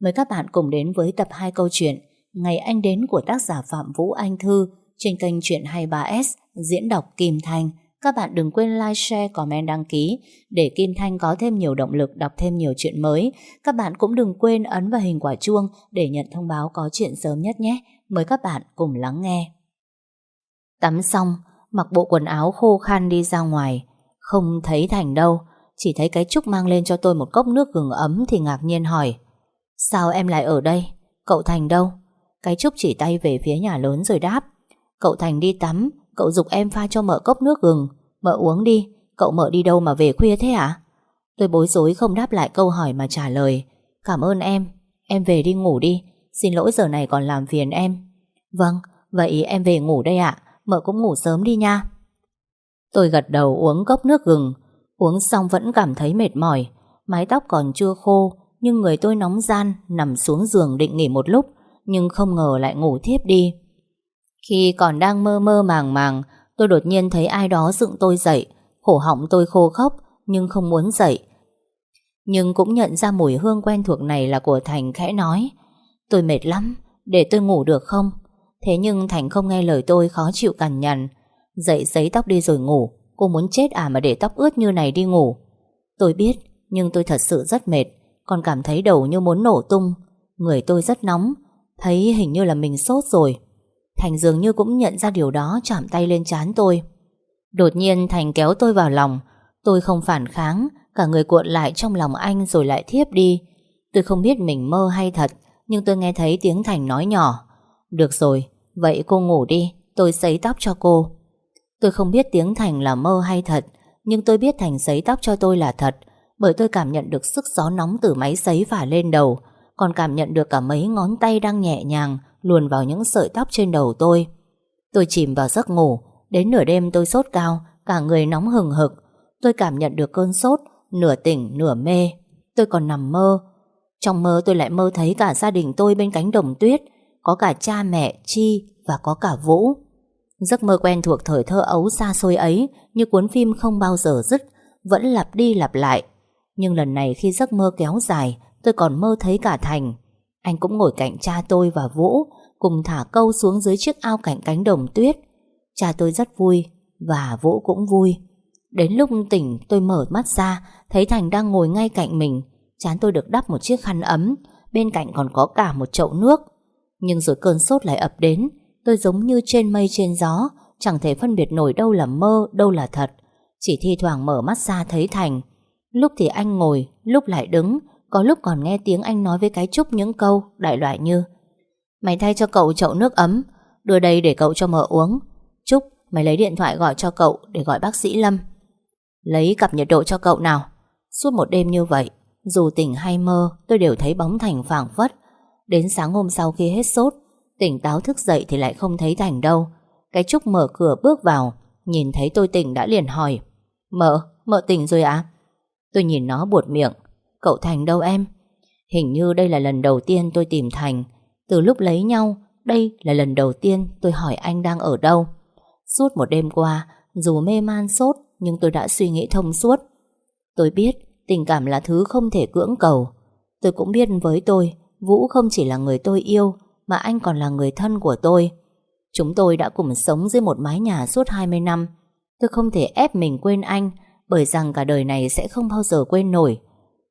Mời các bạn cùng đến với tập 2 câu chuyện Ngày Anh Đến của tác giả Phạm Vũ Anh Thư trên kênh Chuyện 23S diễn đọc Kim Thanh. Các bạn đừng quên like, share, comment, đăng ký để Kim Thanh có thêm nhiều động lực đọc thêm nhiều chuyện mới. Các bạn cũng đừng quên ấn vào hình quả chuông để nhận thông báo có chuyện sớm nhất nhé. Mời các bạn cùng lắng nghe. Tắm xong, mặc bộ quần áo khô khan đi ra ngoài. Không thấy Thành đâu, chỉ thấy cái Trúc mang lên cho tôi một cốc nước gừng ấm thì ngạc nhiên hỏi. Sao em lại ở đây? Cậu Thành đâu? Cái Trúc chỉ tay về phía nhà lớn rồi đáp. Cậu Thành đi tắm, cậu dục em pha cho mợ cốc nước gừng. Mợ uống đi, cậu mợ đi đâu mà về khuya thế à? Tôi bối rối không đáp lại câu hỏi mà trả lời. Cảm ơn em, em về đi ngủ đi. Xin lỗi giờ này còn làm phiền em. Vâng, vậy em về ngủ đây ạ. Mợ cũng ngủ sớm đi nha. Tôi gật đầu uống cốc nước gừng. Uống xong vẫn cảm thấy mệt mỏi. Mái tóc còn chưa khô, nhưng người tôi nóng gian, nằm xuống giường định nghỉ một lúc, nhưng không ngờ lại ngủ thiếp đi. Khi còn đang mơ mơ màng màng, tôi đột nhiên thấy ai đó dựng tôi dậy, khổ họng tôi khô khốc, nhưng không muốn dậy. Nhưng cũng nhận ra mùi hương quen thuộc này là của Thành khẽ nói. Tôi mệt lắm, để tôi ngủ được không? Thế nhưng Thành không nghe lời tôi khó chịu cằn nhằn. Dậy giấy tóc đi rồi ngủ, cô muốn chết à mà để tóc ướt như này đi ngủ. Tôi biết, nhưng tôi thật sự rất mệt, còn cảm thấy đầu như muốn nổ tung. Người tôi rất nóng, thấy hình như là mình sốt rồi. Thành dường như cũng nhận ra điều đó chạm tay lên chán tôi. Đột nhiên Thành kéo tôi vào lòng, tôi không phản kháng, cả người cuộn lại trong lòng anh rồi lại thiếp đi. Tôi không biết mình mơ hay thật, nhưng tôi nghe thấy tiếng Thành nói nhỏ. Được rồi, vậy cô ngủ đi, tôi sấy tóc cho cô. Tôi không biết tiếng Thành là mơ hay thật, nhưng tôi biết Thành sấy tóc cho tôi là thật, bởi tôi cảm nhận được sức gió nóng từ máy sấy phả lên đầu, còn cảm nhận được cả mấy ngón tay đang nhẹ nhàng luồn vào những sợi tóc trên đầu tôi. Tôi chìm vào giấc ngủ, đến nửa đêm tôi sốt cao, cả người nóng hừng hực. Tôi cảm nhận được cơn sốt, nửa tỉnh nửa mê. Tôi còn nằm mơ. Trong mơ tôi lại mơ thấy cả gia đình tôi bên cánh đồng tuyết, có cả cha mẹ, Chi và có cả Vũ. Giấc mơ quen thuộc thời thơ ấu xa xôi ấy như cuốn phim không bao giờ dứt, vẫn lặp đi lặp lại. Nhưng lần này khi giấc mơ kéo dài, tôi còn mơ thấy cả Thành. Anh cũng ngồi cạnh cha tôi và Vũ, cùng thả câu xuống dưới chiếc ao cạnh cánh đồng tuyết. Cha tôi rất vui, và Vũ cũng vui. Đến lúc tỉnh tôi mở mắt ra, thấy Thành đang ngồi ngay cạnh mình. Chán tôi được đắp một chiếc khăn ấm, bên cạnh còn có cả một chậu nước. Nhưng rồi cơn sốt lại ập đến, tôi giống như trên mây trên gió, chẳng thể phân biệt nổi đâu là mơ, đâu là thật. Chỉ thi thoảng mở mắt ra thấy Thành. Lúc thì anh ngồi, lúc lại đứng, có lúc còn nghe tiếng anh nói với cái Trúc những câu đại loại như Mày thay cho cậu chậu nước ấm Đưa đây để cậu cho mợ uống. Trúc mày lấy điện thoại gọi cho cậu Để gọi bác sĩ Lâm. Lấy cặp nhiệt độ cho cậu nào. Suốt một đêm như vậy Dù tỉnh hay mơ tôi đều thấy bóng Thành phảng phất. Đến sáng hôm sau khi hết sốt Tỉnh táo thức dậy thì lại không thấy Thành đâu. Cái Trúc mở cửa bước vào Nhìn thấy tôi tỉnh đã liền hỏi Mợ, mợ tỉnh rồi à Tôi nhìn nó buột miệng Cậu Thành đâu em? Hình như đây là lần đầu tiên tôi tìm Thành. Từ lúc lấy nhau, đây là lần đầu tiên tôi hỏi anh đang ở đâu. Suốt một đêm qua, dù mê man sốt, nhưng tôi đã suy nghĩ thông suốt. Tôi biết tình cảm là thứ không thể cưỡng cầu. Tôi cũng biết với tôi, Vũ không chỉ là người tôi yêu, mà anh còn là người thân của tôi. Chúng tôi đã cùng sống dưới một mái nhà suốt 20 năm. Tôi không thể ép mình quên anh, bởi rằng cả đời này sẽ không bao giờ quên nổi.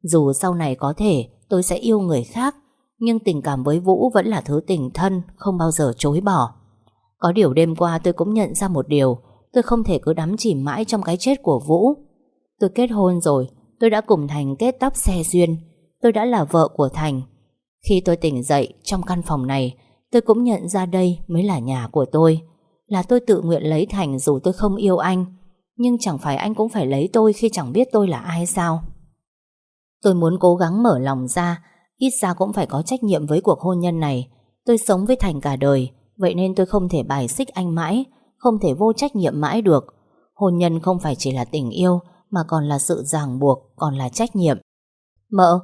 Dù sau này có thể, tôi sẽ yêu người khác, Nhưng tình cảm với Vũ vẫn là thứ tình thân, Không bao giờ chối bỏ. Có điều đêm qua tôi cũng nhận ra một điều, Tôi không thể cứ đắm chìm mãi trong cái chết của Vũ. Tôi kết hôn rồi, Tôi đã cùng Thành kết tóc xe duyên, Tôi đã là vợ của Thành. Khi tôi tỉnh dậy, trong căn phòng này, Tôi cũng nhận ra đây mới là nhà của tôi, Là tôi tự nguyện lấy Thành dù tôi không yêu anh. Nhưng chẳng phải anh cũng phải lấy tôi khi chẳng biết tôi là ai sao? Tôi muốn cố gắng mở lòng ra Ít ra cũng phải có trách nhiệm với cuộc hôn nhân này. Tôi sống với Thành cả đời Vậy nên tôi không thể bài xích anh mãi Không thể vô trách nhiệm mãi được. Hôn nhân không phải chỉ là tình yêu Mà còn là sự ràng buộc Còn là trách nhiệm. Mợ,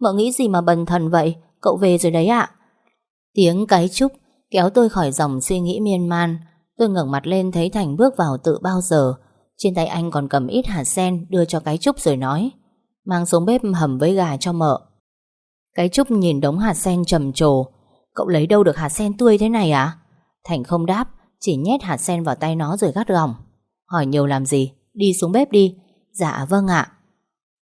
mợ nghĩ gì mà bần thần vậy? Cậu về rồi đấy ạ. Tiếng cái chúc kéo tôi khỏi dòng suy nghĩ miên man. Tôi ngẩng mặt lên thấy Thành bước vào tự bao giờ trên tay anh còn cầm ít hạt sen, Đưa cho cái trúc rồi nói. Mang xuống bếp hầm với gà cho mợ. Cái Trúc nhìn đống hạt sen trầm trồ. Cậu lấy đâu được hạt sen tươi thế này à Thành không đáp, Chỉ nhét hạt sen vào tay nó rồi gắt gỏng. Hỏi nhiều làm gì? Đi xuống bếp đi. Dạ vâng ạ.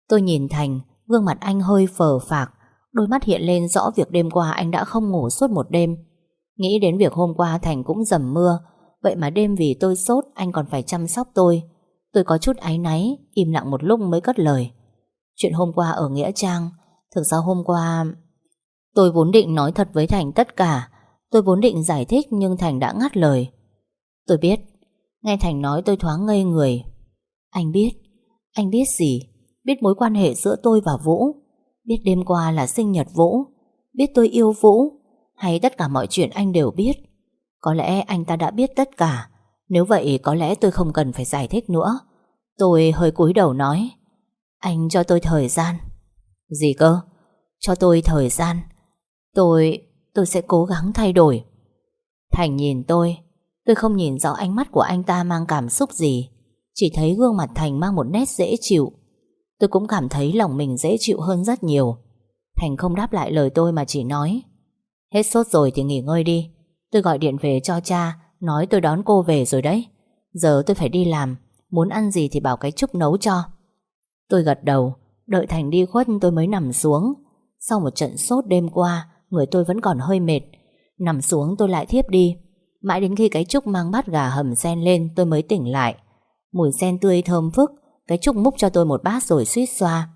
Tôi nhìn Thành, Gương mặt anh hơi phờ phạc. Đôi mắt hiện lên rõ việc đêm qua anh đã không ngủ suốt một đêm. Nghĩ đến việc hôm qua Thành cũng dầm mưa. Vậy mà đêm vì tôi sốt, Anh còn phải chăm sóc tôi. Tôi có chút áy náy, Im lặng một lúc mới cất lời. Chuyện hôm qua ở Nghĩa Trang, Thực ra hôm qua, Tôi vốn định nói thật với Thành tất cả. Tôi vốn định giải thích Nhưng Thành đã ngắt lời. Tôi biết, Nghe Thành nói tôi thoáng ngây người. Anh biết Anh biết gì? Biết mối quan hệ giữa tôi và Vũ? Biết đêm qua là sinh nhật Vũ? Biết tôi yêu Vũ? Hay tất cả mọi chuyện anh đều biết? Có lẽ anh ta đã biết tất cả. Nếu vậy có lẽ tôi không cần phải giải thích nữa. Tôi hơi cúi đầu nói, Anh cho tôi thời gian. Gì cơ? Cho tôi thời gian. Tôi... tôi sẽ cố gắng thay đổi. Thành nhìn tôi Tôi không nhìn rõ ánh mắt của anh ta mang cảm xúc gì, Chỉ thấy gương mặt Thành mang một nét dễ chịu. Tôi cũng cảm thấy lòng mình dễ chịu hơn rất nhiều. Thành không đáp lại lời tôi mà chỉ nói, Hết sốt rồi thì nghỉ ngơi đi. Tôi gọi điện về cho cha Nói tôi đón cô về rồi đấy. Giờ tôi phải đi làm Muốn ăn gì thì bảo cái Trúc nấu cho. Tôi gật đầu Đợi Thành đi khuất tôi mới nằm xuống. Sau một trận sốt đêm qua Người tôi vẫn còn hơi mệt. Nằm xuống tôi lại thiếp đi. Mãi đến khi cái Trúc mang bát gà hầm sen lên Tôi mới tỉnh lại. Mùi sen tươi thơm phức Cái Trúc múc cho tôi một bát rồi suýt xoa.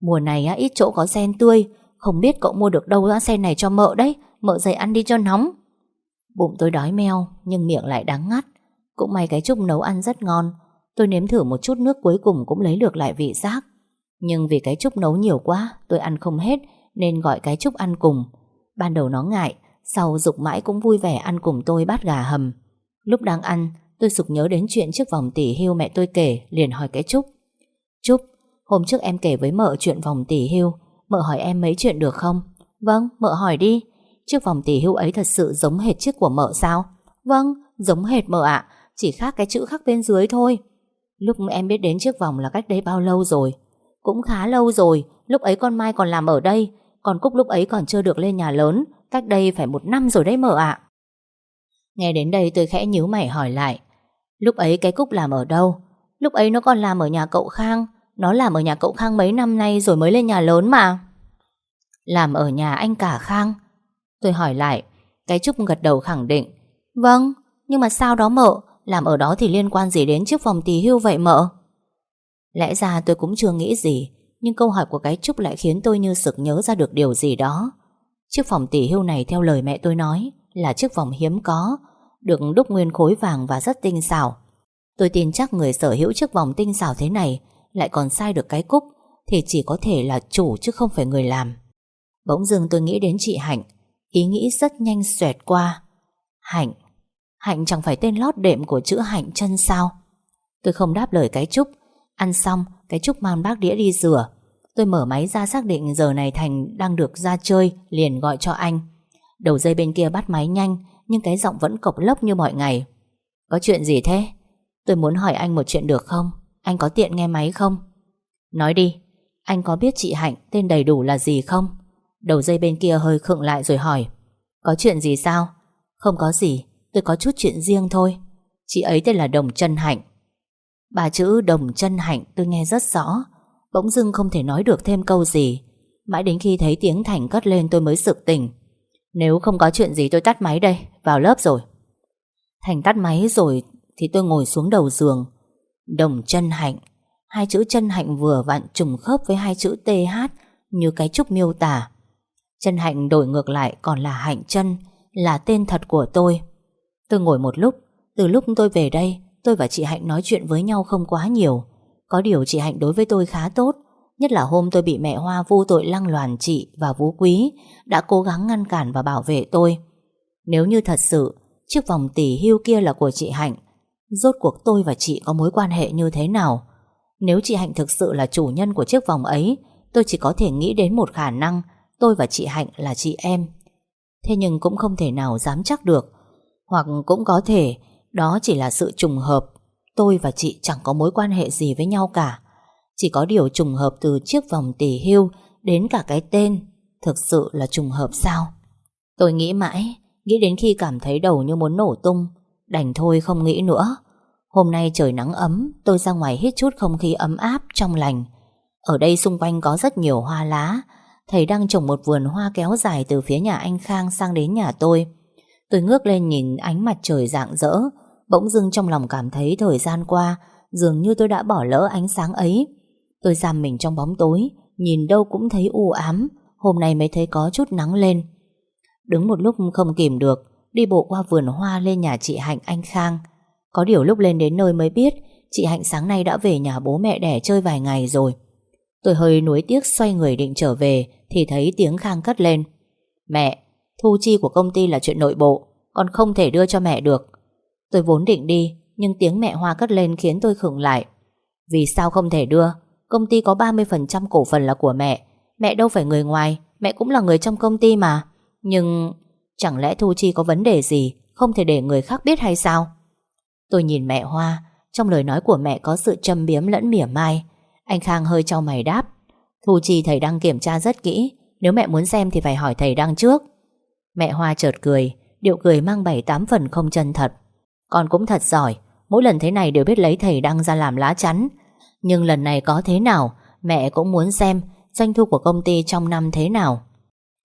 Mùa này á, ít chỗ có sen tươi Không biết cậu mua được đâu ra sen này cho mợ đấy Mợ dậy ăn đi cho nóng. Bụng tôi đói meo Nhưng miệng lại đắng ngắt. Cũng may cái Trúc nấu ăn rất ngon. Tôi nếm thử một chút nước cuối cùng cũng lấy được lại vị giác. Nhưng vì cái Trúc nấu nhiều quá Tôi ăn không hết Nên gọi cái Trúc ăn cùng. Ban đầu nó ngại Sau dục mãi cũng vui vẻ ăn cùng tôi bát gà hầm. Lúc đang ăn Tôi sực nhớ đến chuyện trước vòng tỷ hưu mẹ tôi kể Liền hỏi cái Trúc Trúc, hôm trước em kể với mợ chuyện vòng tỷ hưu. Mợ hỏi em mấy chuyện được không? Vâng, mợ hỏi đi. Chiếc vòng tỷ hưu ấy thật sự giống hệt chiếc của mợ sao? Vâng, giống hệt mợ ạ. Chỉ khác cái chữ khác bên dưới thôi. Lúc em biết đến chiếc vòng là cách đây bao lâu rồi? Cũng khá lâu rồi. Lúc ấy con Mai còn làm ở đây. Còn Cúc lúc ấy còn chưa được lên nhà lớn. Cách đây phải một năm rồi đấy mợ ạ. Nghe đến đây tôi khẽ nhíu mày hỏi lại. Lúc ấy cái Cúc làm ở đâu? Lúc ấy nó còn làm ở nhà cậu Khang. Nó làm ở nhà cậu Khang mấy năm nay Rồi mới lên nhà lớn mà. Làm ở nhà anh cả Khang. Tôi hỏi lại Cái Trúc gật đầu khẳng định. Vâng, nhưng mà sao đó mợ? Làm ở đó thì liên quan gì đến chiếc phòng tì hưu vậy mợ? Lẽ ra tôi cũng chưa nghĩ gì Nhưng câu hỏi của cái Trúc lại khiến tôi như sực nhớ ra được điều gì đó. Chiếc phòng tỷ hưu này theo lời mẹ tôi nói Là chiếc vòng hiếm có Được đúc nguyên khối vàng và rất tinh xảo. Tôi tin chắc người sở hữu chiếc vòng tinh xảo thế này Lại còn sai được cái cúc Thì chỉ có thể là chủ chứ không phải người làm. Bỗng dưng tôi nghĩ đến chị Hạnh Ý nghĩ rất nhanh xoẹt qua. Hạnh Hạnh chẳng phải tên lót đệm của chữ Hạnh chân sao? Tôi không đáp lời cái Trúc Ăn xong, Cái Trúc mang bác đĩa đi rửa. Tôi mở máy ra xác định giờ này Thành đang được ra chơi, Liền gọi cho anh. Đầu dây bên kia bắt máy nhanh, Nhưng cái giọng vẫn cộc lốc như mọi ngày. Có chuyện gì thế? Tôi muốn hỏi anh một chuyện được không? Anh có tiện nghe máy không? Nói đi, Anh có biết chị Hạnh tên đầy đủ là gì không? Đầu dây bên kia hơi khựng lại rồi hỏi, Có chuyện gì sao? Không có gì, Tôi có chút chuyện riêng thôi. Chị ấy tên là Đồng Trân Hạnh. Bà chữ Đồng Trân Hạnh tôi nghe rất rõ, Bỗng dưng không thể nói được thêm câu gì. Mãi đến khi thấy tiếng Thành cất lên tôi mới sực tỉnh. Nếu không có chuyện gì tôi tắt máy đây, Vào lớp rồi. Thành tắt máy rồi Thì tôi ngồi xuống đầu giường. Đồng chân hạnh, Hai chữ chân hạnh vừa vặn trùng khớp với hai chữ TH Như cái trúc miêu tả. Chân hạnh đổi ngược lại còn là hạnh chân, Là tên thật của tôi. Tôi ngồi một lúc, Từ lúc tôi về đây, Tôi và chị Hạnh nói chuyện với nhau không quá nhiều. Có điều chị Hạnh đối với tôi khá tốt, Nhất là hôm tôi bị mẹ Hoa vô tội lăng loàn chị và Vũ Quý, Đã cố gắng ngăn cản và bảo vệ tôi. Nếu như thật sự, Chiếc vòng tỷ hưu kia là của chị Hạnh, Rốt cuộc tôi và chị có mối quan hệ như thế nào? Nếu chị Hạnh thực sự là chủ nhân của chiếc vòng ấy, Tôi chỉ có thể nghĩ đến một khả năng Tôi và chị Hạnh là chị em. Thế nhưng cũng không thể nào dám chắc được. Hoặc cũng có thể, Đó chỉ là sự trùng hợp. Tôi và chị chẳng có mối quan hệ gì với nhau cả. Chỉ có điều trùng hợp từ chiếc vòng tỷ hưu Đến cả cái tên, Thực sự là trùng hợp sao? Tôi nghĩ mãi, Nghĩ đến khi cảm thấy đầu như muốn nổ tung, Đành thôi không nghĩ nữa. Hôm nay trời nắng ấm, Tôi ra ngoài hít chút không khí ấm áp trong lành. Ở đây xung quanh có rất nhiều hoa lá Thầy đang trồng một vườn hoa kéo dài Từ phía nhà anh Khang sang đến nhà tôi. Tôi ngước lên nhìn ánh mặt trời rạng rỡ, Bỗng dưng trong lòng cảm thấy thời gian qua, Dường như tôi đã bỏ lỡ ánh sáng ấy. Tôi giam mình trong bóng tối, Nhìn đâu cũng thấy u ám, Hôm nay mới thấy có chút nắng lên. Đứng một lúc không kìm được, Đi bộ qua vườn hoa lên nhà chị Hạnh anh Khang. Có điều lúc lên đến nơi mới biết, Chị Hạnh sáng nay đã về nhà bố mẹ đẻ chơi vài ngày rồi. Tôi hơi nuối tiếc xoay người định trở về thì thấy tiếng Khang cất lên. Mẹ, thu chi của công ty là chuyện nội bộ Con không thể đưa cho mẹ được. Tôi vốn định đi Nhưng tiếng mẹ Hoa cất lên khiến tôi khựng lại. Vì sao không thể đưa? Công ty có 30% cổ phần là của mẹ Mẹ đâu phải người ngoài Mẹ cũng là người trong công ty mà. Nhưng chẳng lẽ Thu Chi có vấn đề gì Không thể để người khác biết hay sao? Tôi nhìn mẹ Hoa Trong lời nói của mẹ có sự châm biếm lẫn mỉa mai. Anh Khang hơi trao mày đáp. Thu Chi thầy đang kiểm tra rất kỹ, Nếu mẹ muốn xem thì phải hỏi thầy đang trước. Mẹ Hoa chợt cười, Điệu cười mang bảy tám phần không chân thật. Con cũng thật giỏi, Mỗi lần thế này đều biết lấy thầy đăng ra làm lá chắn. Nhưng lần này có thế nào, Mẹ cũng muốn xem Doanh thu của công ty trong năm thế nào.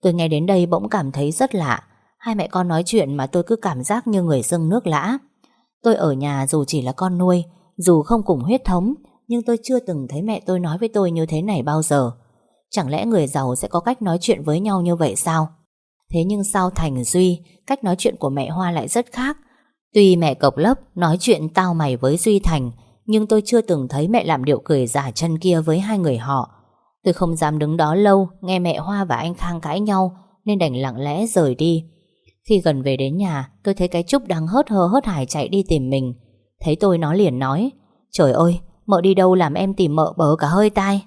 Tôi nghe đến đây bỗng cảm thấy rất lạ, Hai mẹ con nói chuyện mà tôi cứ cảm giác như người dưng nước lã. Tôi ở nhà dù chỉ là con nuôi, Dù không cùng huyết thống nhưng tôi chưa từng thấy mẹ tôi nói với tôi như thế này bao giờ. Chẳng lẽ người giàu sẽ có cách nói chuyện với nhau như vậy sao? Thế nhưng sao Thành Duy, Cách nói chuyện của mẹ Hoa lại rất khác. Tuy mẹ cộc lấp nói chuyện tao mày với Duy Thành, Nhưng tôi chưa từng thấy mẹ làm điệu cười giả chân kia với hai người họ. Tôi không dám đứng đó lâu, Nghe mẹ Hoa và anh Khang cãi nhau, Nên đành lặng lẽ rời đi. Khi gần về đến nhà, Tôi thấy cái Trúc đang hớt hơ hớt hải chạy đi tìm mình. Thấy tôi nó liền nói, Trời ơi mợ đi đâu làm em tìm mợ bớ cả hơi tai.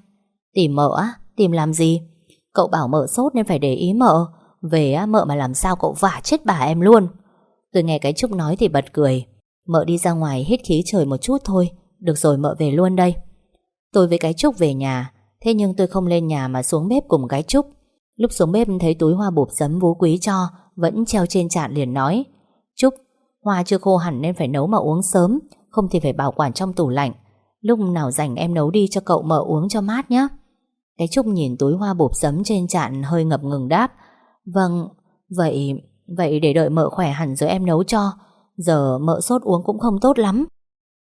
Tìm mợ á? Tìm làm gì? Cậu bảo mợ sốt nên phải để ý mợ. Về á mợ mà làm sao cậu vả chết bà em luôn. Tôi nghe cái Trúc nói thì bật cười. Mợ đi ra ngoài hít khí trời một chút thôi. Được rồi mợ về luôn đây. Tôi với cái Trúc về nhà. Thế nhưng tôi không lên nhà mà xuống bếp cùng cái Trúc. Lúc xuống bếp thấy túi hoa bột giấm vú quý cho Vẫn treo trên chạn liền nói Trúc, hoa chưa khô hẳn nên phải nấu mà uống sớm Không thì phải bảo quản trong tủ lạnh. Lúc nào rảnh em nấu đi cho cậu mợ uống cho mát nhé Cái Trúc nhìn túi hoa bột giấm trên chạn hơi ngập ngừng đáp. Vâng, vậy Vậy để đợi mợ khỏe hẳn rồi em nấu cho. Giờ mợ sốt uống cũng không tốt lắm.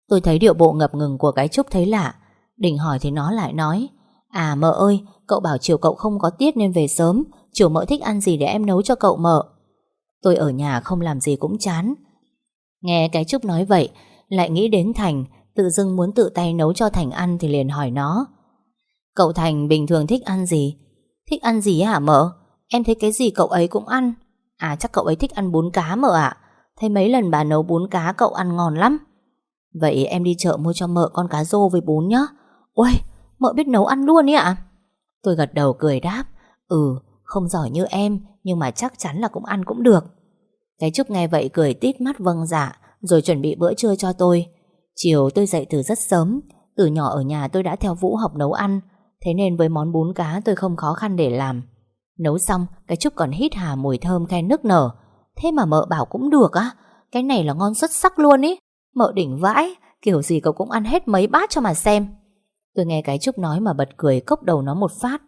Tôi thấy điệu bộ ngập ngừng của cái Trúc thấy lạ. Định hỏi thì nó lại nói. À mợ ơi Cậu bảo chiều cậu không có tiết nên về sớm. Chiều mợ thích ăn gì để em nấu cho cậu mợ. Tôi ở nhà không làm gì cũng chán. Nghe cái Trúc nói vậy Lại nghĩ đến Thành. Tự dưng muốn tự tay nấu cho Thành ăn Thì liền hỏi nó. Cậu Thành bình thường thích ăn gì? Thích ăn gì hả mợ? Em thấy cái gì cậu ấy cũng ăn. À chắc cậu ấy thích ăn bún cá mợ ạ. Thấy mấy lần bà nấu bún cá cậu ăn ngon lắm. Vậy em đi chợ mua cho mợ con cá rô với bún nhá. Ôi mợ biết nấu ăn luôn ý ạ. Tôi gật đầu cười đáp. Ừ không giỏi như em, Nhưng mà chắc chắn là cũng ăn cũng được. Cái Trúc nghe vậy cười tít mắt vâng dạ Rồi chuẩn bị bữa trưa cho tôi. Chiều tôi dậy từ rất sớm, Từ nhỏ ở nhà tôi đã theo Vũ học nấu ăn, Thế nên với món bún cá tôi không khó khăn để làm. Nấu xong, Cái Trúc còn hít hà mùi thơm khen nức nở. Thế mà mợ bảo cũng được á, Cái này là ngon xuất sắc luôn ý. Mợ đỉnh vãi, Kiểu gì cậu cũng ăn hết mấy bát cho mà xem. Tôi nghe cái Trúc nói mà bật cười cốc đầu nó một phát.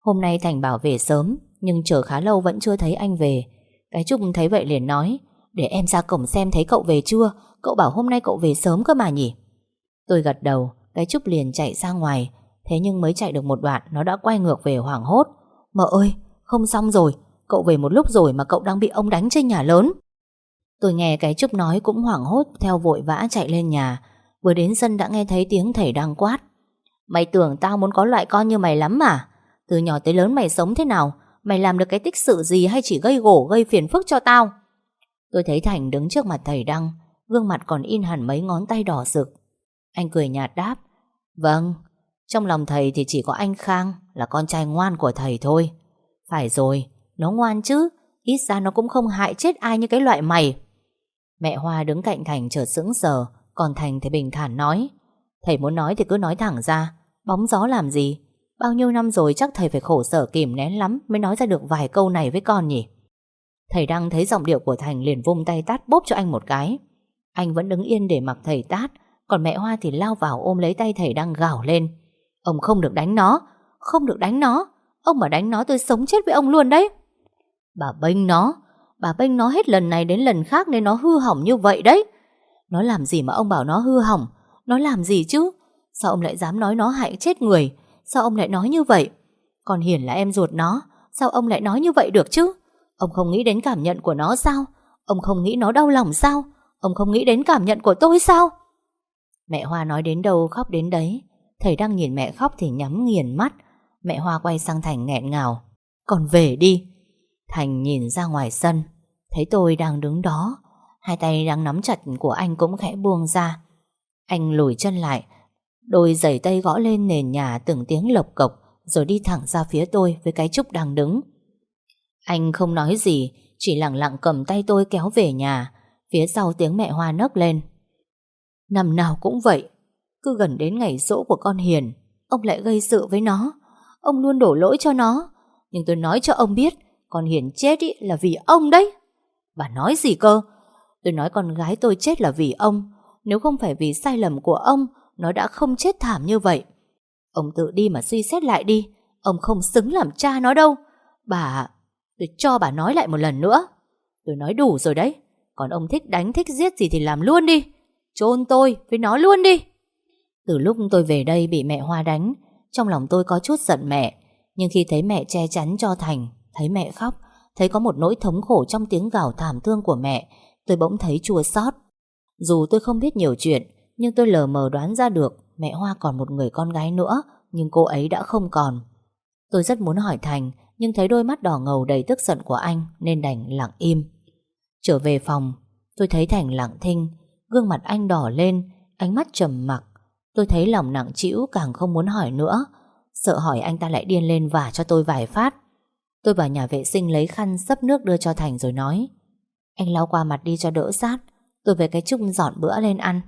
Hôm nay Thành bảo về sớm, Nhưng chờ khá lâu vẫn chưa thấy anh về. Cái Trúc thấy vậy liền nói, Để em ra cổng xem thấy cậu về chưa? Cậu bảo hôm nay cậu về sớm cơ mà nhỉ? Tôi gật đầu, Cái Trúc liền chạy ra ngoài. Thế nhưng mới chạy được một đoạn, Nó đã quay ngược về hoảng hốt. Mợ ơi, không xong rồi. Cậu về một lúc rồi mà cậu đang bị ông đánh trên nhà lớn. Tôi nghe cái Trúc nói cũng hoảng hốt, Theo vội vã chạy lên nhà. Vừa đến sân đã nghe thấy tiếng thầy đang quát. Mày tưởng tao muốn có loại con như mày lắm mà Từ nhỏ tới lớn mày sống thế nào? Mày làm được cái tích sự gì hay chỉ gây gổ, gây phiền phức cho tao? Tôi thấy Thành đứng trước mặt thầy Đăng Gương mặt còn in hẳn mấy ngón tay đỏ rực. Anh cười nhạt đáp Vâng Trong lòng thầy thì chỉ có anh Khang Là con trai ngoan của thầy thôi. Phải rồi, nó ngoan chứ Ít ra nó cũng không hại chết ai như cái loại mày. Mẹ Hoa đứng cạnh Thành chợt sững sờ Còn Thành thì bình thản nói Thầy muốn nói thì cứ nói thẳng ra Bóng gió làm gì? Bao nhiêu năm rồi chắc thầy phải khổ sở kìm nén lắm Mới nói ra được vài câu này với con nhỉ? Thầy đang thấy giọng điệu của Thành liền vung tay tát bốp cho anh một cái. Anh vẫn đứng yên để mặc thầy tát, Còn mẹ Hoa thì lao vào ôm lấy tay thầy đang gào lên. Ông không được đánh nó, Không được đánh nó. Ông mà đánh nó tôi sống chết với ông luôn đấy. Bà bênh nó, Bà bênh nó hết lần này đến lần khác Nên nó hư hỏng như vậy đấy. Nó làm gì mà ông bảo nó hư hỏng? Nó làm gì chứ? Sao ông lại dám nói nó hại chết người? Sao ông lại nói như vậy? Còn Hiền là em ruột nó, Sao ông lại nói như vậy được chứ? Ông không nghĩ đến cảm nhận của nó sao? Ông không nghĩ nó đau lòng sao? Ông không nghĩ đến cảm nhận của tôi sao? Mẹ Hoa nói đến đâu khóc đến đấy. Thầy đang nhìn mẹ khóc thì nhắm nghiền mắt. Mẹ Hoa quay sang Thành nghẹn ngào. Còn về đi. Thành nhìn ra ngoài sân. Thấy tôi đang đứng đó. Hai tay đang nắm chặt của anh cũng khẽ buông ra. Anh lùi chân lại. Đôi giày tay gõ lên nền nhà từng tiếng lộc cộc, Rồi đi thẳng ra phía tôi với cái Trúc đang đứng. Anh không nói gì, Chỉ lặng lặng cầm tay tôi kéo về nhà. Phía sau tiếng mẹ Hoa nấc lên. Năm nào cũng vậy, Cứ gần đến ngày dỗ của con Hiền, Ông lại gây sự với nó. Ông luôn đổ lỗi cho nó. Nhưng tôi nói cho ông biết, Con Hiền chết ý là vì ông đấy. Bà nói gì cơ? Tôi nói con gái tôi chết là vì ông. Nếu không phải vì sai lầm của ông, Nó đã không chết thảm như vậy. Ông tự đi mà suy xét lại đi. Ông không xứng làm cha nó đâu. Bà, Tôi cho bà nói lại một lần nữa. Tôi nói đủ rồi đấy. Còn ông thích đánh, thích giết gì thì làm luôn đi. Chôn tôi với nó luôn đi. Từ lúc tôi về đây bị mẹ Hoa đánh, Trong lòng tôi có chút giận mẹ. Nhưng khi thấy mẹ che chắn cho Thành, Thấy mẹ khóc, Thấy có một nỗi thống khổ trong tiếng gào thảm thương của mẹ, Tôi bỗng thấy chua xót. Dù tôi không biết nhiều chuyện, Nhưng tôi lờ mờ đoán ra được Mẹ Hoa còn một người con gái nữa, Nhưng cô ấy đã không còn. Tôi rất muốn hỏi Thành, Nhưng thấy đôi mắt đỏ ngầu đầy tức giận của anh Nên đành lặng im. Trở về phòng, Tôi thấy Thành lặng thinh, Gương mặt anh đỏ lên, Ánh mắt trầm mặc. Tôi thấy lòng nặng trĩu càng không muốn hỏi nữa. Sợ hỏi anh ta lại điên lên và cho tôi vài phát. Tôi vào nhà vệ sinh lấy khăn sấp nước đưa cho Thành rồi nói, Anh lau qua mặt đi cho đỡ sát, Tôi về cái chung dọn bữa lên ăn.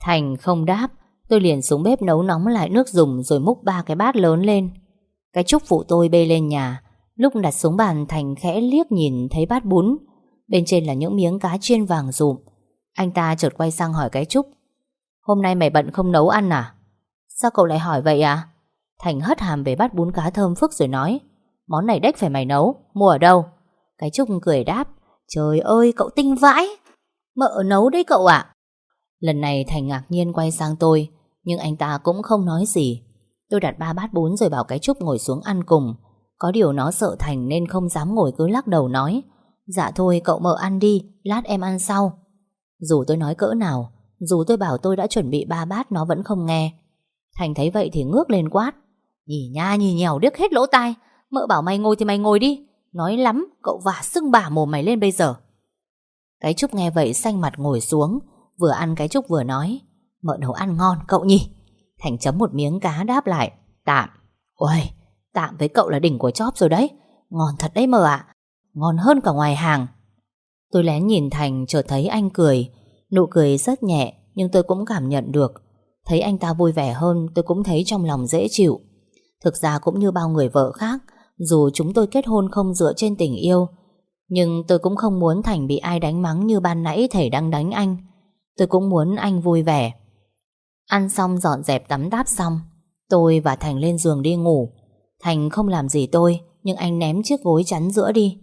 Thành không đáp, Tôi liền xuống bếp nấu nóng lại nước dùng Rồi múc ba cái bát lớn lên. Cái trúc phụ tôi bê lên nhà, Lúc đặt xuống bàn Thành khẽ liếc nhìn thấy bát bún. Bên trên là những miếng cá chiên vàng rụm. Anh ta chợt quay sang hỏi cái trúc. Hôm nay mày bận không nấu ăn à? Sao cậu lại hỏi vậy à Thành hất hàm về bát bún cá thơm phức rồi nói. Món này đếch phải mày nấu, Mua ở đâu? Cái Trúc cười đáp. Trời ơi, cậu tinh vãi. Mợ nấu đấy cậu ạ. Lần này Thành ngạc nhiên quay sang tôi, Nhưng anh ta cũng không nói gì. Tôi đặt ba bát bún rồi bảo cái Trúc ngồi xuống ăn cùng. Có điều nó sợ Thành Nên không dám ngồi cứ lắc đầu nói. Dạ thôi, cậu mợ ăn đi, Lát em ăn sau. Dù tôi nói cỡ nào, Dù tôi bảo tôi đã chuẩn bị ba bát Nó vẫn không nghe. Thành thấy vậy thì ngước lên quát. Nhì nha, nhì nhèo điếc hết lỗ tai. Mợ bảo mày ngồi thì mày ngồi đi. Nói lắm, cậu vả sưng bả mồm mày lên bây giờ. Cái Trúc nghe vậy xanh mặt ngồi xuống, Vừa ăn cái Trúc vừa nói. Mợ nấu ăn ngon, cậu nhỉ Thành chấm một miếng cá đáp lại. Tạm. Ôi tạm với cậu là đỉnh của chóp rồi đấy. Ngon thật đấy mờ ạ. Ngon hơn cả ngoài hàng. Tôi lén nhìn Thành chợt thấy anh cười. Nụ cười rất nhẹ, Nhưng tôi cũng cảm nhận được. Thấy anh ta vui vẻ hơn, Tôi cũng thấy trong lòng dễ chịu. Thực ra cũng như bao người vợ khác, dù chúng tôi kết hôn không dựa trên tình yêu, Nhưng tôi cũng không muốn Thành bị ai đánh mắng như ban nãy thầy đang đánh anh. Tôi cũng muốn anh vui vẻ. Ăn xong dọn dẹp tắm đáp xong, Tôi và Thành lên giường đi ngủ. Thành không làm gì tôi, Nhưng anh ném chiếc gối chắn giữa đi.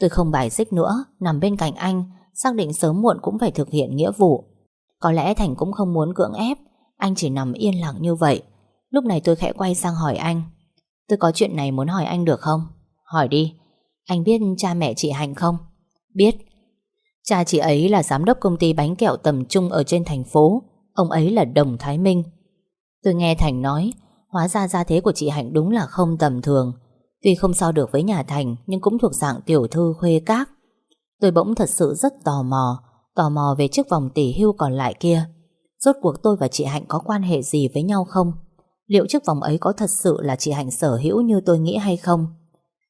Tôi không bài xích nữa Nằm bên cạnh anh Xác định sớm muộn cũng phải thực hiện nghĩa vụ Có lẽ Thành cũng không muốn cưỡng ép Anh chỉ nằm yên lặng như vậy Lúc này tôi khẽ quay sang hỏi anh Tôi có chuyện này muốn hỏi anh được không? Hỏi đi. Anh biết cha mẹ chị Hạnh không? Biết. Cha chị ấy là giám đốc công ty bánh kẹo tầm trung ở trên thành phố. Ông ấy là Đồng Thái Minh. Tôi nghe Thành nói, hóa ra gia thế của chị Hạnh đúng là không tầm thường. Tuy không so được với nhà Thành, nhưng cũng thuộc dạng tiểu thư khuê các. Tôi bỗng thật sự rất tò mò, tò mò về chiếc vòng tỷ hưu còn lại kia. Rốt cuộc tôi và chị Hạnh có quan hệ gì với nhau không? Liệu chiếc vòng ấy có thật sự là chị Hạnh sở hữu như tôi nghĩ hay không?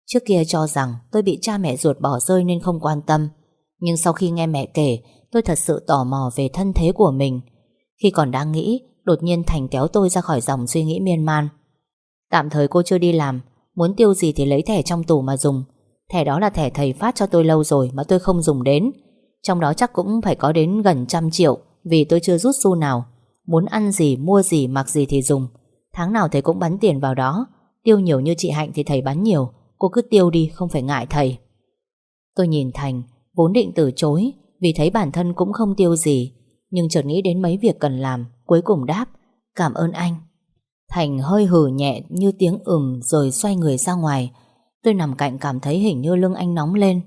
Trước kia cho rằng tôi bị cha mẹ ruột bỏ rơi nên không quan tâm. Nhưng sau khi nghe mẹ kể, tôi thật sự tò mò về thân thế của mình. Khi còn đang nghĩ, đột nhiên Thành kéo tôi ra khỏi dòng suy nghĩ miên man. Tạm thời cô chưa đi làm Muốn tiêu gì thì lấy thẻ trong tủ mà dùng. Thẻ đó là thẻ thầy phát cho tôi lâu rồi Mà tôi không dùng đến. Trong đó chắc cũng phải có đến gần trăm triệu Vì tôi chưa rút xu nào. Muốn ăn gì, mua gì, mặc gì thì dùng. Tháng nào thầy cũng bắn tiền vào đó. Tiêu nhiều như chị Hạnh thì thầy bắn nhiều. Cô cứ tiêu đi không phải ngại thầy. Tôi nhìn Thành Vốn định từ chối Vì thấy bản thân cũng không tiêu gì. Nhưng chợt nghĩ đến mấy việc cần làm Cuối cùng đáp Cảm ơn anh. Thành hơi hử nhẹ như tiếng ừm Rồi xoay người ra ngoài. Tôi nằm cạnh cảm thấy hình như lưng anh nóng lên.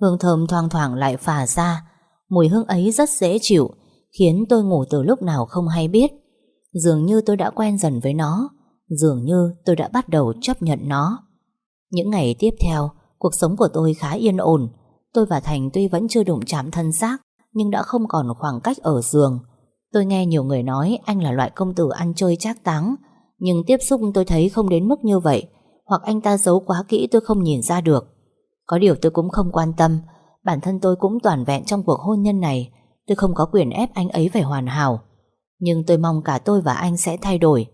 Hương thơm thoang thoảng lại phả ra. Mùi hương ấy rất dễ chịu, Khiến tôi ngủ từ lúc nào không hay biết. Dường như tôi đã quen dần với nó. Dường như tôi đã bắt đầu chấp nhận nó. Những ngày tiếp theo, Cuộc sống của tôi khá yên ổn. Tôi và Thành tuy vẫn chưa đụng chạm thân xác, Nhưng đã không còn khoảng cách ở giường. Tôi nghe nhiều người nói Anh là loại công tử ăn chơi trác táng nhưng tiếp xúc tôi thấy không đến mức như vậy, Hoặc anh ta giấu quá kỹ tôi không nhìn ra được. Có điều tôi cũng không quan tâm, Bản thân tôi cũng toàn vẹn trong cuộc hôn nhân này, Tôi không có quyền ép anh ấy phải hoàn hảo. Nhưng tôi mong cả tôi và anh sẽ thay đổi.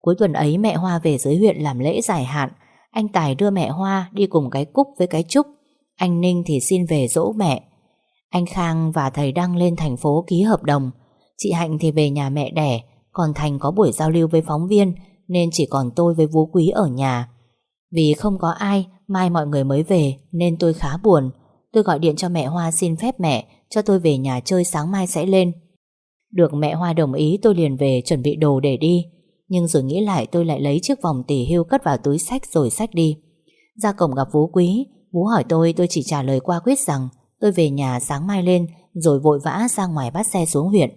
Cuối tuần ấy mẹ Hoa về dưới huyện làm lễ giải hạn, Anh Tài đưa mẹ Hoa đi cùng cái Cúc với cái Trúc, Anh Ninh thì xin về dỗ mẹ. Anh Khang và thầy Đăng lên thành phố ký hợp đồng, Chị Hạnh thì về nhà mẹ đẻ còn Thành có buổi giao lưu với phóng viên, Nên chỉ còn tôi với Vũ Quý ở nhà. Vì không có ai, Mai mọi người mới về, Nên tôi khá buồn. Tôi gọi điện cho mẹ Hoa xin phép mẹ, Cho tôi về nhà chơi sáng mai sẽ lên. Được mẹ Hoa đồng ý, tôi liền về chuẩn bị đồ để đi. Nhưng rồi nghĩ lại tôi lại lấy chiếc vòng tỷ hưu cất vào túi sách rồi sách đi. Ra cổng gặp Vũ Quý, Vũ hỏi tôi tôi chỉ trả lời qua quyết rằng, Tôi về nhà sáng mai lên, Rồi vội vã ra ngoài bắt xe xuống huyện.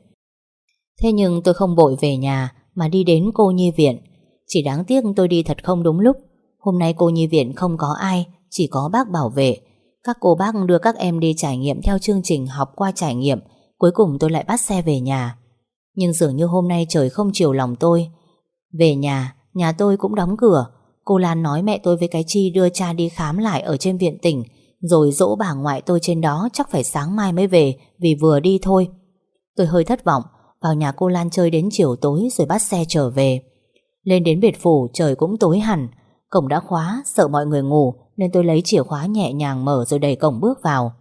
Thế nhưng tôi không vội về nhà, Mà đi đến cô nhi viện. Chỉ đáng tiếc tôi đi thật không đúng lúc. Hôm nay cô nhi viện không có ai, Chỉ có bác bảo vệ. Các cô bác đưa các em đi trải nghiệm Theo chương trình học qua trải nghiệm, Cuối cùng tôi lại bắt xe về nhà. Nhưng dường như hôm nay trời không chiều lòng tôi. Về nhà Nhà tôi cũng đóng cửa. Cô Lan nói mẹ tôi với cái chi đưa cha đi khám lại Ở trên viện tỉnh, Rồi dỗ bà ngoại tôi trên đó Chắc phải sáng mai mới về Vì vừa đi thôi. Tôi hơi thất vọng vào nhà cô Lan chơi đến chiều tối rồi bắt xe trở về. Lên đến biệt phủ trời cũng tối hẳn, cổng đã khóa, sợ mọi người ngủ nên tôi lấy chìa khóa nhẹ nhàng mở rồi đẩy cổng bước vào.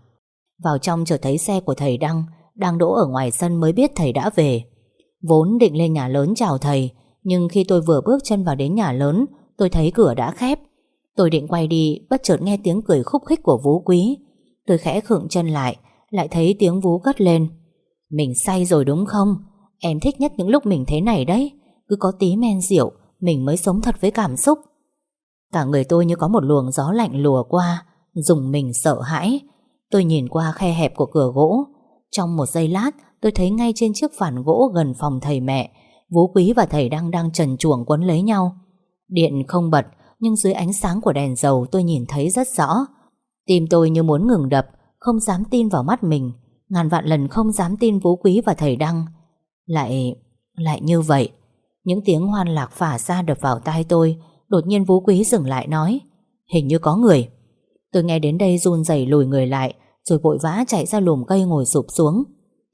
Vào trong chợt thấy xe của thầy Đăng đang đỗ ở ngoài sân mới biết thầy đã về. Vốn định lên nhà lớn chào thầy, nhưng khi tôi vừa bước chân vào đến nhà lớn, tôi thấy cửa đã khép. Tôi định quay đi, bất chợt nghe tiếng cười khúc khích của Vũ Quý. Tôi khẽ khựng chân lại, lại thấy tiếng Vũ cất lên. Mình say rồi đúng không? Em thích nhất những lúc mình thế này đấy. Cứ có tí men rượu, Mình mới sống thật với cảm xúc. Cả người tôi như có một luồng gió lạnh lùa qua, Dùng mình sợ hãi. Tôi nhìn qua khe hẹp của cửa gỗ. Trong một giây lát, Tôi thấy ngay trên chiếc phản gỗ gần phòng thầy mẹ. Vũ Quý và thầy đang đang trần chuồng quấn lấy nhau. Điện không bật, Nhưng dưới ánh sáng của đèn dầu tôi nhìn thấy rất rõ. Tim tôi như muốn ngừng đập, Không dám tin vào mắt mình. Ngàn vạn lần không dám tin Vũ Quý và thầy Đăng. Lại... lại như vậy Những tiếng hoan lạc phả ra đập vào tai tôi Đột nhiên Vũ Quý dừng lại nói Hình như có người. Tôi nghe đến đây run rẩy lùi người lại Rồi vội vã chạy ra lùm cây ngồi sụp xuống.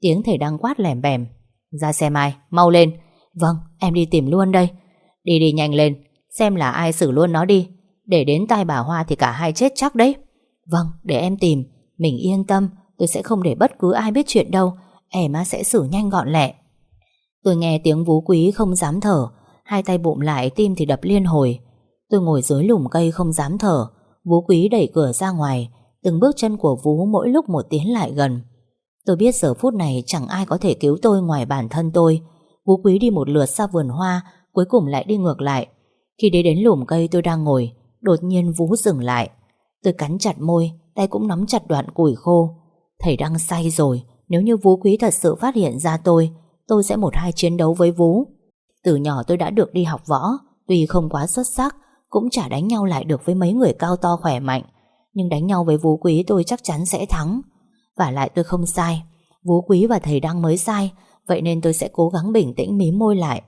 Tiếng thầy đang quát lẻm bèm Ra xem ai, mau lên. Vâng, em đi tìm luôn đây. Đi đi nhanh lên, xem là ai xử luôn nó đi Để đến tai bà Hoa thì cả hai chết chắc đấy. Vâng, để em tìm Mình yên tâm Tôi sẽ không để bất cứ ai biết chuyện đâu Em sẽ xử nhanh gọn lẹ. Tôi nghe tiếng vú quý không dám thở, Hai tay bụng lại tim thì đập liên hồi. Tôi ngồi dưới lùm cây không dám thở, Vú quý đẩy cửa ra ngoài, Từng bước chân của vú mỗi lúc một tiến lại gần. Tôi biết giờ phút này Chẳng ai có thể cứu tôi ngoài bản thân tôi. Vú quý đi một lượt ra vườn hoa, Cuối cùng lại đi ngược lại. Khi đi đến lùm cây tôi đang ngồi, Đột nhiên vú dừng lại. Tôi cắn chặt môi, Tay cũng nắm chặt đoạn củi khô. Thầy đang say rồi, Nếu như Vũ Quý thật sự phát hiện ra tôi Tôi sẽ một hai chiến đấu với Vũ. Từ nhỏ tôi đã được đi học võ, Tuy không quá xuất sắc, Cũng chả đánh nhau lại được với mấy người cao to khỏe mạnh. Nhưng đánh nhau với Vũ Quý tôi chắc chắn sẽ thắng. Và lại tôi không sai, Vũ Quý và thầy đang mới sai, Vậy nên tôi sẽ cố gắng bình tĩnh mím môi lại.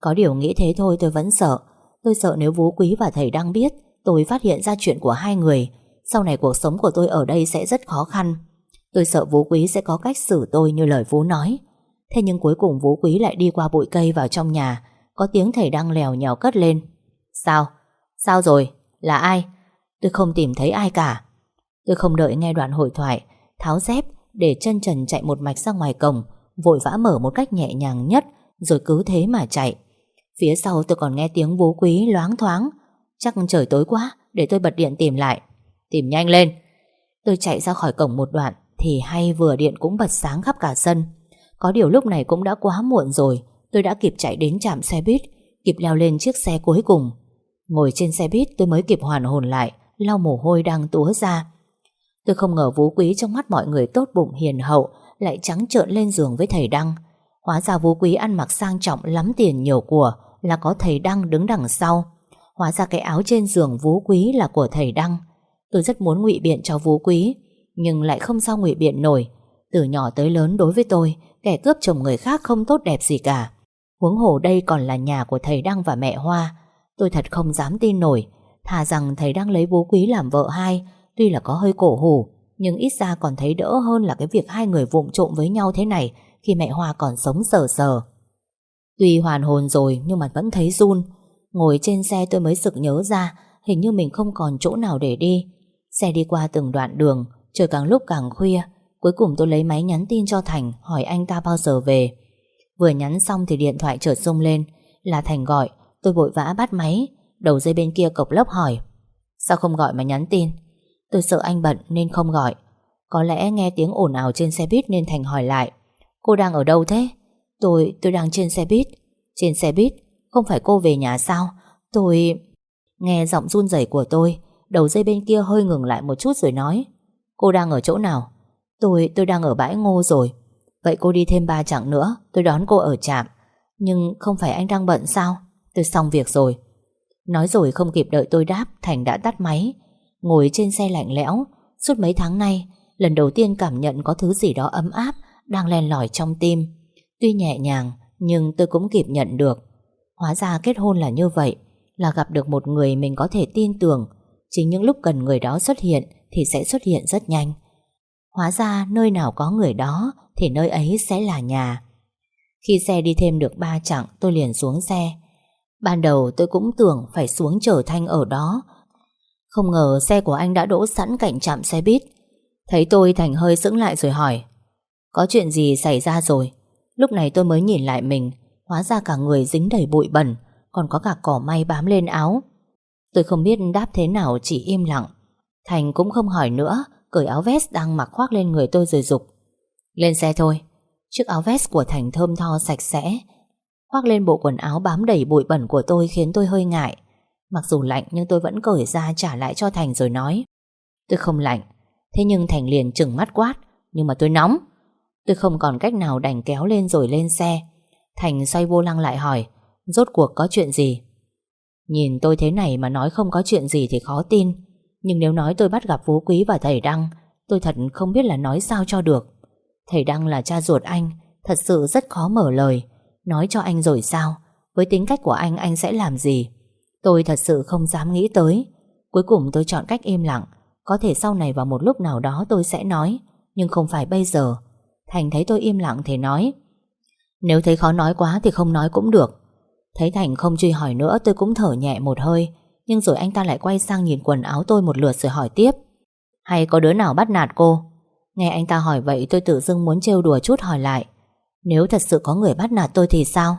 Có điều nghĩ thế thôi tôi vẫn sợ. Tôi sợ nếu Vũ Quý và thầy đang biết Tôi phát hiện ra chuyện của hai người, Sau này cuộc sống của tôi ở đây sẽ rất khó khăn. Tôi sợ Vũ Quý sẽ có cách xử tôi như lời Vũ nói. Thế nhưng cuối cùng Vũ Quý lại đi qua bụi cây vào trong nhà Có tiếng thầy đang lèo nhèo cất lên Sao? Sao rồi? Là ai? Tôi không tìm thấy ai cả. Tôi không đợi nghe đoạn hội thoại, tháo dép để chân trần chạy một mạch ra ngoài cổng, vội vã mở một cách nhẹ nhàng nhất, rồi cứ thế mà chạy. Phía sau tôi còn nghe tiếng Vũ quý loáng thoáng. Chắc trời tối quá, để tôi bật điện tìm lại. Tìm nhanh lên. Tôi chạy ra khỏi cổng một đoạn, thì hay vừa điện cũng bật sáng khắp cả sân. Có điều lúc này cũng đã quá muộn rồi, tôi đã kịp chạy đến trạm xe buýt, kịp leo lên chiếc xe cuối cùng. Ngồi trên xe buýt tôi mới kịp hoàn hồn lại, lau mồ hôi đang túa ra. Tôi không ngờ Vũ Quý trong mắt mọi người tốt bụng hiền hậu lại trắng trợn lên giường với thầy Đăng. Hóa ra Vũ Quý ăn mặc sang trọng lắm tiền nhiều của là có thầy Đăng đứng đằng sau. Hóa ra cái áo trên giường Vũ Quý là của thầy Đăng. Tôi rất muốn ngụy biện cho Vũ Quý, nhưng lại không sao ngụy biện nổi. Từ nhỏ tới lớn đối với tôi, kẻ cướp chồng người khác không tốt đẹp gì cả. Huống hồ đây còn là nhà của thầy Đăng và mẹ Hoa. Tôi thật không dám tin nổi. Thà rằng thầy Đăng lấy bố Quý làm vợ hai, tuy là có hơi cổ hủ, nhưng ít ra còn thấy đỡ hơn là cái việc hai người vụng trộm với nhau thế này khi mẹ Hoa còn sống sờ sờ. Tuy hoàn hồn rồi nhưng mà vẫn thấy run. Ngồi trên xe tôi mới sực nhớ ra hình như mình không còn chỗ nào để đi. Xe đi qua từng đoạn đường, trời càng lúc càng khuya. Cuối cùng tôi lấy máy nhắn tin cho Thành hỏi anh ta bao giờ về. Vừa nhắn xong thì điện thoại chợt rung lên. Là Thành gọi, tôi vội vã bắt máy. Đầu dây bên kia cộc lốc hỏi. Sao không gọi mà nhắn tin? Tôi sợ anh bận nên không gọi. Có lẽ nghe tiếng ồn ào trên xe buýt nên Thành hỏi lại. Cô đang ở đâu thế? Tôi, tôi đang trên xe buýt. Trên xe buýt? Không phải cô về nhà sao? Tôi... Nghe giọng run rẩy của tôi, đầu dây bên kia hơi ngừng lại một chút rồi nói. Cô đang ở chỗ nào? Tôi, tôi đang ở bãi ngô rồi. Vậy cô đi thêm ba chặng nữa, tôi đón cô ở trạm. Nhưng không phải anh đang bận sao? Tôi xong việc rồi. Nói rồi không kịp đợi tôi đáp, Thành đã tắt máy. Ngồi trên xe lạnh lẽo, suốt mấy tháng nay, lần đầu tiên cảm nhận có thứ gì đó ấm áp đang len lỏi trong tim. Tuy nhẹ nhàng, nhưng tôi cũng kịp nhận được. Hóa ra kết hôn là như vậy, là gặp được một người mình có thể tin tưởng. Chính những lúc cần người đó xuất hiện thì sẽ xuất hiện rất nhanh. Hóa ra nơi nào có người đó thì nơi ấy sẽ là nhà. Khi xe đi thêm được ba chặng, tôi liền xuống xe. Ban đầu tôi cũng tưởng phải xuống chở Thanh ở đó. Không ngờ xe của anh đã đỗ sẵn cạnh trạm xe buýt. Thấy tôi Thành hơi sững lại rồi hỏi, Có chuyện gì xảy ra rồi Lúc này tôi mới nhìn lại mình Hóa ra cả người dính đầy bụi bẩn, Còn có cả cỏ may bám lên áo Tôi không biết đáp thế nào, chỉ im lặng Thành cũng không hỏi nữa Cởi áo vest đang mặc khoác lên người tôi rồi dục Lên xe thôi. Chiếc áo vest của Thành thơm tho, sạch sẽ. Khoác lên bộ quần áo bám đầy bụi bẩn của tôi Khiến tôi hơi ngại. Mặc dù lạnh nhưng tôi vẫn cởi ra trả lại cho Thành rồi nói. Tôi không lạnh. Thế nhưng Thành liền chừng mắt quát. Nhưng mà tôi nóng. Tôi không còn cách nào đành kéo lên rồi lên xe. Thành xoay vô lăng lại hỏi, Rốt cuộc có chuyện gì? Nhìn tôi thế này mà nói không có chuyện gì thì khó tin. Nhưng nếu nói tôi bắt gặp Phú Quý và thầy Đăng, Tôi thật không biết là nói sao cho được. Thầy Đăng là cha ruột anh, Thật sự rất khó mở lời. Nói cho anh rồi sao? Với tính cách của anh anh sẽ làm gì? Tôi thật sự không dám nghĩ tới. Cuối cùng tôi chọn cách im lặng. Có thể sau này vào một lúc nào đó tôi sẽ nói, Nhưng không phải bây giờ. Thành thấy tôi im lặng thì nói, Nếu thấy khó nói quá thì không nói cũng được. Thấy Thành không truy hỏi nữa, tôi cũng thở nhẹ một hơi. Nhưng rồi anh ta lại quay sang nhìn quần áo tôi một lượt rồi hỏi tiếp. Hay có đứa nào bắt nạt cô? Nghe anh ta hỏi vậy tôi tự dưng muốn trêu đùa chút hỏi lại. Nếu thật sự có người bắt nạt tôi thì sao?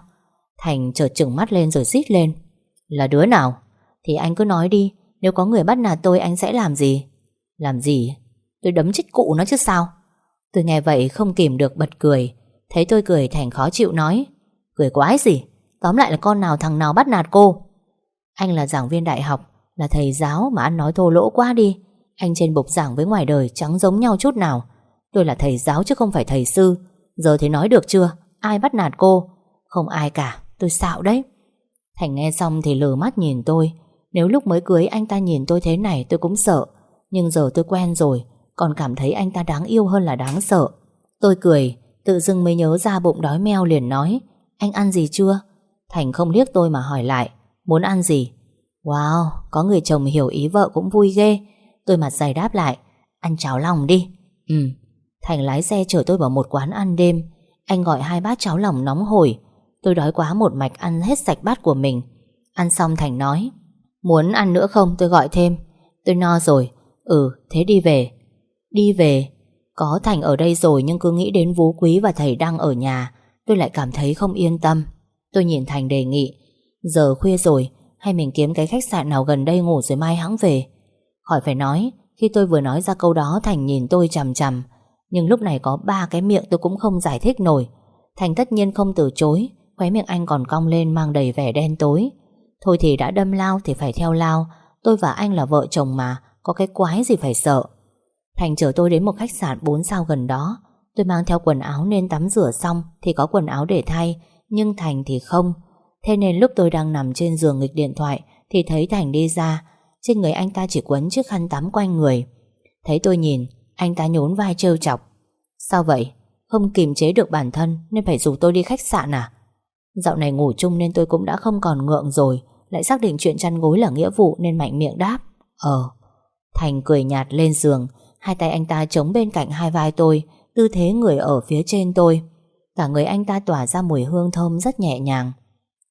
Thành chợt trừng mắt lên rồi rít lên. Là đứa nào? Thì anh cứ nói đi, Nếu có người bắt nạt tôi anh sẽ làm gì? Làm gì? Tôi đấm chết cụ nó chứ sao? Tôi nghe vậy không kìm được bật cười. Thấy tôi cười Thành khó chịu nói. Cười quái gì? Tóm lại là con nào thằng nào bắt nạt cô? Anh là giảng viên đại học, Là thầy giáo mà ăn nói thô lỗ quá đi. Anh trên bục giảng với ngoài đời Chẳng giống nhau chút nào. Tôi là thầy giáo chứ không phải thầy sư. Giờ thì nói được chưa? Ai bắt nạt cô? Không ai cả, Tôi xạo đấy. Thành nghe xong thì lờ mắt nhìn tôi. Nếu lúc mới cưới anh ta nhìn tôi thế này tôi cũng sợ. Nhưng giờ tôi quen rồi, Còn cảm thấy anh ta đáng yêu hơn là đáng sợ. Tôi cười, Tự dưng mới nhớ ra bụng đói meo liền nói, Anh ăn gì chưa? Thành không liếc tôi mà hỏi lại Muốn ăn gì? Wow, có người chồng hiểu ý vợ cũng vui ghê. Tôi mặt dày đáp lại Ăn cháo lòng đi. Ừ Thành lái xe chở tôi vào một quán ăn đêm. Anh gọi hai bát cháo lòng nóng hổi. Tôi đói quá một mạch ăn hết sạch bát của mình. Ăn xong Thành nói Muốn ăn nữa không? Tôi gọi thêm. Tôi no rồi Ừ thế đi về. Đi về? Có Thành ở đây rồi nhưng cứ nghĩ đến Vũ Quý và thầy đang ở nhà Tôi lại cảm thấy không yên tâm. Tôi nhìn Thành đề nghị Giờ khuya rồi, Hay mình kiếm cái khách sạn nào gần đây ngủ rồi mai hãng về? Khỏi phải nói, Khi tôi vừa nói ra câu đó, Thành nhìn tôi chằm chằm. Nhưng lúc này có ba cái miệng tôi cũng không giải thích nổi. Thành tất nhiên không từ chối, Khóe miệng anh còn cong lên mang đầy vẻ đen tối. Thôi thì đã đâm lao thì phải theo lao, Tôi và anh là vợ chồng mà, Có cái quái gì phải sợ. Thành chở tôi đến một khách sạn 4 sao gần đó. Tôi mang theo quần áo nên tắm rửa xong Thì có quần áo để thay, Nhưng Thành thì không. Thế nên lúc tôi đang nằm trên giường nghịch điện thoại Thì thấy Thành đi ra. Trên người anh ta chỉ quấn chiếc khăn tắm quanh người. Thấy tôi nhìn, Anh ta nhốn vai trêu chọc. Sao vậy? Không kiềm chế được bản thân Nên phải rủ tôi đi khách sạn à? Dạo này ngủ chung nên tôi cũng đã không còn ngượng rồi. Lại xác định chuyện chăn gối là nghĩa vụ Nên mạnh miệng đáp. Ờ. Thành cười nhạt lên giường. Hai tay anh ta chống bên cạnh hai vai tôi, Tư thế người ở phía trên tôi. Cả người anh ta tỏa ra mùi hương thơm rất nhẹ nhàng.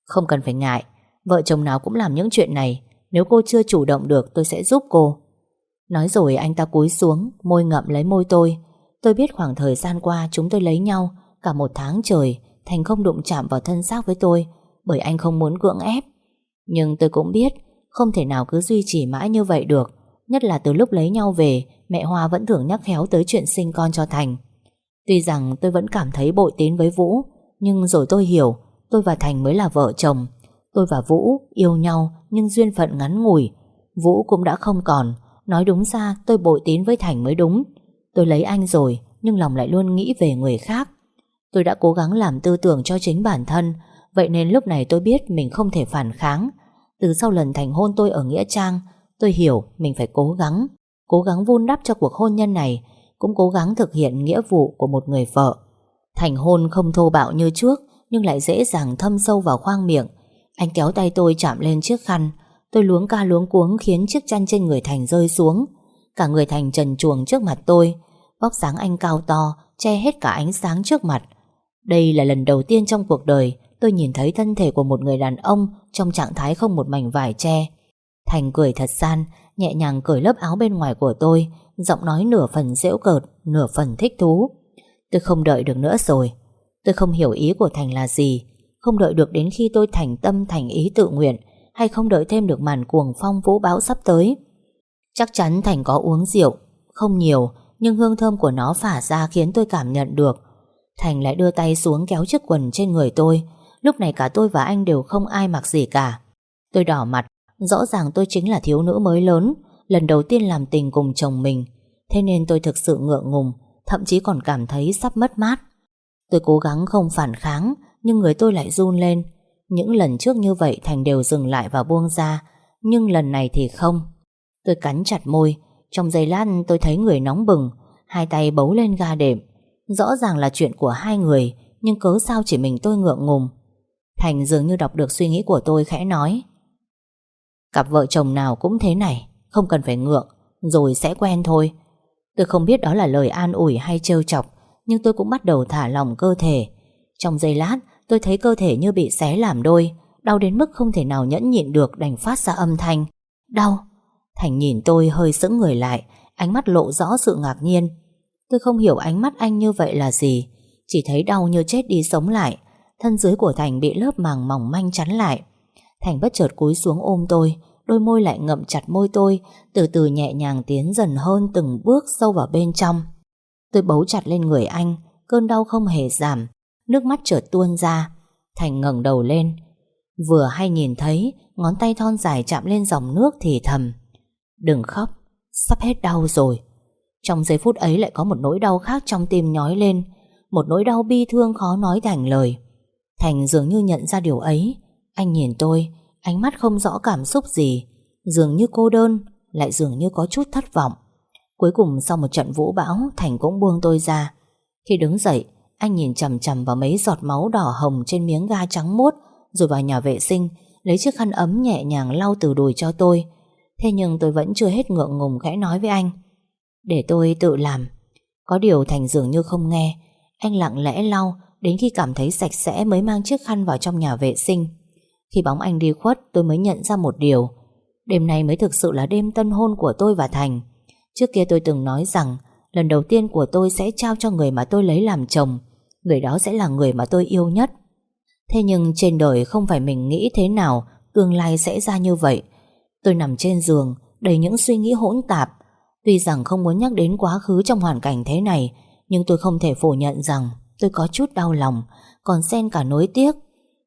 Không cần phải ngại, Vợ chồng nào cũng làm những chuyện này. Nếu cô chưa chủ động được, tôi sẽ giúp cô. Nói rồi anh ta cúi xuống, Môi ngậm lấy môi tôi. Tôi biết khoảng thời gian qua chúng tôi lấy nhau, Cả một tháng trời, Thành không đụng chạm vào thân xác với tôi, Bởi anh không muốn cưỡng ép. Nhưng tôi cũng biết, Không thể nào cứ duy trì mãi như vậy được, Nhất là từ lúc lấy nhau về, Mẹ Hoa vẫn thường nhắc khéo tới chuyện sinh con cho Thành. Tuy rằng tôi vẫn cảm thấy bội tín với Vũ, Nhưng rồi tôi hiểu Tôi và Thành mới là vợ chồng. Tôi và Vũ yêu nhau Nhưng duyên phận ngắn ngủi. Vũ cũng đã không còn. Nói đúng ra, tôi bội tín với Thành mới đúng. Tôi lấy anh rồi, Nhưng lòng lại luôn nghĩ về người khác. Tôi đã cố gắng làm tư tưởng cho chính bản thân, Vậy nên lúc này tôi biết Mình không thể phản kháng. Từ sau lần thành hôn tôi ở Nghĩa Trang, Tôi hiểu mình phải cố gắng Cố gắng vun đắp cho cuộc hôn nhân này, Cũng cố gắng thực hiện nghĩa vụ của một người vợ. Thành hôn không thô bạo như trước nhưng lại dễ dàng thâm sâu vào khoang miệng. Anh kéo tay tôi chạm lên chiếc khăn. Tôi luống ca luống cuống khiến chiếc chăn trên người Thành rơi xuống. Cả người Thành trần chuồng trước mặt tôi. Bóc dáng anh cao to, Che hết cả ánh sáng trước mặt. Đây là lần đầu tiên trong cuộc đời Tôi nhìn thấy thân thể của một người đàn ông Trong trạng thái không một mảnh vải che. Thành cười thật san, Nhẹ nhàng cởi lớp áo bên ngoài của tôi, Giọng nói nửa phần dễu cợt, Nửa phần thích thú. Tôi không đợi được nữa rồi. Tôi không hiểu ý của Thành là gì. Không đợi được đến khi tôi thành tâm, thành ý tự nguyện, Hay không đợi thêm được màn cuồng phong vũ bão sắp tới. Chắc chắn Thành có uống rượu, Không nhiều, Nhưng hương thơm của nó phả ra khiến tôi cảm nhận được. Thành lại đưa tay xuống kéo chiếc quần trên người tôi. Lúc này cả tôi và anh đều không ai mặc gì cả. Tôi đỏ mặt, Rõ ràng tôi chính là thiếu nữ mới lớn, Lần đầu tiên làm tình cùng chồng mình. Thế nên tôi thực sự ngượng ngùng, Thậm chí còn cảm thấy sắp mất mát. Tôi cố gắng không phản kháng, Nhưng người tôi lại run lên. Những lần trước như vậy Thành đều dừng lại và buông ra, Nhưng lần này thì không. Tôi cắn chặt môi, Trong giây lát tôi thấy người nóng bừng, Hai tay bấu lên ga đệm. Rõ ràng là chuyện của hai người, Nhưng cớ sao chỉ mình tôi ngượng ngùng? Thành dường như đọc được suy nghĩ của tôi khẽ nói. Cặp vợ chồng nào cũng thế này, Không cần phải ngượng, Rồi sẽ quen thôi. Tôi không biết đó là lời an ủi hay trêu chọc nhưng tôi cũng bắt đầu thả lỏng cơ thể. Trong giây lát, tôi thấy cơ thể như bị xé làm đôi, Đau đến mức không thể nào nhẫn nhịn được Đành phát ra âm thanh. Đau. Thành nhìn tôi hơi sững người lại, Ánh mắt lộ rõ sự ngạc nhiên. Tôi không hiểu ánh mắt anh như vậy là gì, Chỉ thấy đau như chết đi sống lại. Thân dưới của Thành bị lớp màng mỏng manh chắn lại. Thành bất chợt cúi xuống ôm tôi, Đôi môi lại ngậm chặt môi tôi, Từ từ nhẹ nhàng tiến dần hơn Từng bước sâu vào bên trong. Tôi bấu chặt lên người anh Cơn đau không hề giảm Nước mắt chợt tuôn ra. Thành ngẩng đầu lên. Vừa hay nhìn thấy Ngón tay thon dài chạm lên dòng nước thì thầm Đừng khóc Sắp hết đau rồi. Trong giây phút ấy lại có một nỗi đau khác trong tim nhói lên Một nỗi đau bi thương khó nói thành lời. Thành dường như nhận ra điều ấy. Anh nhìn tôi, ánh mắt không rõ cảm xúc gì, dường như cô đơn, lại dường như có chút thất vọng. Cuối cùng sau một trận vũ bão, Thành cũng buông tôi ra. Khi đứng dậy, anh nhìn chầm chầm vào mấy giọt máu đỏ hồng trên miếng ga trắng mốt rồi vào nhà vệ sinh, lấy chiếc khăn ấm nhẹ nhàng lau từ đùi cho tôi. Thế nhưng tôi vẫn chưa hết ngượng ngùng khẽ nói với anh. Để tôi tự làm. Có điều Thành dường như không nghe. Anh lặng lẽ lau, đến khi cảm thấy sạch sẽ mới mang chiếc khăn vào trong nhà vệ sinh. Khi bóng anh đi khuất tôi mới nhận ra một điều Đêm nay mới thực sự là đêm tân hôn của tôi và Thành Trước kia tôi từng nói rằng, Lần đầu tiên của tôi sẽ trao cho người mà tôi lấy làm chồng, Người đó sẽ là người mà tôi yêu nhất. Thế nhưng trên đời không phải mình nghĩ thế nào, Tương lai sẽ ra như vậy. Tôi nằm trên giường, Đầy những suy nghĩ hỗn tạp. Tuy rằng không muốn nhắc đến quá khứ trong hoàn cảnh thế này, Nhưng tôi không thể phủ nhận rằng Tôi có chút đau lòng, Còn xen cả nối tiếc.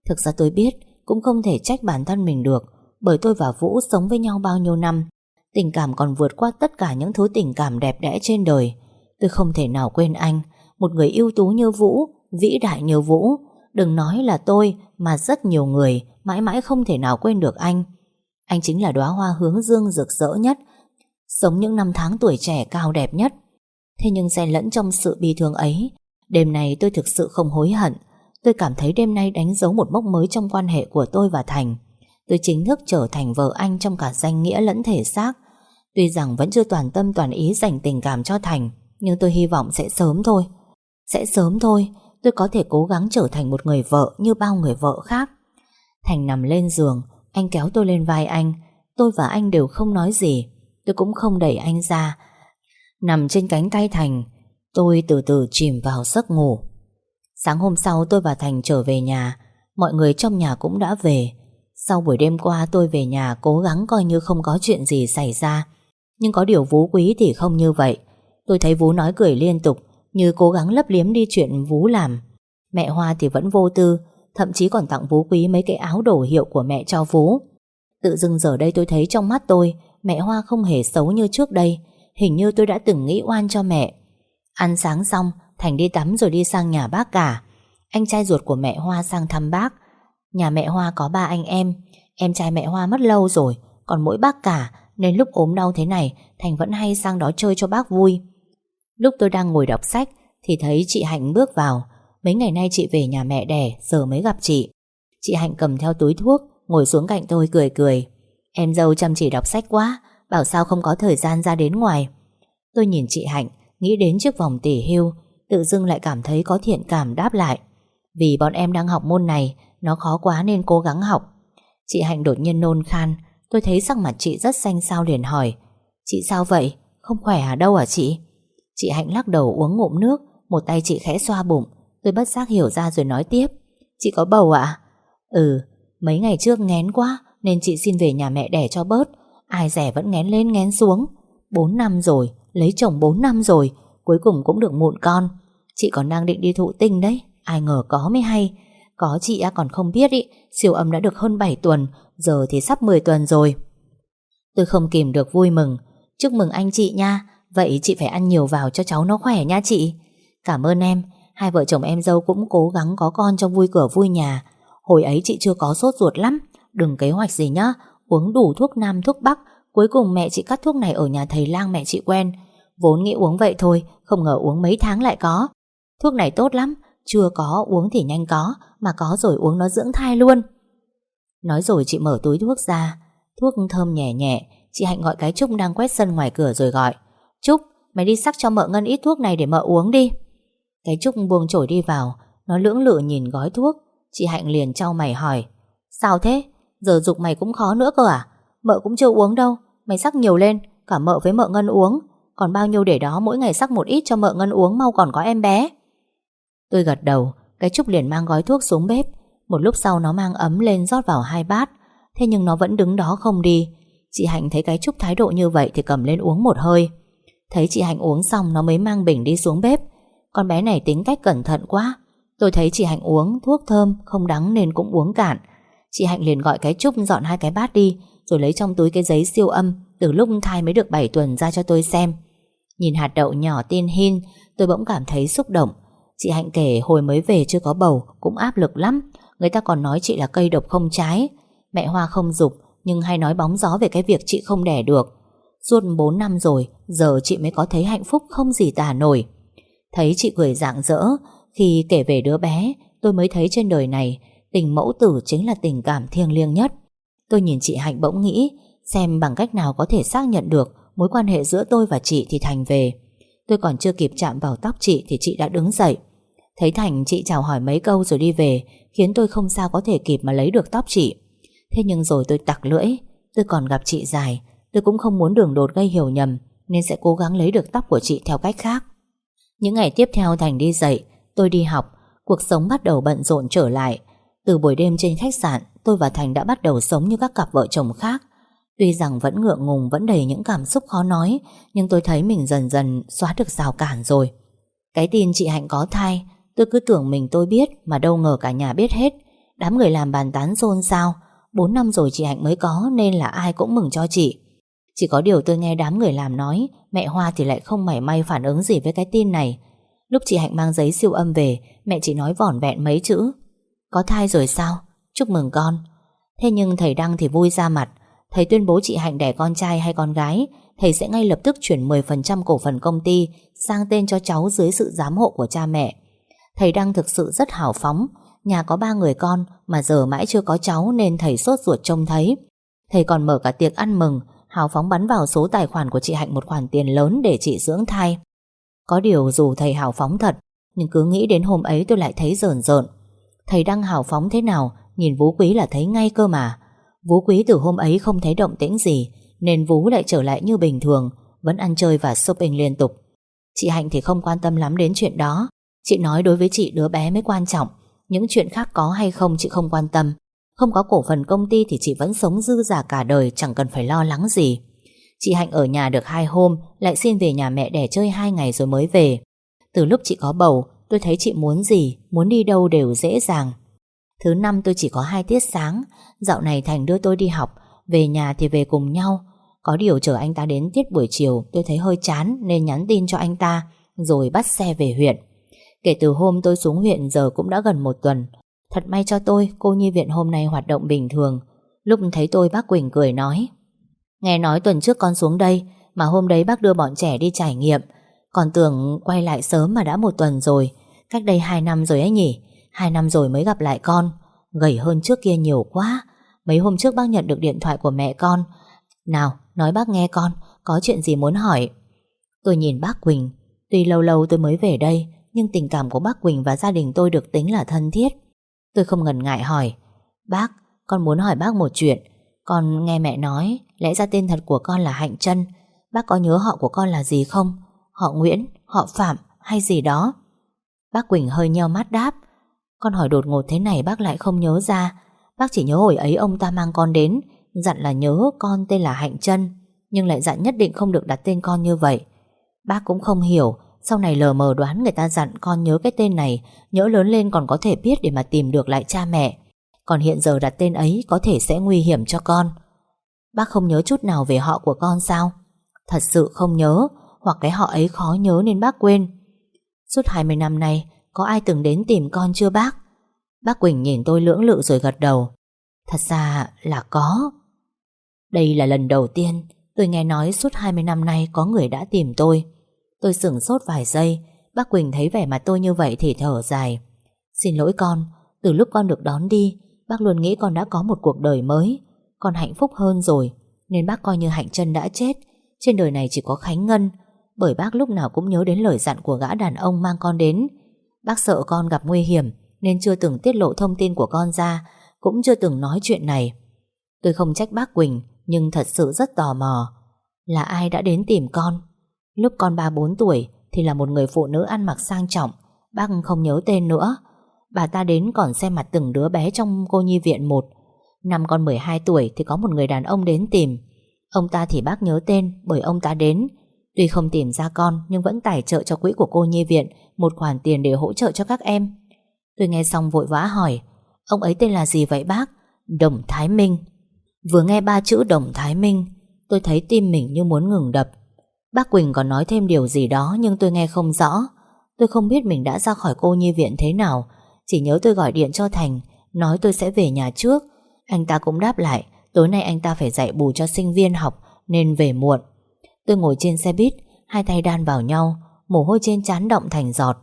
Thực ra tôi biết Cũng không thể trách bản thân mình được, Bởi tôi và Vũ sống với nhau bao nhiêu năm Tình cảm còn vượt qua tất cả những thứ tình cảm đẹp đẽ trên đời. Tôi không thể nào quên anh, Một người ưu tú như Vũ, Vĩ đại như Vũ. Đừng nói là tôi, Mà rất nhiều người Mãi mãi không thể nào quên được anh. Anh chính là đóa hoa hướng dương rực rỡ nhất, Sống những năm tháng tuổi trẻ cao đẹp nhất. Thế nhưng xen lẫn trong sự bi thương ấy, Đêm này tôi thực sự không hối hận. Tôi cảm thấy đêm nay đánh dấu một mốc mới trong quan hệ của tôi và Thành. Tôi chính thức trở thành vợ anh trong cả danh nghĩa lẫn thể xác. Tuy rằng vẫn chưa toàn tâm toàn ý dành tình cảm cho Thành, Nhưng tôi hy vọng sẽ sớm thôi. Sẽ sớm thôi, Tôi có thể cố gắng trở thành một người vợ Như bao người vợ khác. Thành nằm lên giường, Anh kéo tôi lên vai anh. Tôi và anh đều không nói gì. Tôi cũng không đẩy anh ra. Nằm trên cánh tay Thành, Tôi từ từ chìm vào giấc ngủ. Sáng hôm sau tôi và Thành trở về nhà. Mọi người trong nhà cũng đã về. Sau buổi đêm qua tôi về nhà Cố gắng coi như không có chuyện gì xảy ra. Nhưng có điều Vú Quý thì không như vậy. Tôi thấy Vú nói cười liên tục, Như cố gắng lấp liếm đi chuyện Vú làm. Mẹ Hoa thì vẫn vô tư, Thậm chí còn tặng Vú Quý mấy cái áo đổ hiệu của mẹ cho Vú. Tự dưng giờ đây tôi thấy trong mắt tôi, Mẹ Hoa không hề xấu như trước đây, Hình như tôi đã từng nghĩ oan cho mẹ. Ăn sáng xong, Thành đi tắm rồi đi sang nhà bác cả. Anh trai ruột của mẹ Hoa sang thăm bác. Nhà mẹ Hoa có ba anh em. Em trai mẹ Hoa mất lâu rồi, Còn mỗi bác cả, Nên lúc ốm đau thế này, Thành vẫn hay sang đó chơi cho bác vui. Lúc tôi đang ngồi đọc sách, Thì thấy chị Hạnh bước vào. Mấy ngày nay chị về nhà mẹ đẻ, Giờ mới gặp chị. Chị Hạnh cầm theo túi thuốc, Ngồi xuống cạnh tôi cười cười. Em dâu chăm chỉ đọc sách quá, Bảo sao không có thời gian ra đến ngoài. Tôi nhìn chị Hạnh, Nghĩ đến chiếc vòng tỉ hưu, Tự dưng lại cảm thấy có thiện cảm đáp lại. Vì bọn em đang học môn này nó khó quá nên cố gắng học Chị Hạnh đột nhiên nôn khan Tôi thấy sắc mặt chị rất xanh xao liền hỏi Chị sao vậy? Không khỏe à đâu à chị? Chị Hạnh lắc đầu uống ngụm nước Một tay chị khẽ xoa bụng Tôi bất giác hiểu ra rồi nói tiếp Chị có bầu ạ? À? Ừ, mấy ngày trước ngén quá Nên chị xin về nhà mẹ đẻ cho bớt Ai rẻ vẫn ngén lên ngén xuống 4 năm rồi, lấy chồng 4 năm rồi Cuối cùng cũng được mụn con Chị còn đang định đi thụ tinh đấy Ai ngờ có mới hay có chị á, còn không biết ý. Siêu âm đã được hơn 7 tuần, Giờ thì sắp 10 tuần rồi. Tôi không kìm được vui mừng. Chúc mừng anh chị nha. Vậy chị phải ăn nhiều vào cho cháu nó khỏe nha chị. Cảm ơn em. Hai vợ chồng em dâu cũng cố gắng có con cho vui cửa vui nhà. Hồi ấy chị chưa có sốt ruột lắm. Đừng kế hoạch gì nhá. Uống đủ thuốc nam, thuốc bắc. Cuối cùng mẹ chị cắt thuốc này ở nhà thầy lang mẹ chị quen. Vốn nghĩ uống vậy thôi, Không ngờ uống mấy tháng lại có. Thuốc này tốt lắm. Chưa có uống thì nhanh có, Mà có rồi uống nó dưỡng thai luôn. Nói rồi chị mở túi thuốc ra, Thuốc thơm nhẹ nhẹ, Chị Hạnh gọi cái Trúc đang quét sân ngoài cửa rồi gọi, Trúc, mày đi sắc cho mợ ngân ít thuốc này để mợ uống đi. Cái Trúc buông chổi đi vào, Nó lưỡng lự nhìn gói thuốc. Chị Hạnh liền trao mày hỏi, Sao thế? Giờ dục mày cũng khó nữa cơ à? Mợ cũng chưa uống đâu, Mày sắc nhiều lên, Cả mợ với mợ ngân uống. Còn bao nhiêu để đó mỗi ngày sắc một ít cho mợ ngân uống, Mau còn có em bé. Tôi gật đầu, Cái Trúc liền mang gói thuốc xuống bếp. Một lúc sau nó mang ấm lên rót vào hai bát. Thế nhưng nó vẫn đứng đó không đi. Chị Hạnh thấy cái Trúc thái độ như vậy Thì cầm lên uống một hơi. Thấy chị Hạnh uống xong, nó mới mang bình đi xuống bếp. Con bé này tính cách cẩn thận quá. Tôi thấy chị Hạnh uống thuốc thơm, Không đắng nên cũng uống cạn. Chị Hạnh liền gọi cái Trúc dọn hai cái bát đi, Rồi lấy trong túi cái giấy siêu âm, Từ lúc thai mới được 7 tuần ra cho tôi xem. Nhìn hạt đậu nhỏ tiên hin, Tôi bỗng cảm thấy xúc động. Chị Hạnh kể hồi mới về chưa có bầu, Cũng áp lực lắm. Người ta còn nói chị là cây độc không trái. Mẹ Hoa không dục, Nhưng hay nói bóng gió về cái việc chị không đẻ được. Suốt 4 năm rồi, Giờ chị mới có thấy hạnh phúc không gì tả nổi. Thấy chị cười rạng rỡ, Khi kể về đứa bé, Tôi mới thấy trên đời này, Tình mẫu tử chính là tình cảm thiêng liêng nhất. Tôi nhìn chị Hạnh bỗng nghĩ, Xem bằng cách nào có thể xác nhận được Mối quan hệ giữa tôi và chị thì Thành về. Tôi còn chưa kịp chạm vào tóc chị Thì chị đã đứng dậy. Thấy Thành, chị chào hỏi mấy câu rồi đi về, Khiến tôi không sao có thể kịp mà lấy được tóc chị. Thế nhưng rồi tôi tặc lưỡi, Tôi còn gặp chị dài, Tôi cũng không muốn đường đột gây hiểu nhầm, Nên sẽ cố gắng lấy được tóc của chị theo cách khác. Những ngày tiếp theo Thành đi dạy, Tôi đi học, Cuộc sống bắt đầu bận rộn trở lại. Từ buổi đêm trên khách sạn, Tôi và Thành đã bắt đầu sống như các cặp vợ chồng khác. Tuy rằng vẫn ngượng ngùng, Vẫn đầy những cảm xúc khó nói, Nhưng tôi thấy mình dần dần xóa được rào cản rồi. Cái tin chị Hạnh có thai Tôi cứ tưởng mình tôi biết Mà đâu ngờ cả nhà biết hết. Đám người làm bàn tán xôn xao. 4 năm rồi chị Hạnh mới có Nên là ai cũng mừng cho chị. Chỉ có điều tôi nghe đám người làm nói, Mẹ Hoa thì lại không mảy may phản ứng gì với cái tin này. Lúc chị Hạnh mang giấy siêu âm về, Mẹ chỉ nói vỏn vẹn mấy chữ. Có thai rồi sao? Chúc mừng con. Thế nhưng thầy Đăng thì vui ra mặt. Thầy tuyên bố chị Hạnh đẻ con trai hay con gái, Thầy sẽ ngay lập tức chuyển 10% cổ phần công ty Sang tên cho cháu dưới sự giám hộ của cha mẹ. Thầy đang thực sự rất hào phóng. Nhà có ba người con, Mà giờ mãi chưa có cháu Nên thầy sốt ruột trông thấy. Thầy còn mở cả tiệc ăn mừng. Hào phóng bắn vào số tài khoản của chị Hạnh một khoản tiền lớn để chị dưỡng thai. Có điều dù thầy hào phóng thật, Nhưng cứ nghĩ đến hôm ấy tôi lại thấy rờn rợn. Thầy đang hào phóng thế nào, Nhìn Vũ Quý là thấy ngay cơ mà. Vũ Quý từ hôm ấy không thấy động tĩnh gì, Nên Vũ lại trở lại như bình thường, Vẫn ăn chơi và shopping liên tục. Chị Hạnh thì không quan tâm lắm đến chuyện đó. Chị nói đối với chị đứa bé mới quan trọng. Những chuyện khác có hay không chị không quan tâm. Không có cổ phần công ty Thì chị vẫn sống dư giả cả đời, Chẳng cần phải lo lắng gì. Chị Hạnh ở nhà được hai hôm, Lại xin về nhà mẹ đẻ chơi hai ngày rồi mới về. Từ lúc chị có bầu, Tôi thấy chị muốn gì, Muốn đi đâu đều dễ dàng. Thứ năm tôi chỉ có hai tiết sáng. Dạo này Thành đưa tôi đi học, Về nhà thì về cùng nhau. Có điều chờ anh ta đến tiết buổi chiều, Tôi thấy hơi chán nên nhắn tin cho anh ta, Rồi bắt xe về huyện. Kể từ hôm tôi xuống huyện giờ cũng đã gần một tuần. Thật may cho tôi, Cô nhi viện hôm nay hoạt động bình thường. Lúc thấy tôi, bác Quỳnh cười nói, Nghe nói tuần trước con xuống đây, Mà hôm đấy bác đưa bọn trẻ đi trải nghiệm. Còn tưởng quay lại sớm mà đã một tuần rồi. Cách đây hai năm rồi ấy nhỉ? Hai năm rồi mới gặp lại con. Gầy hơn trước kia nhiều quá. Mấy hôm trước bác nhận được điện thoại của mẹ con. Nào, nói bác nghe con, Có chuyện gì muốn hỏi? Tôi nhìn bác Quỳnh. Tuy lâu lâu tôi mới về đây nhưng tình cảm của bác Quỳnh và gia đình tôi được tính là thân thiết. Tôi không ngần ngại hỏi Bác, con muốn hỏi bác một chuyện. Con nghe mẹ nói Lẽ ra tên thật của con là Hạnh Trân. Bác có nhớ họ của con là gì không? Họ Nguyễn, họ Phạm hay gì đó? Bác Quỳnh hơi nheo mắt đáp con hỏi đột ngột thế này bác lại không nhớ ra. Bác chỉ nhớ hồi ấy ông ta mang con đến Dặn là nhớ con tên là Hạnh Trân Nhưng lại dặn nhất định không được đặt tên con như vậy. Bác cũng không hiểu sau này lờ mờ đoán người ta dặn con nhớ cái tên này Nhớ lớn lên còn có thể biết để mà tìm được lại cha mẹ Còn hiện giờ đặt tên ấy có thể sẽ nguy hiểm cho con Bác không nhớ chút nào về họ của con sao Thật sự không nhớ, Hoặc cái họ ấy khó nhớ nên bác quên Suốt 20 năm nay, có ai từng đến tìm con chưa bác? Bác Quỳnh nhìn tôi lưỡng lự rồi gật đầu. Thật ra là có. Đây là lần đầu tiên tôi nghe nói suốt 20 năm nay có người đã tìm tôi. Tôi sửng sốt vài giây, bác Quỳnh thấy vẻ mặt tôi như vậy thì thở dài. Xin lỗi con, từ lúc con được đón đi, bác luôn nghĩ con đã có một cuộc đời mới. Con hạnh phúc hơn rồi, nên bác coi như Hạnh chân đã chết. Trên đời này chỉ có Khánh Ngân, bởi bác lúc nào cũng nhớ đến lời dặn của gã đàn ông mang con đến Bác sợ con gặp nguy hiểm Nên chưa từng tiết lộ thông tin của con ra Cũng chưa từng nói chuyện này Tôi không trách bác Quỳnh Nhưng thật sự rất tò mò Là ai đã đến tìm con Lúc con 3-4 tuổi Thì là một người phụ nữ ăn mặc sang trọng, Bác không nhớ tên nữa. Bà ta đến còn xem mặt từng đứa bé trong cô nhi viện một. Năm con 12 tuổi Thì có một người đàn ông đến tìm. Ông ta thì bác nhớ tên Bởi ông ta đến. Tuy không tìm ra con, nhưng vẫn tài trợ cho quỹ của cô nhi viện một khoản tiền để hỗ trợ cho các em. Tôi nghe xong vội vã hỏi, Ông ấy tên là gì vậy bác? Đồng Thái Minh. Vừa nghe ba chữ Đồng Thái Minh Tôi thấy tim mình như muốn ngừng đập. Bác Quỳnh còn nói thêm điều gì đó Nhưng tôi nghe không rõ. Tôi không biết mình đã ra khỏi cô nhi viện thế nào. Chỉ nhớ tôi gọi điện cho Thành, Nói tôi sẽ về nhà trước. Anh ta cũng đáp lại, Tối nay anh ta phải dạy bù cho sinh viên học, Nên về muộn. Tôi ngồi trên xe buýt, Hai tay đan vào nhau, Mồ hôi trên trán động thành giọt.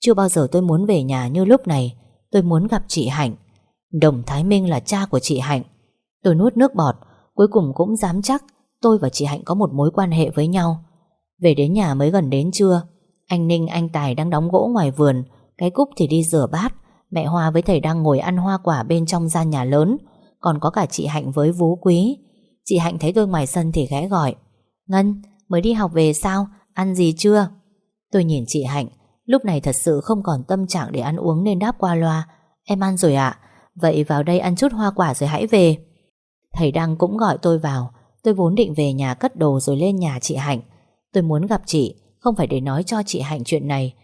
Chưa bao giờ tôi muốn về nhà như lúc này. Tôi muốn gặp chị Hạnh. Đồng Thái Minh là cha của chị Hạnh. Tôi nuốt nước bọt, Cuối cùng cũng dám chắc Tôi và chị Hạnh có một mối quan hệ với nhau. Về đến nhà mới gần đến trưa Anh Ninh anh Tài đang đóng gỗ ngoài vườn Cái Cúc thì đi rửa bát Mẹ Hoa với thầy đang ngồi ăn hoa quả bên trong gian nhà lớn Còn có cả chị Hạnh với Vú Quý Chị Hạnh thấy tôi ngoài sân thì ghé gọi Ngân, mới đi học về sao? Ăn gì chưa? Tôi nhìn chị Hạnh Lúc này thật sự không còn tâm trạng để ăn uống nên đáp qua loa Em ăn rồi ạ Vậy vào đây ăn chút hoa quả rồi hãy về Thầy Đăng cũng gọi tôi vào Tôi vốn định về nhà cất đồ rồi lên nhà chị Hạnh Tôi muốn gặp chị, Không phải để nói cho chị Hạnh chuyện này.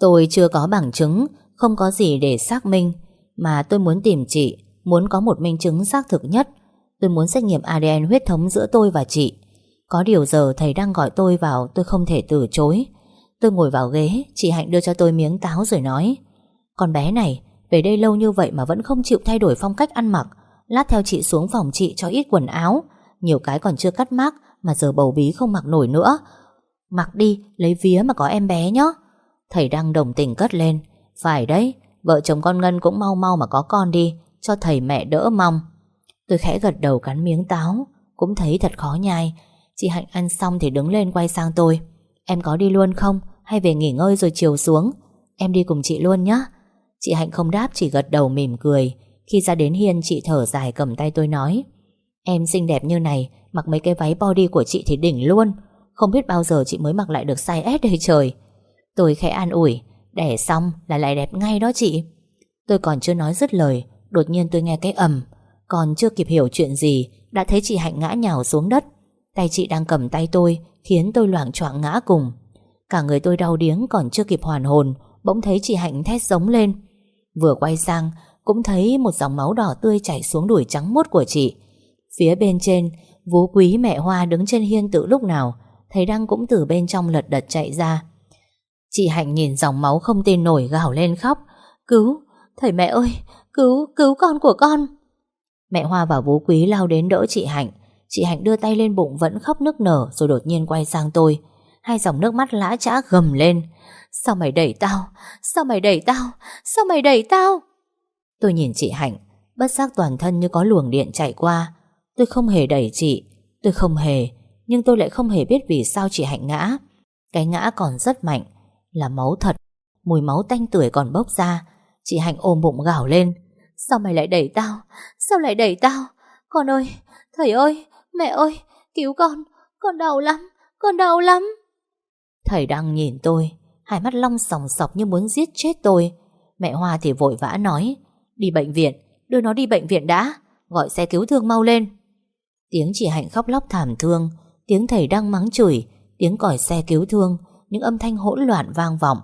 Tôi chưa có bằng chứng, Không có gì để xác minh. Mà tôi muốn tìm chị, Muốn có một minh chứng xác thực nhất. Tôi muốn xét nghiệm ADN huyết thống giữa tôi và chị. Có điều giờ thầy đang gọi tôi vào, Tôi không thể từ chối. Tôi ngồi vào ghế, Chị Hạnh đưa cho tôi miếng táo rồi nói. Con bé này, về đây lâu như vậy mà vẫn không chịu thay đổi phong cách ăn mặc. Lát theo chị xuống phòng chị cho ít quần áo. Nhiều cái còn chưa cắt mác mà giờ bầu bí không mặc nổi nữa. Mặc đi, lấy vía mà có em bé nhé. Thầy đang đồng tình cất lên. Phải đấy, vợ chồng con Ngân cũng mau mau mà có con đi Cho thầy mẹ đỡ mong. Tôi khẽ gật đầu cắn miếng táo Cũng thấy thật khó nhai. Chị Hạnh ăn xong thì đứng lên quay sang tôi. Em có đi luôn không? Hay về nghỉ ngơi rồi chiều xuống? Em đi cùng chị luôn nhé Chị Hạnh không đáp chỉ gật đầu mỉm cười. Khi ra đến hiên chị thở dài cầm tay tôi nói. Em xinh đẹp như này Mặc mấy cái váy body của chị thì đỉnh luôn. Không biết bao giờ chị mới mặc lại được size S đây trời. Tôi khẽ an ủi, Đẻ xong là lại đẹp ngay đó chị. Tôi còn chưa nói dứt lời, Đột nhiên tôi nghe cái ầm. Còn chưa kịp hiểu chuyện gì, Đã thấy chị Hạnh ngã nhào xuống đất. Tay chị đang cầm tay tôi, Khiến tôi loảng choạng ngã cùng. Cả người tôi đau điếng còn chưa kịp hoàn hồn, Bỗng thấy chị Hạnh thét giống lên. Vừa quay sang, Cũng thấy một dòng máu đỏ tươi chảy xuống đùi trắng mốt của chị. Phía bên trên Vú quý mẹ Hoa đứng trên hiên từ lúc nào thấy Đăng cũng từ bên trong lật đật chạy ra. Chị Hạnh nhìn dòng máu không tin nổi gào lên khóc. Cứu, thầy mẹ ơi Cứu, cứu con của con. Mẹ Hoa và Vú Quý lao đến đỡ chị Hạnh. Chị Hạnh đưa tay lên bụng vẫn khóc nức nở Rồi đột nhiên quay sang tôi. Hai dòng nước mắt lã chã gầm lên. Sao mày đẩy tao? Sao mày đẩy tao? Sao mày đẩy tao? Tôi nhìn chị Hạnh Bất giác toàn thân như có luồng điện chạy qua. Tôi không hề đẩy chị Tôi không hề Nhưng tôi lại không hề biết vì sao chị Hạnh ngã. Cái ngã còn rất mạnh Là máu thật Mùi máu tanh tưởi còn bốc ra. Chị Hạnh ôm bụng gào lên Sao mày lại đẩy tao? Sao lại đẩy tao? Con ơi Thầy ơi Mẹ ơi Cứu con Con đau lắm Con đau lắm. Thầy đang nhìn tôi Hai mắt long sòng sọc như muốn giết chết tôi. Mẹ Hoa thì vội vã nói Đi bệnh viện, đưa nó đi bệnh viện đã Gọi xe cứu thương mau lên. Tiếng chị Hạnh khóc lóc thảm thương, Tiếng thầy đang mắng chửi, Tiếng còi xe cứu thương, Những âm thanh hỗn loạn vang vọng.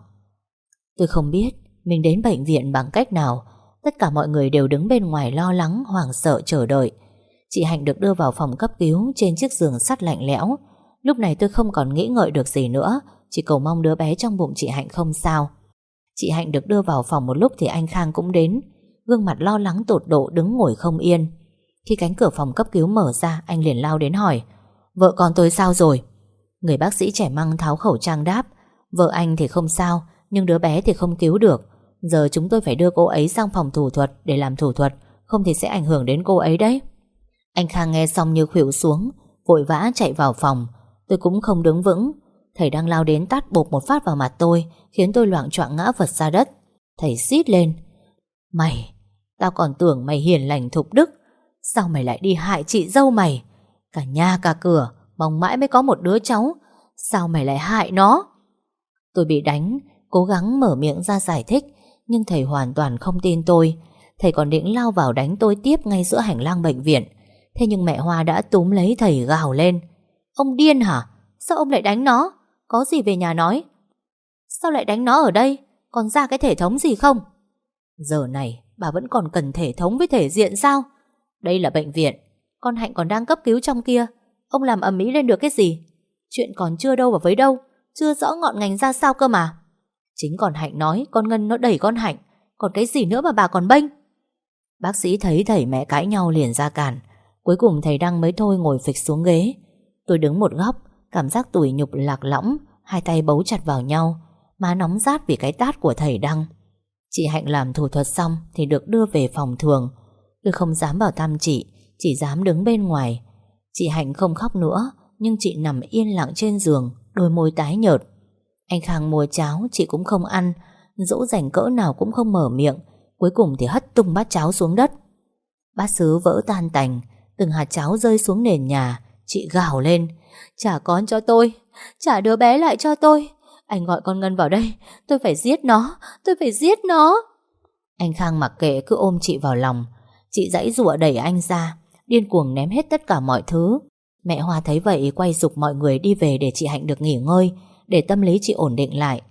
Tôi không biết mình đến bệnh viện bằng cách nào, Tất cả mọi người đều đứng bên ngoài lo lắng, Hoảng sợ, chờ đợi. Chị Hạnh được đưa vào phòng cấp cứu Trên chiếc giường sắt lạnh lẽo. Lúc này tôi không còn nghĩ ngợi được gì nữa, chỉ cầu mong đứa bé trong bụng chị Hạnh không sao. Chị Hạnh được đưa vào phòng một lúc Thì anh Khang cũng đến. Gương mặt lo lắng tột độ đứng ngồi không yên. Khi cánh cửa phòng cấp cứu mở ra Anh liền lao đến hỏi Vợ con tôi sao rồi? Người bác sĩ trẻ măng tháo khẩu trang đáp Vợ anh thì không sao Nhưng đứa bé thì không cứu được. Giờ chúng tôi phải đưa cô ấy sang phòng thủ thuật Để làm thủ thuật Không thì sẽ ảnh hưởng đến cô ấy đấy. Anh Khang nghe xong như khuỵu xuống Vội vã chạy vào phòng. Tôi cũng không đứng vững. Thầy đang lao đến tát bột một phát vào mặt tôi Khiến tôi loạn choạng ngã vật ra đất. Thầy xít lên Mày, tao còn tưởng mày hiền lành thục đức Sao mày lại đi hại chị dâu mày? Cả nhà cả cửa, Mong mãi mới có một đứa cháu. Sao mày lại hại nó? Tôi bị đánh, Cố gắng mở miệng ra giải thích, Nhưng thầy hoàn toàn không tin tôi. Thầy còn định lao vào đánh tôi tiếp Ngay giữa hành lang bệnh viện. Thế nhưng mẹ Hoa đã túm lấy thầy gào lên. Ông điên hả? Sao ông lại đánh nó? Có gì về nhà nói? Sao lại đánh nó ở đây? Còn ra cái thể thống gì không? Giờ này, bà vẫn còn cần thể thống với thể diện sao? Đây là bệnh viện. Con Hạnh còn đang cấp cứu trong kia. Ông làm ầm ĩ lên được cái gì? Chuyện còn chưa đâu và với đâu. Chưa rõ ngọn ngành ra sao cơ mà. Chính còn Hạnh nói, con Ngân nó đẩy con Hạnh. Còn cái gì nữa mà bà còn bênh? Bác sĩ thấy thầy mẹ cãi nhau liền ra cản. Cuối cùng thầy Đăng mới thôi ngồi phịch xuống ghế. Tôi đứng một góc, Cảm giác tủi nhục lạc lõng, Hai tay bấu chặt vào nhau, Má nóng rát vì cái tát của thầy Đăng. Chị Hạnh làm thủ thuật xong Thì được đưa về phòng thường. Tôi không dám vào thăm chị, Chỉ dám đứng bên ngoài. Chị Hạnh không khóc nữa, Nhưng chị nằm yên lặng trên giường, Đôi môi tái nhợt. Anh Khang mua cháo, chị cũng không ăn. Dỗ dành cỡ nào cũng không mở miệng, Cuối cùng thì hất tung bát cháo xuống đất. Bát sứ vỡ tan tành, Từng hạt cháo rơi xuống nền nhà. Chị gào lên, Trả con cho tôi, Trả đứa bé lại cho tôi. Anh gọi con Ngân vào đây, Tôi phải giết nó, Tôi phải giết nó. Anh Khang mặc kệ cứ ôm chị vào lòng. Chị dãy rụa đẩy anh ra, Điên cuồng ném hết tất cả mọi thứ. Mẹ Hoa thấy vậy, quay dục mọi người đi về Để chị Hạnh được nghỉ ngơi, Để tâm lý chị ổn định lại.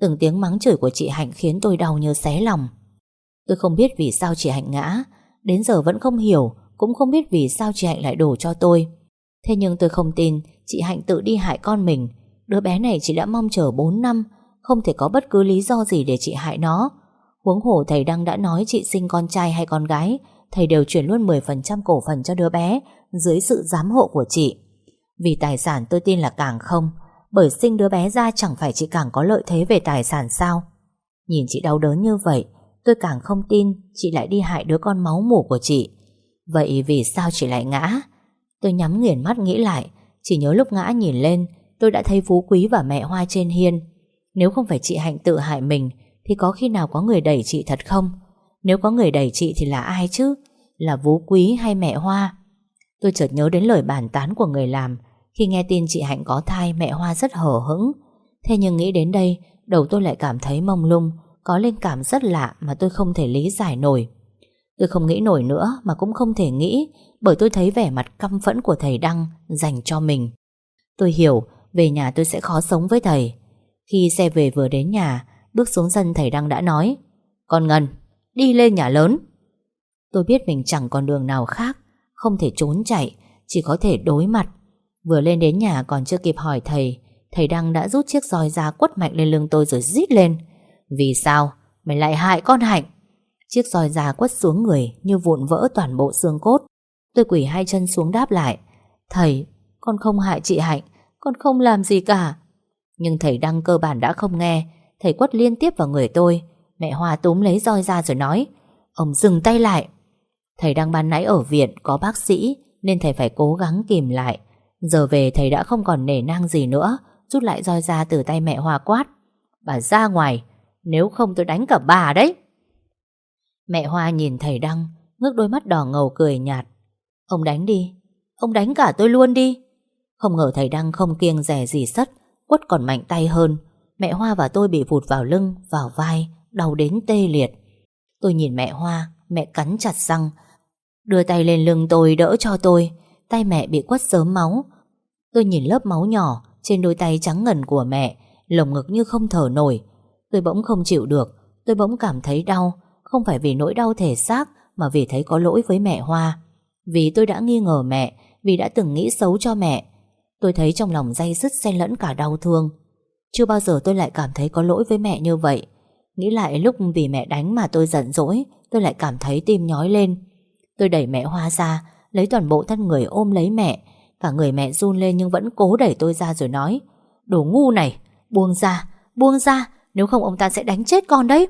Từng tiếng mắng chửi của chị Hạnh khiến tôi đau như xé lòng. Tôi không biết vì sao chị Hạnh ngã, Đến giờ vẫn không hiểu, Cũng không biết vì sao chị Hạnh lại đổ cho tôi. Thế nhưng tôi không tin, Chị Hạnh tự đi hại con mình. Đứa bé này chị đã mong chờ 4 năm, Không thể có bất cứ lý do gì để chị hại nó. Huống hồ thầy Đăng đã nói chị sinh con trai hay con gái Thầy đều chuyển luôn 10% cổ phần cho đứa bé Dưới sự giám hộ của chị. Vì tài sản tôi tin là càng không, Bởi sinh đứa bé ra chẳng phải chị càng có lợi thế về tài sản sao? Nhìn chị đau đớn như vậy, Tôi càng không tin Chị lại đi hại đứa con máu mủ của chị. Vậy vì sao chị lại ngã? Tôi nhắm nghiền mắt nghĩ lại, Chỉ nhớ lúc ngã nhìn lên, Tôi đã thấy Phú Quý và mẹ Hoa trên hiên. Nếu không phải chị Hạnh tự hại mình, Thì có khi nào có người đẩy chị thật không? Nếu có người đẩy chị thì là ai chứ? Là Vú Quý hay mẹ Hoa? Tôi chợt nhớ đến lời bàn tán của người làm. Khi nghe tin chị Hạnh có thai Mẹ Hoa rất hở hững. Thế nhưng nghĩ đến đây Đầu tôi lại cảm thấy mông lung. Có linh cảm rất lạ mà tôi không thể lý giải nổi. Tôi không nghĩ nổi nữa Mà cũng không thể nghĩ Bởi tôi thấy vẻ mặt căm phẫn của thầy Đăng Dành cho mình. Tôi hiểu về nhà tôi sẽ khó sống với thầy. Khi xe về vừa đến nhà Bước xuống sân thầy Đăng đã nói Con Ngân, đi lên nhà lớn. Tôi biết mình chẳng còn đường nào khác Không thể trốn chạy Chỉ có thể đối mặt. Vừa lên đến nhà còn chưa kịp hỏi thầy Thầy Đăng đã rút chiếc roi ra quất mạnh lên lưng tôi rồi rít lên. Vì sao? Mày lại hại con Hạnh. Chiếc roi già quất xuống người Như vụn vỡ toàn bộ xương cốt. Tôi quỳ hai chân xuống đáp lại Thầy, con không hại chị Hạnh Con không làm gì cả. Nhưng thầy Đăng cơ bản đã không nghe Thầy quất liên tiếp vào người tôi. Mẹ Hoa túm lấy roi ra rồi nói Ông dừng tay lại. Thầy Đăng ban nãy ở viện có bác sĩ Nên thầy phải cố gắng kìm lại. Giờ về thầy đã không còn nể nang gì nữa Rút lại roi ra từ tay mẹ Hoa quát Bà ra ngoài Nếu không tôi đánh cả bà đấy. Mẹ Hoa nhìn thầy Đăng Ngước đôi mắt đỏ ngầu cười nhạt Ông đánh đi Ông đánh cả tôi luôn đi. Không ngờ thầy Đăng không kiêng rẻ gì sất Quất còn mạnh tay hơn. Mẹ Hoa và tôi bị vụt vào lưng, vào vai Đau đến tê liệt. Tôi nhìn mẹ Hoa, mẹ cắn chặt răng. Đưa tay lên lưng tôi đỡ cho tôi. Tay mẹ bị quất sớm máu. Tôi nhìn lớp máu nhỏ Trên đôi tay trắng ngần của mẹ Lồng ngực như không thở nổi. Tôi bỗng không chịu được. Tôi bỗng cảm thấy đau. Không phải vì nỗi đau thể xác Mà vì thấy có lỗi với mẹ Hoa. Vì tôi đã nghi ngờ mẹ Vì đã từng nghĩ xấu cho mẹ. Tôi thấy trong lòng dây dứt xen lẫn cả đau thương. Chưa bao giờ tôi lại cảm thấy có lỗi với mẹ như vậy. Nghĩ lại lúc vì mẹ đánh mà tôi giận dỗi Tôi lại cảm thấy tim nhói lên. Tôi đẩy mẹ Hoa ra Lấy toàn bộ thân người ôm lấy mẹ. Cả người mẹ run lên nhưng vẫn cố đẩy tôi ra rồi nói Đồ ngu này Buông ra, buông ra Nếu không ông ta sẽ đánh chết con đấy.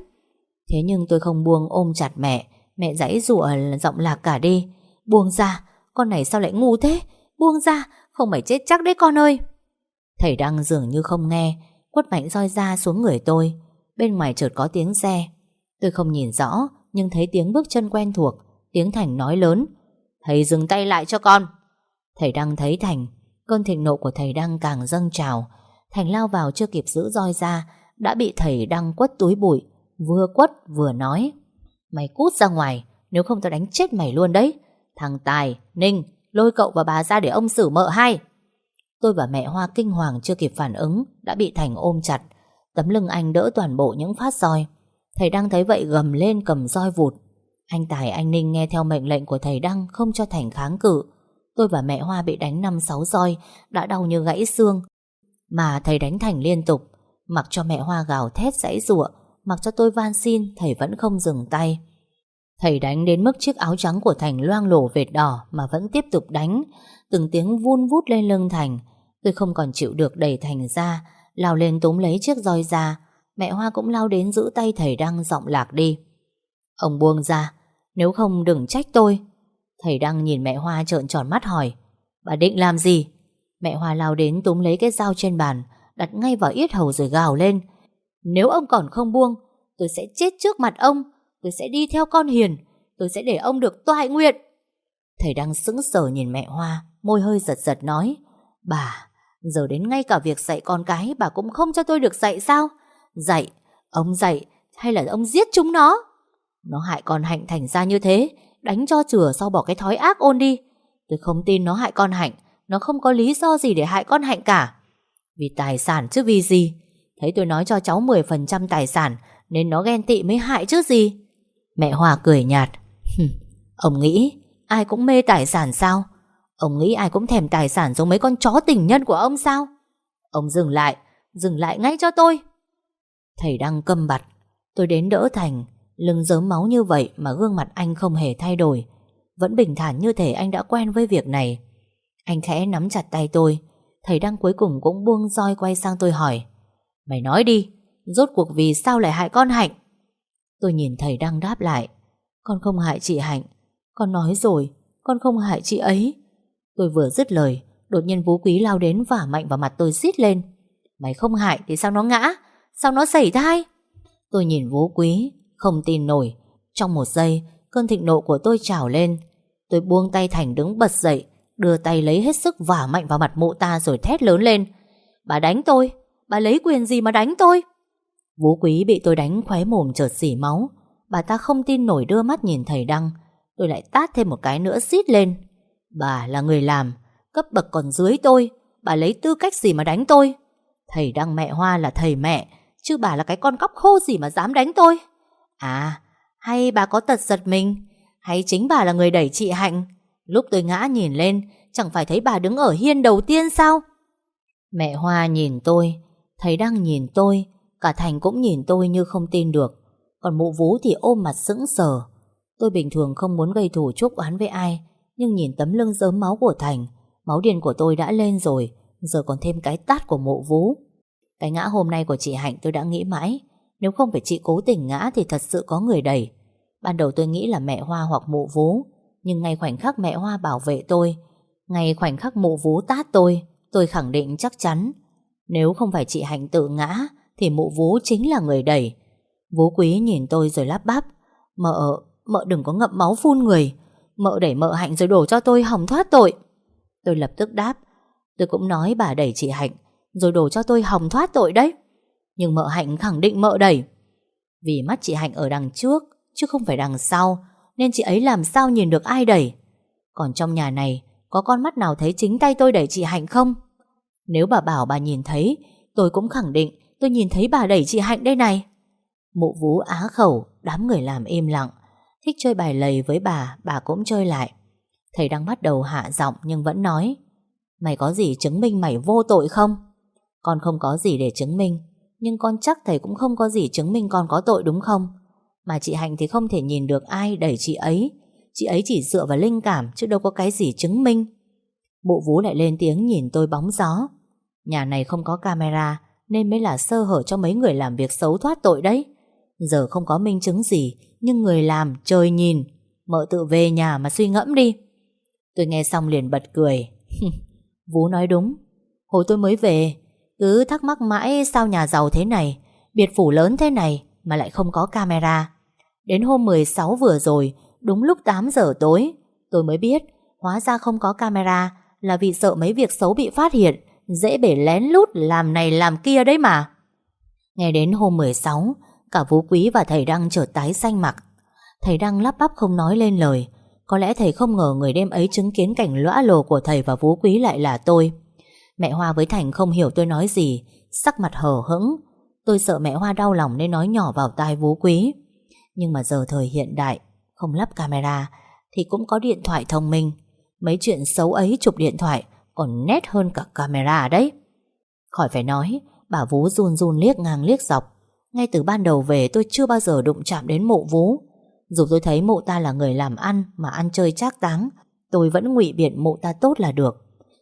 Thế nhưng tôi không buông ôm chặt mẹ Mẹ giãy rụa giọng lạc cả đi Buông ra, con này sao lại ngu thế? Buông ra, không phải chết chắc đấy con ơi. Thầy đang dường như không nghe Quất mạnh roi ra xuống người tôi. Bên ngoài chợt có tiếng xe. Tôi không nhìn rõ Nhưng thấy tiếng bước chân quen thuộc Tiếng Thành nói lớn. Thầy dừng tay lại cho con. Thầy đang thấy Thành Cơn thịnh nộ của thầy đang càng dâng trào. Thành lao vào chưa kịp giữ roi ra Đã bị thầy đang quất túi bụi Vừa quất vừa nói Mày cút ra ngoài Nếu không tao đánh chết mày luôn đấy. Thằng Tài, Ninh Lôi cậu và bà ra để ông xử mợ hai. Tôi và mẹ Hoa kinh hoàng chưa kịp phản ứng Đã bị Thành ôm chặt. Tấm lưng anh đỡ toàn bộ những phát roi. Thầy Đăng thấy vậy gầm lên cầm roi vụt. Anh Tài, anh Ninh nghe theo mệnh lệnh của thầy Đăng Không cho Thành kháng cự. Tôi và mẹ Hoa bị đánh 5-6 roi, Đã đau như gãy xương. Mà thầy đánh Thành liên tục. Mặc cho mẹ Hoa gào thét dãy rụa Mặc cho tôi van xin, Thầy vẫn không dừng tay. Thầy đánh đến mức chiếc áo trắng của Thành loang lổ vệt đỏ Mà vẫn tiếp tục đánh. Từng tiếng vun vút lên lưng Thành. Tôi không còn chịu được đẩy Thành ra. Lao lên túm lấy chiếc roi ra. Mẹ Hoa cũng lao đến giữ tay thầy đăng giọng lạc đi. Ông buông ra Nếu không đừng trách tôi. Thầy đăng nhìn mẹ Hoa trợn tròn mắt hỏi Bà định làm gì? Mẹ Hoa lao đến túm lấy cái dao trên bàn Đặt ngay vào yết hầu rồi gào lên Nếu ông còn không buông Tôi sẽ chết trước mặt ông Tôi sẽ đi theo con hiền Tôi sẽ để ông được toại nguyện. Thầy đang sững sờ nhìn mẹ Hoa Môi hơi giật giật nói Bà, giờ đến ngay cả việc dạy con cái Bà cũng không cho tôi được dạy sao? Dạy, ông dạy? Hay là ông giết chúng nó? Nó hại con Hạnh thành ra như thế Đánh cho chừa sau bỏ cái thói ác ôn đi. Tôi không tin nó hại con Hạnh Nó không có lý do gì để hại con Hạnh cả. Vì tài sản chứ vì gì? Thấy tôi nói cho cháu 10% tài sản Nên nó ghen tị mới hại chứ gì? Mẹ Hòa cười nhạt. Ông nghĩ ai cũng mê tài sản sao? Ông nghĩ ai cũng thèm tài sản giống mấy con chó tình nhân của ông sao? Ông dừng lại Dừng lại ngay cho tôi. Thầy đang câm bặt. Tôi đến đỡ Thành, Lưng dớm máu như vậy mà gương mặt anh không hề thay đổi. Vẫn bình thản như thể anh đã quen với việc này. Anh khẽ nắm chặt tay tôi. Thầy đang cuối cùng cũng buông roi quay sang tôi hỏi, Mày nói đi, Rốt cuộc vì sao lại hại con Hạnh? Tôi nhìn thầy đang đáp lại, Con không hại chị Hạnh. Con nói rồi, Con không hại chị ấy. Tôi vừa dứt lời, Đột nhiên Vũ Quý lao đến vả mạnh vào mặt tôi xít lên. Mày không hại thì sao nó ngã? Sao nó xảy thai? Tôi nhìn Vũ Quý, Không tin nổi. Trong một giây, Cơn thịnh nộ của tôi trào lên. Tôi buông tay Thành đứng bật dậy, Đưa tay lấy hết sức vả mạnh vào mặt mụ ta rồi thét lớn lên. Bà đánh tôi! Bà lấy quyền gì mà đánh tôi? Vũ Quý bị tôi đánh khóe mồm chợt xỉ máu. Bà ta không tin nổi đưa mắt nhìn thầy Đăng. Tôi lại tát thêm một cái nữa xít lên. Bà là người làm, Cấp bậc còn dưới tôi, Bà lấy tư cách gì mà đánh tôi? Thầy Đăng mẹ Hoa là thầy mẹ, Chứ bà là cái con cóc khô gì mà dám đánh tôi? À Hay bà có tật giật mình, Hay chính bà là người đẩy chị Hạnh? Lúc tôi ngã nhìn lên, Chẳng phải thấy bà đứng ở hiên đầu tiên sao? Mẹ Hoa nhìn tôi, Thầy Đăng nhìn tôi, Cả Thành cũng nhìn tôi như không tin được. Còn mụ vú thì ôm mặt sững sờ. Tôi bình thường không muốn gây thù chúc oán với ai nhưng nhìn tấm lưng dớm máu của Thành Máu điên của tôi đã lên rồi Giờ còn thêm cái tát của mụ vú. Cái ngã hôm nay của chị Hạnh tôi đã nghĩ mãi Nếu không phải chị cố tình ngã Thì thật sự có người đẩy. Ban đầu tôi nghĩ là mẹ Hoa hoặc mụ vú Nhưng ngay khoảnh khắc mẹ Hoa bảo vệ tôi Ngay khoảnh khắc mụ vú tát tôi Tôi khẳng định chắc chắn Nếu không phải chị Hạnh tự ngã Thì mụ vú chính là người đẩy. Vú quý nhìn tôi rồi lắp bắp Mợ, mợ đừng có ngậm máu phun người Mợ đẩy mợ Hạnh rồi đổ cho tôi hỏng thoát tội. Tôi lập tức đáp, Tôi cũng nói bà đẩy chị Hạnh Rồi đổ cho tôi hỏng thoát tội đấy. Nhưng mợ Hạnh khẳng định mợ đẩy, Vì mắt chị Hạnh ở đằng trước, Chứ không phải đằng sau, Nên chị ấy làm sao nhìn được ai đẩy? Còn trong nhà này, Có con mắt nào thấy chính tay tôi đẩy chị Hạnh không? Nếu bà bảo bà nhìn thấy, Tôi cũng khẳng định Tôi nhìn thấy bà đẩy chị Hạnh đây này. Mụ vú á khẩu, Đám người làm im lặng. Thích chơi bài lầy với bà Bà cũng chơi lại. Thầy đang bắt đầu hạ giọng nhưng vẫn nói, Mày có gì chứng minh mày vô tội không? Con không có gì để chứng minh, Nhưng con chắc thầy cũng không có gì chứng minh con có tội đúng không? Mà chị Hạnh thì không thể nhìn được ai đẩy chị ấy. Chị ấy chỉ dựa vào linh cảm Chứ đâu có cái gì chứng minh. Mụ vú lại lên tiếng nhìn tôi bóng gió. Nhà này không có camera Nên mới là sơ hở cho mấy người làm việc xấu thoát tội đấy. Giờ không có minh chứng gì nhưng người làm trời nhìn. Mợ tự về nhà mà suy ngẫm đi. Tôi nghe xong liền bật cười. Vú nói đúng. Hồi tôi mới về, Cứ thắc mắc mãi sao nhà giàu thế này, Biệt phủ lớn thế này Mà lại không có camera. Đến hôm 16 vừa rồi, Đúng lúc 8 giờ tối, Tôi mới biết Hóa ra không có camera Là vì sợ mấy việc xấu bị phát hiện, Dễ bể lén lút làm này làm kia đấy mà. Nghe đến hôm 16 Cả Vũ Quý và thầy Đăng trở tái xanh mặt Thầy Đăng lắp bắp không nói lên lời có lẽ thầy không ngờ người đêm ấy chứng kiến cảnh lõa lồ của thầy và Vũ Quý lại là tôi. Mẹ Hoa với Thành không hiểu tôi nói gì, sắc mặt hờ hững. Tôi sợ mẹ Hoa đau lòng nên nói nhỏ vào tai Vũ Quý. Nhưng mà giờ thời hiện đại, không lắp camera, thì cũng có điện thoại thông minh. Mấy chuyện xấu ấy chụp điện thoại còn nét hơn cả camera đấy. Khỏi phải nói, bà Vú run run liếc ngang liếc dọc. Ngay từ ban đầu về tôi chưa bao giờ đụng chạm đến mộ Vú. Dù tôi thấy mộ ta là người làm ăn Mà ăn chơi trác táng, Tôi vẫn ngụy biện mộ ta tốt là được.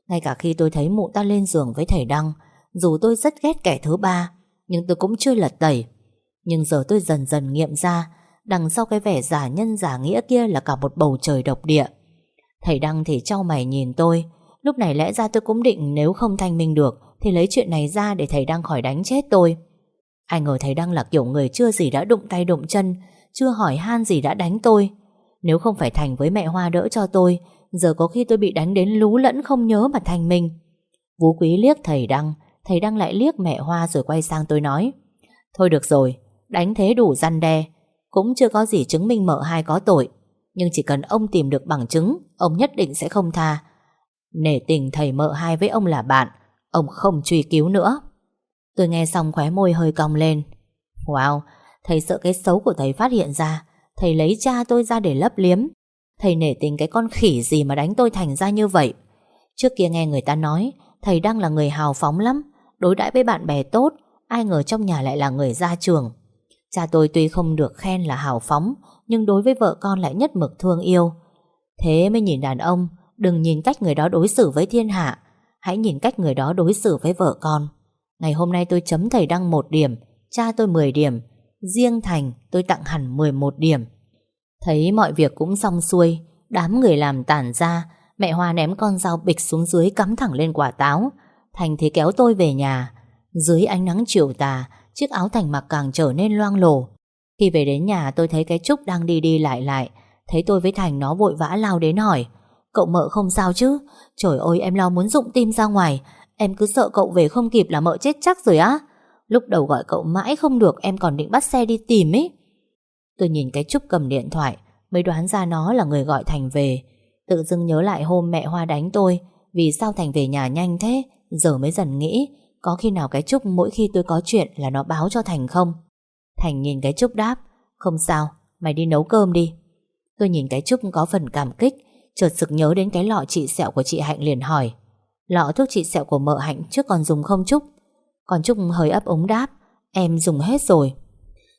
Ngay cả khi tôi thấy mộ ta lên giường với thầy Đăng, Dù tôi rất ghét kẻ thứ ba, Nhưng tôi cũng chưa lật tẩy. Nhưng giờ tôi dần dần nghiệm ra, Đằng sau cái vẻ giả nhân giả nghĩa kia Là cả một bầu trời độc địa. Thầy Đăng thì trao mày nhìn tôi, Lúc này lẽ ra tôi cũng định nếu không thanh minh được Thì lấy chuyện này ra để thầy Đăng khỏi đánh chết tôi. Ai ngờ thầy Đăng là kiểu người chưa gì đã đụng tay đụng chân, chưa hỏi han gì đã đánh tôi. Nếu không phải Thành với mẹ Hoa đỡ cho tôi, Giờ có khi tôi bị đánh đến lú lẫn không nhớ mà thành mình. Vũ Quý liếc thầy Đăng Thầy Đăng lại liếc mẹ Hoa rồi quay sang tôi nói, Thôi được rồi, Đánh thế đủ răn đe, Cũng chưa có gì chứng minh mợ hai có tội, Nhưng chỉ cần ông tìm được bằng chứng, Ông nhất định sẽ không tha. Nể tình thầy mợ hai với ông là bạn, Ông không truy cứu nữa. Tôi nghe xong khóe môi hơi cong lên. Wow, Thầy sợ cái xấu của thầy phát hiện ra. Thầy lấy cha tôi ra để lấp liếm. Thầy nể tình cái con khỉ gì mà đánh tôi thành ra như vậy. Trước kia nghe người ta nói, Thầy đang là người hào phóng lắm, Đối đãi với bạn bè tốt, Ai ngờ trong nhà lại là người ra trường Cha tôi tuy không được khen là hào phóng, Nhưng đối với vợ con lại nhất mực thương yêu. Thế mới nhìn đàn ông, Đừng nhìn cách người đó đối xử với thiên hạ. Hãy nhìn cách người đó đối xử với vợ con. Ngày hôm nay tôi chấm thầy đăng một điểm, Cha tôi 10 điểm, Riêng Thành tôi tặng hẳn 11 điểm. Thấy mọi việc cũng xong xuôi, Đám người làm tản ra, Mẹ Hoa ném con dao bịch xuống dưới Cắm thẳng lên quả táo. Thành thì kéo tôi về nhà. Dưới ánh nắng chiều tà, Chiếc áo Thành mặc càng trở nên loang lổ. Khi về đến nhà tôi thấy cái Trúc đang đi đi lại lại. Thấy tôi với Thành nó vội vã lao đến hỏi, Cậu mợ không sao chứ? Trời ơi, em lo muốn rụng tim ra ngoài. Em cứ sợ cậu về không kịp là mợ chết chắc rồi á. Lúc đầu gọi cậu mãi không được Em còn định bắt xe đi tìm ấy Tôi nhìn cái Trúc cầm điện thoại Mới đoán ra nó là người gọi Thành về. Tự dưng nhớ lại hôm mẹ Hoa đánh tôi Vì sao Thành về nhà nhanh thế? Giờ mới dần nghĩ Có khi nào cái Trúc mỗi khi tôi có chuyện Là nó báo cho Thành không? Thành nhìn cái Trúc đáp Không sao, mày đi nấu cơm đi. Tôi nhìn cái Trúc có phần cảm kích Chợt sực nhớ đến cái lọ trị sẹo của chị Hạnh liền hỏi Lọ thuốc trị sẹo của mợ Hạnh trước còn dùng không Trúc. Còn Trúc hơi ấp ống đáp, Em dùng hết rồi.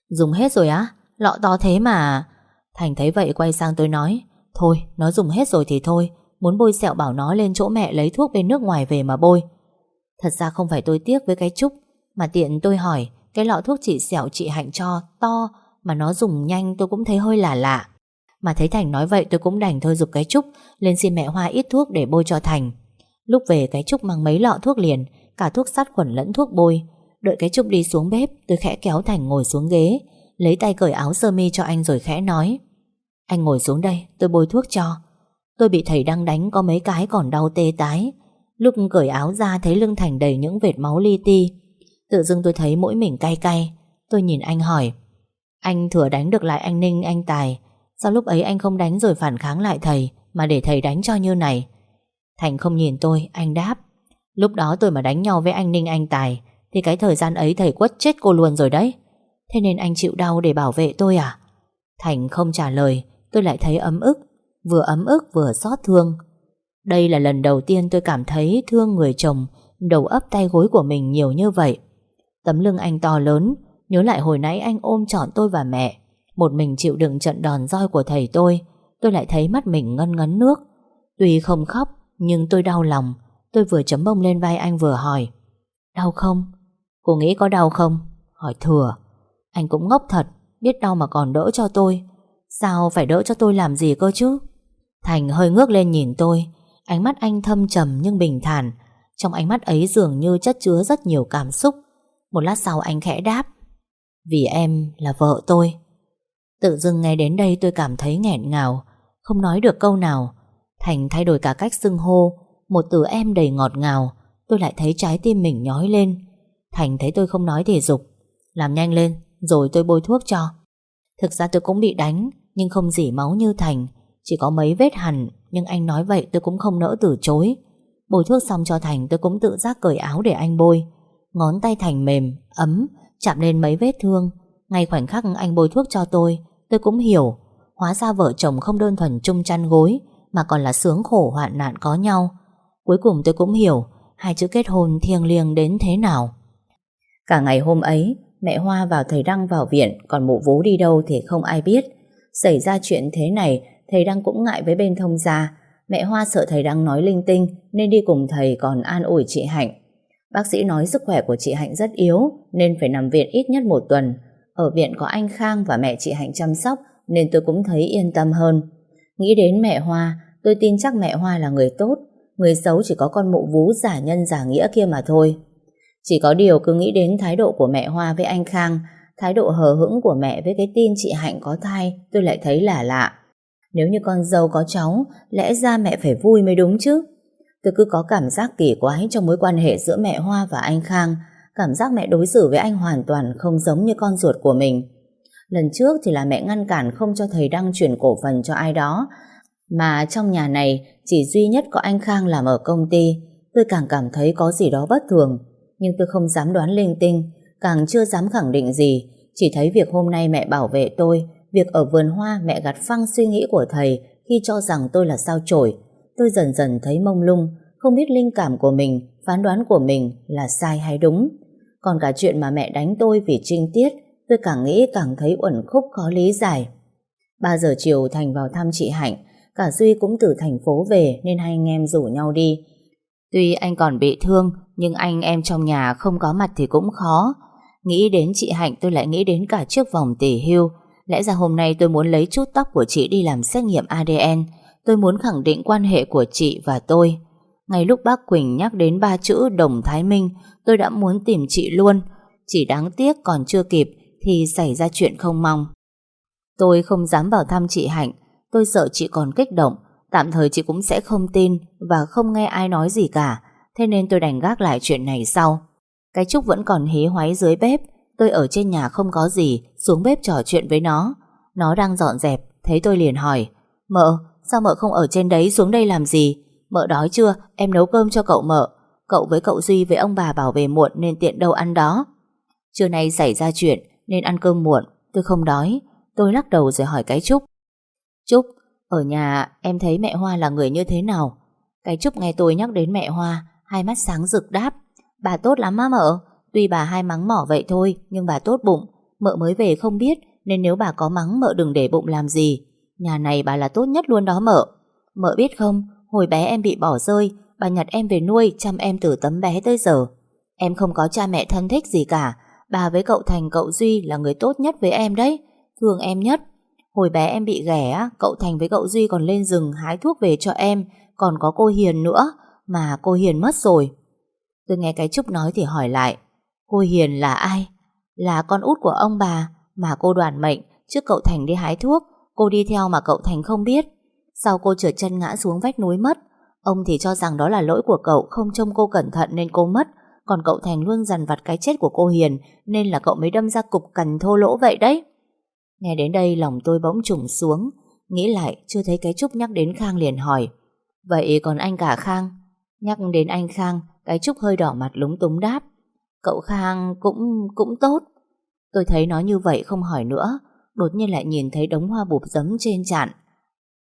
Dùng hết rồi á? Lọ to thế mà. Thành thấy vậy quay sang tôi nói, Thôi, nó dùng hết rồi thì thôi, Muốn bôi sẹo bảo nó lên chỗ mẹ lấy thuốc bên nước ngoài về mà bôi. Thật ra không phải tôi tiếc với cái Trúc, Mà tiện tôi hỏi, Cái lọ thuốc trị sẹo chị Hạnh cho To Mà nó dùng nhanh tôi cũng thấy hơi lạ lạ. Mà thấy Thành nói vậy tôi cũng đành thôi dục cái Trúc, Lên xin mẹ Hoa ít thuốc để bôi cho Thành. Lúc về cái Trúc mang mấy lọ thuốc liền, Cả thuốc sát khuẩn lẫn thuốc bôi. Đợi cái Trúc đi xuống bếp, Tôi khẽ kéo Thành ngồi xuống ghế, Lấy tay cởi áo sơ mi cho anh rồi khẽ nói, Anh ngồi xuống đây, tôi bôi thuốc cho. Tôi bị thầy đang đánh có mấy cái còn đau tê tái. Lúc cởi áo ra thấy lưng Thành đầy những vệt máu li ti, Tự dưng tôi thấy mỗi mình cay cay. Tôi nhìn anh hỏi, Anh thừa đánh được lại anh Ninh, anh Tài, Sao lúc ấy anh không đánh rồi phản kháng lại thầy, Mà để thầy đánh cho như này? Thành không nhìn tôi, Anh đáp. Lúc đó tôi mà đánh nhau với anh Ninh, anh Tài, Thì cái thời gian ấy thầy quất chết cô luôn rồi đấy. Thế nên anh chịu đau để bảo vệ tôi à? Thành không trả lời, Tôi lại thấy ấm ức. Vừa ấm ức vừa xót thương. Đây là lần đầu tiên tôi cảm thấy thương người chồng, Đầu ấp tay gối của mình nhiều như vậy. Tấm lưng anh to lớn, Nhớ lại hồi nãy anh ôm trọn tôi và mẹ. Một mình chịu đựng trận đòn roi của thầy tôi Tôi lại thấy mắt mình ngân ngấn nước. Tuy không khóc nhưng tôi đau lòng. Tôi vừa chấm bông lên vai anh vừa hỏi, Đau không? Cô nghĩ có đau không? Hỏi thừa, Anh cũng ngốc thật, Biết đau mà còn đỡ cho tôi. Sao phải đỡ cho tôi làm gì cơ chứ? Thành hơi ngước lên nhìn tôi. Ánh mắt anh thâm trầm nhưng bình thản. Trong ánh mắt ấy dường như chất chứa rất nhiều cảm xúc. Một lát sau anh khẽ đáp, Vì em là vợ tôi. Tự dưng ngay đến đây tôi cảm thấy nghẹn ngào, Không nói được câu nào. Thành thay đổi cả cách xưng hô. Một từ em đầy ngọt ngào. Tôi lại thấy trái tim mình nhói lên. Thành thấy tôi không nói thể dục. Làm nhanh lên rồi tôi bôi thuốc cho. Thực ra tôi cũng bị đánh Nhưng không dỉ máu như Thành. Chỉ có mấy vết hằn Nhưng anh nói vậy tôi cũng không nỡ từ chối. Bôi thuốc xong cho Thành tôi cũng tự giác cởi áo để anh bôi. Ngón tay Thành mềm, ấm Chạm lên mấy vết thương. Ngay khoảnh khắc anh bôi thuốc cho tôi Tôi cũng hiểu. Hóa ra vợ chồng không đơn thuần chung chăn gối. Mà còn là sướng khổ hoạn nạn có nhau. Cuối cùng tôi cũng hiểu Hai chữ kết hôn thiêng liêng đến thế nào. Cả ngày hôm ấy, Mẹ Hoa vào thầy Đăng vào viện, Còn mụ vú đi đâu thì không ai biết. Xảy ra chuyện thế này, Thầy Đăng cũng ngại với bên thông gia. Mẹ Hoa sợ thầy Đăng nói linh tinh, Nên đi cùng thầy còn an ủi chị Hạnh. Bác sĩ nói sức khỏe của chị Hạnh rất yếu, Nên phải nằm viện ít nhất một tuần. Ở viện có anh Khang và mẹ chị Hạnh chăm sóc, Nên tôi cũng thấy yên tâm hơn. Nghĩ đến mẹ Hoa Tôi tin chắc mẹ Hoa là người tốt Người xấu chỉ có con mụ vú giả nhân giả nghĩa kia mà thôi chỉ có điều cứ nghĩ đến thái độ của mẹ Hoa với anh Khang, thái độ hờ hững của mẹ với cái tin chị Hạnh có thai, tôi lại thấy là lạ. Nếu như con dâu có cháu, lẽ ra mẹ phải vui mới đúng chứ. Tôi cứ có cảm giác kỳ quái trong mối quan hệ giữa mẹ Hoa và anh Khang. Cảm giác mẹ đối xử với anh hoàn toàn không giống như con ruột của mình. Lần trước thì là mẹ ngăn cản không cho thầy Đăng chuyển cổ phần cho ai đó. Mà trong nhà này chỉ duy nhất có anh Khang làm ở công ty. Tôi càng cảm thấy có gì đó bất thường. Nhưng tôi không dám đoán linh tinh, càng chưa dám khẳng định gì. Chỉ thấy việc hôm nay mẹ bảo vệ tôi, việc ở vườn hoa mẹ gạt phăng suy nghĩ của thầy khi cho rằng tôi là sao chổi. Tôi dần dần thấy mông lung, không biết linh cảm của mình, phán đoán của mình là sai hay đúng. Còn cả chuyện mà mẹ đánh tôi vì trinh tiết, tôi càng nghĩ càng thấy uẩn khúc khó lý giải. 3 giờ chiều Thành vào thăm chị Hạnh, cả Duy cũng từ thành phố về nên hai anh em rủ nhau đi. Tuy anh còn bị thương, nhưng anh em trong nhà không có mặt thì cũng khó. Nghĩ đến chị Hạnh tôi lại nghĩ đến cả chiếc vòng tỷ hưu. Lẽ ra hôm nay tôi muốn lấy chút tóc của chị đi làm xét nghiệm ADN. Tôi muốn khẳng định quan hệ của chị và tôi. Ngay lúc bác Quỳnh nhắc đến ba chữ Đồng Thái Minh, tôi đã muốn tìm chị luôn. Chỉ đáng tiếc còn chưa kịp thì xảy ra chuyện không mong. Tôi không dám vào thăm chị Hạnh. Tôi sợ chị còn kích động. Tạm thời chị cũng sẽ không tin và không nghe ai nói gì cả. Thế nên tôi đành gác lại chuyện này sau. Cái Trúc vẫn còn hí hoáy dưới bếp. Tôi ở trên nhà không có gì, xuống bếp trò chuyện với nó. Nó đang dọn dẹp, thấy tôi liền hỏi. Mợ, sao mợ không ở trên đấy xuống đây làm gì? Mợ đói chưa? Em nấu cơm cho cậu mợ. Cậu với cậu Duy với ông bà bảo về muộn nên tiện đâu ăn đó. Trưa nay xảy ra chuyện nên ăn cơm muộn. Tôi không đói. Tôi lắc đầu rồi hỏi cái Trúc. Trúc, ở nhà em thấy mẹ Hoa là người như thế nào? Cái Trúc nghe tôi nhắc đến mẹ Hoa, hai mắt sáng rực đáp. Bà tốt lắm má mợ. Tuy bà hai mắng mỏ vậy thôi, nhưng bà tốt bụng. Mợ mới về không biết, nên nếu bà có mắng mợ đừng để bụng làm gì. Nhà này bà là tốt nhất luôn đó mợ. Mợ biết không, Hồi bé em bị bỏ rơi, bà nhặt em về nuôi, chăm em từ tấm bé tới giờ. Em không có cha mẹ thân thích gì cả, bà với cậu Thành cậu Duy là người tốt nhất với em đấy, thương em nhất. Hồi bé em bị ghẻ, cậu Thành với cậu Duy còn lên rừng hái thuốc về cho em, còn có cô Hiền nữa, mà cô Hiền mất rồi. Tôi nghe cái Trúc nói thì hỏi lại, cô Hiền là ai? Là con út của ông bà, mà cô đoàn mệnh, trước cậu Thành đi hái thuốc, cô đi theo mà cậu Thành không biết. Sau cô trượt chân ngã xuống vách núi mất Ông thì cho rằng đó là lỗi của cậu Không trông cô cẩn thận nên cô mất còn cậu Thành luôn dằn vặt cái chết của cô Hiền, Nên là cậu mới đâm ra cục cằn thô lỗ vậy đấy. Nghe đến đây lòng tôi bỗng trùng xuống, Nghĩ lại chưa thấy cái Trúc nhắc đến Khang liền hỏi, Vậy còn anh cả Khang? Nhắc đến anh Khang, Cái Trúc hơi đỏ mặt lúng túng đáp, Cậu Khang cũng cũng tốt. Tôi thấy nó như vậy không hỏi nữa, Đột nhiên lại nhìn thấy đống hoa bụp giấm trên chạn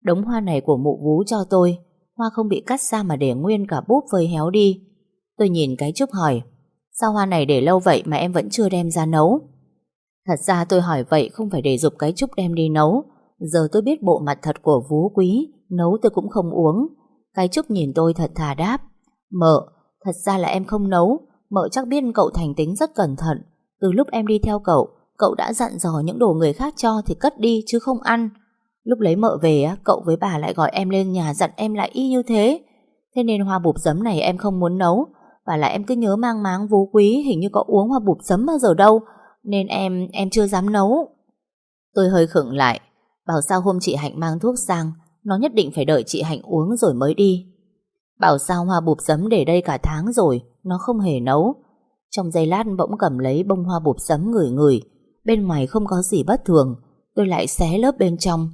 Đống hoa này của mụ vú cho tôi, Hoa không bị cắt ra mà để nguyên cả búp phơi héo đi. Tôi nhìn cái Trúc hỏi Sao hoa này để lâu vậy mà em vẫn chưa đem ra nấu? Thật ra tôi hỏi vậy Không phải để dục cái Trúc đem đi nấu. Giờ tôi biết bộ mặt thật của vú quý Nấu tôi cũng không uống. Cái Trúc nhìn tôi thật thà đáp Mợ, thật ra là em không nấu. Mợ chắc biết cậu thành tính rất cẩn thận. Từ lúc em đi theo cậu Cậu đã dặn dò những đồ người khác cho Thì cất đi chứ không ăn. Lúc lấy mợ về á, cậu với bà lại gọi em lên nhà dặn em lại y như thế. Thế nên hoa bụp giấm này em không muốn nấu. Và lại em cứ nhớ mang máng vú quý hình như có uống hoa bụp sấm bao giờ đâu. Nên em, em chưa dám nấu. Tôi hơi khựng lại. Bảo sao hôm chị Hạnh mang thuốc sang, nó nhất định phải đợi chị Hạnh uống rồi mới đi. Bảo sao hoa bụp sấm để đây cả tháng rồi, nó không hề nấu. Trong giây lát bỗng cầm lấy bông hoa bụp sấm ngửi ngửi. Bên ngoài không có gì bất thường. Tôi lại xé lớp bên trong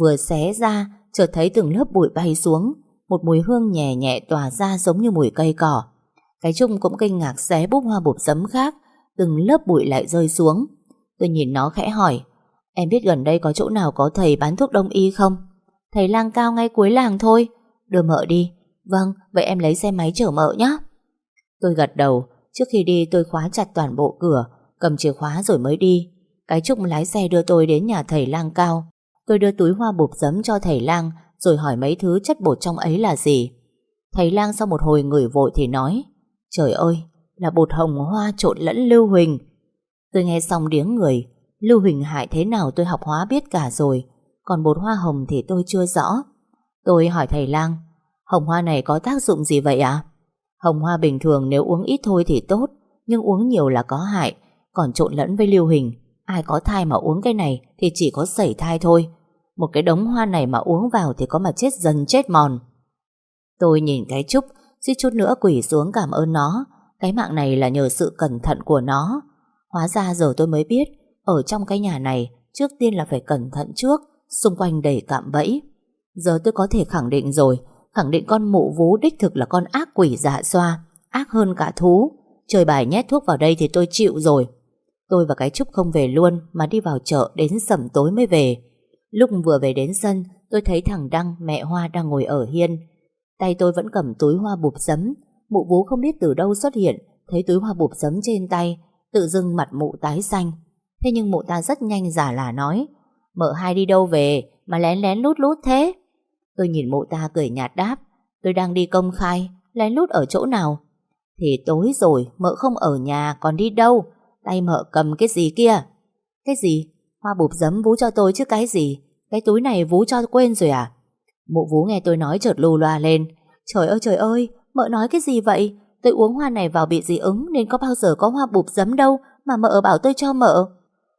Vừa xé ra, chợt thấy từng lớp bụi bay xuống, một mùi hương nhẹ nhẹ tỏa ra giống như mùi cây cỏ. Cái chung cũng kinh ngạc xé búp hoa bụp giấm khác, từng lớp bụi lại rơi xuống. Tôi nhìn nó khẽ hỏi, em biết gần đây có chỗ nào có thầy bán thuốc đông y không? Thầy lang cao ngay cuối làng thôi, đưa mợ đi. Vâng, vậy em lấy xe máy chở mợ nhé. Tôi gật đầu, trước khi đi tôi khóa chặt toàn bộ cửa, cầm chìa khóa rồi mới đi. Cái Trúc lái xe đưa tôi đến nhà thầy lang cao. Tôi đưa túi hoa bụp giấm cho thầy lang Rồi hỏi mấy thứ chất bột trong ấy là gì Thầy lang sau một hồi ngửi vội thì nói Trời ơi, Là bột hồng hoa trộn lẫn lưu huỳnh Tôi nghe xong điếng người, Lưu huỳnh hại thế nào tôi học hóa biết cả rồi, Còn bột hoa hồng thì tôi chưa rõ Tôi hỏi thầy lang, Hồng hoa này có tác dụng gì vậy ạ? À? Hồng hoa bình thường nếu uống ít thôi thì tốt, Nhưng uống nhiều là có hại, Còn trộn lẫn với lưu huỳnh, Ai có thai mà uống cái này Thì chỉ có sẩy thai thôi Một cái đống hoa này mà uống vào Thì có mà chết dần chết mòn Tôi nhìn cái Trúc suýt chút nữa quỷ xuống cảm ơn nó. Cái mạng này là nhờ sự cẩn thận của nó. Hóa ra giờ tôi mới biết, Ở trong cái nhà này, Trước tiên là phải cẩn thận trước, Xung quanh đầy cạm bẫy. Giờ tôi có thể khẳng định rồi, Khẳng định con mụ vú đích thực là con ác quỷ dạ xoa, Ác hơn cả thú. Trời bài nhét thuốc vào đây thì tôi chịu rồi. Tôi và cái Trúc không về luôn, Mà đi vào chợ đến sẩm tối mới về. Lúc vừa về đến sân, Tôi thấy thằng Đăng, mẹ Hoa đang ngồi ở hiên. Tay tôi vẫn cầm túi hoa bụp giấm. Mụ vú không biết từ đâu xuất hiện, Thấy túi hoa bụp giấm trên tay, Tự dưng mặt mụ tái xanh. Thế nhưng mụ ta rất nhanh giả là nói, Mợ hai đi đâu về Mà lén lén lút lút thế? Tôi nhìn mụ ta cười nhạt đáp, Tôi đang đi công khai, Lén lút ở chỗ nào? Thì tối rồi, mợ không ở nhà, còn đi đâu? Tay mợ cầm cái gì kia? Cái gì? Hoa bụp giấm vú cho tôi chứ cái gì? Cái túi này vú cho quên rồi à? Mụ vú nghe tôi nói chợt lù loa lên. Trời ơi trời ơi Mợ nói cái gì vậy? Tôi uống hoa này vào bị dị ứng Nên có bao giờ có hoa bụp giấm đâu Mà mợ bảo tôi cho mợ.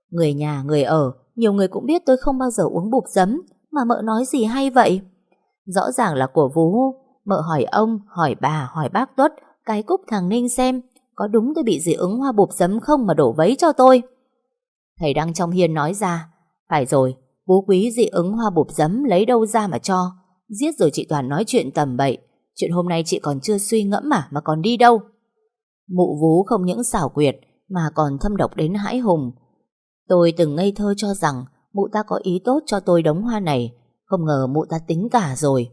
Người nhà người ở Nhiều người cũng biết tôi không bao giờ uống bụp giấm. Mà mợ nói gì hay vậy? Rõ ràng là của vú. Mợ hỏi ông, hỏi bà, hỏi bác Tuất Cái cúc thằng Ninh xem Có đúng tôi bị dị ứng hoa bụp giấm không mà đổ vấy cho tôi? Thầy đang trong hiên nói ra Phải rồi, Vú quý dị ứng hoa bụp giấm lấy đâu ra mà cho? Giết rồi chị Toàn nói chuyện tầm bậy. Chuyện hôm nay chị còn chưa suy ngẫm mà Mà còn đi đâu? Mụ vú không những xảo quyệt, Mà còn thâm độc đến hãi hùng. Tôi từng ngây thơ cho rằng Mụ ta có ý tốt cho tôi đống hoa này. Không ngờ mụ ta tính cả rồi.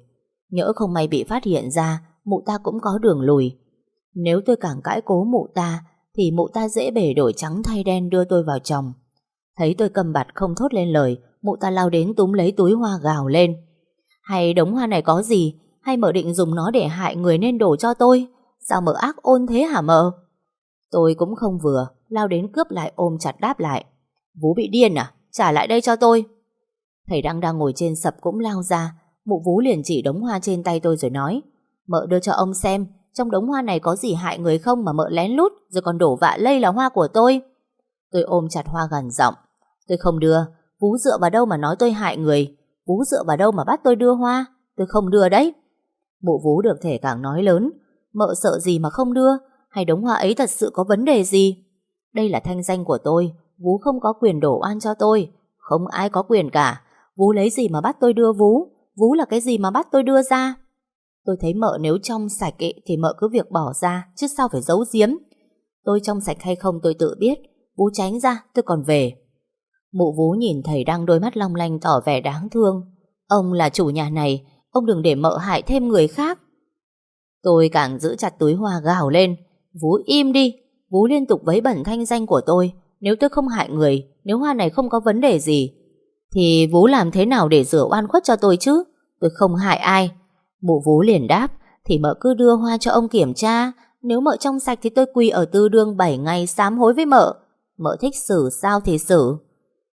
Nhỡ không may bị phát hiện ra, Mụ ta cũng có đường lùi. Nếu tôi càng cãi cố mụ ta, Thì mụ ta dễ bể đổi trắng thay đen đưa tôi vào chồng. Thấy tôi cầm bạt không thốt lên lời, Mụ ta lao đến túm lấy túi hoa gào lên. Hay đống hoa này có gì? Hay mợ định dùng nó để hại người nên đổ cho tôi? Sao mợ ác ôn thế hả mợ? Tôi cũng không vừa, Lao đến cướp lại ôm chặt đáp lại. Vú bị điên à? Trả lại đây cho tôi. Thầy đang đang ngồi trên sập cũng lao ra. Mụ vú liền chỉ đống hoa trên tay tôi rồi nói, Mợ đưa cho ông xem, Trong đống hoa này có gì hại người không mà mợ lén lút, Rồi còn đổ vạ lây là hoa của tôi. Tôi ôm chặt hoa gần giọng. Tôi không đưa. Vú dựa vào đâu mà nói tôi hại người? Vú dựa vào đâu mà bắt tôi đưa hoa? Tôi không đưa đấy. Bộ vú được thể càng nói lớn. Mợ sợ gì mà không đưa? Hay đống hoa ấy thật sự có vấn đề gì? Đây là thanh danh của tôi. Vú không có quyền đổ oan cho tôi. Không ai có quyền cả. Vú lấy gì mà bắt tôi đưa vú? Vú là cái gì mà bắt tôi đưa ra? Tôi thấy mợ nếu trong sạch ấy, Thì mợ cứ việc bỏ ra Chứ sao phải giấu giếm? Tôi trong sạch hay không tôi tự biết. Vú tránh ra tôi còn về Mụ vú nhìn thầy đang đôi mắt long lanh tỏ vẻ đáng thương. Ông là chủ nhà này, ông đừng để mợ hại thêm người khác. Tôi càng giữ chặt túi hoa gào lên. Vú im đi, vú liên tục vấy bẩn thanh danh của tôi. Nếu tôi không hại người, nếu hoa này không có vấn đề gì, thì vú làm thế nào để rửa oan khuất cho tôi chứ? Tôi không hại ai. Mụ vú liền đáp, thì mợ cứ đưa hoa cho ông kiểm tra. Nếu mợ trong sạch thì tôi quỳ ở tư đương 7 ngày sám hối với mợ. Mợ thích xử sao thì xử.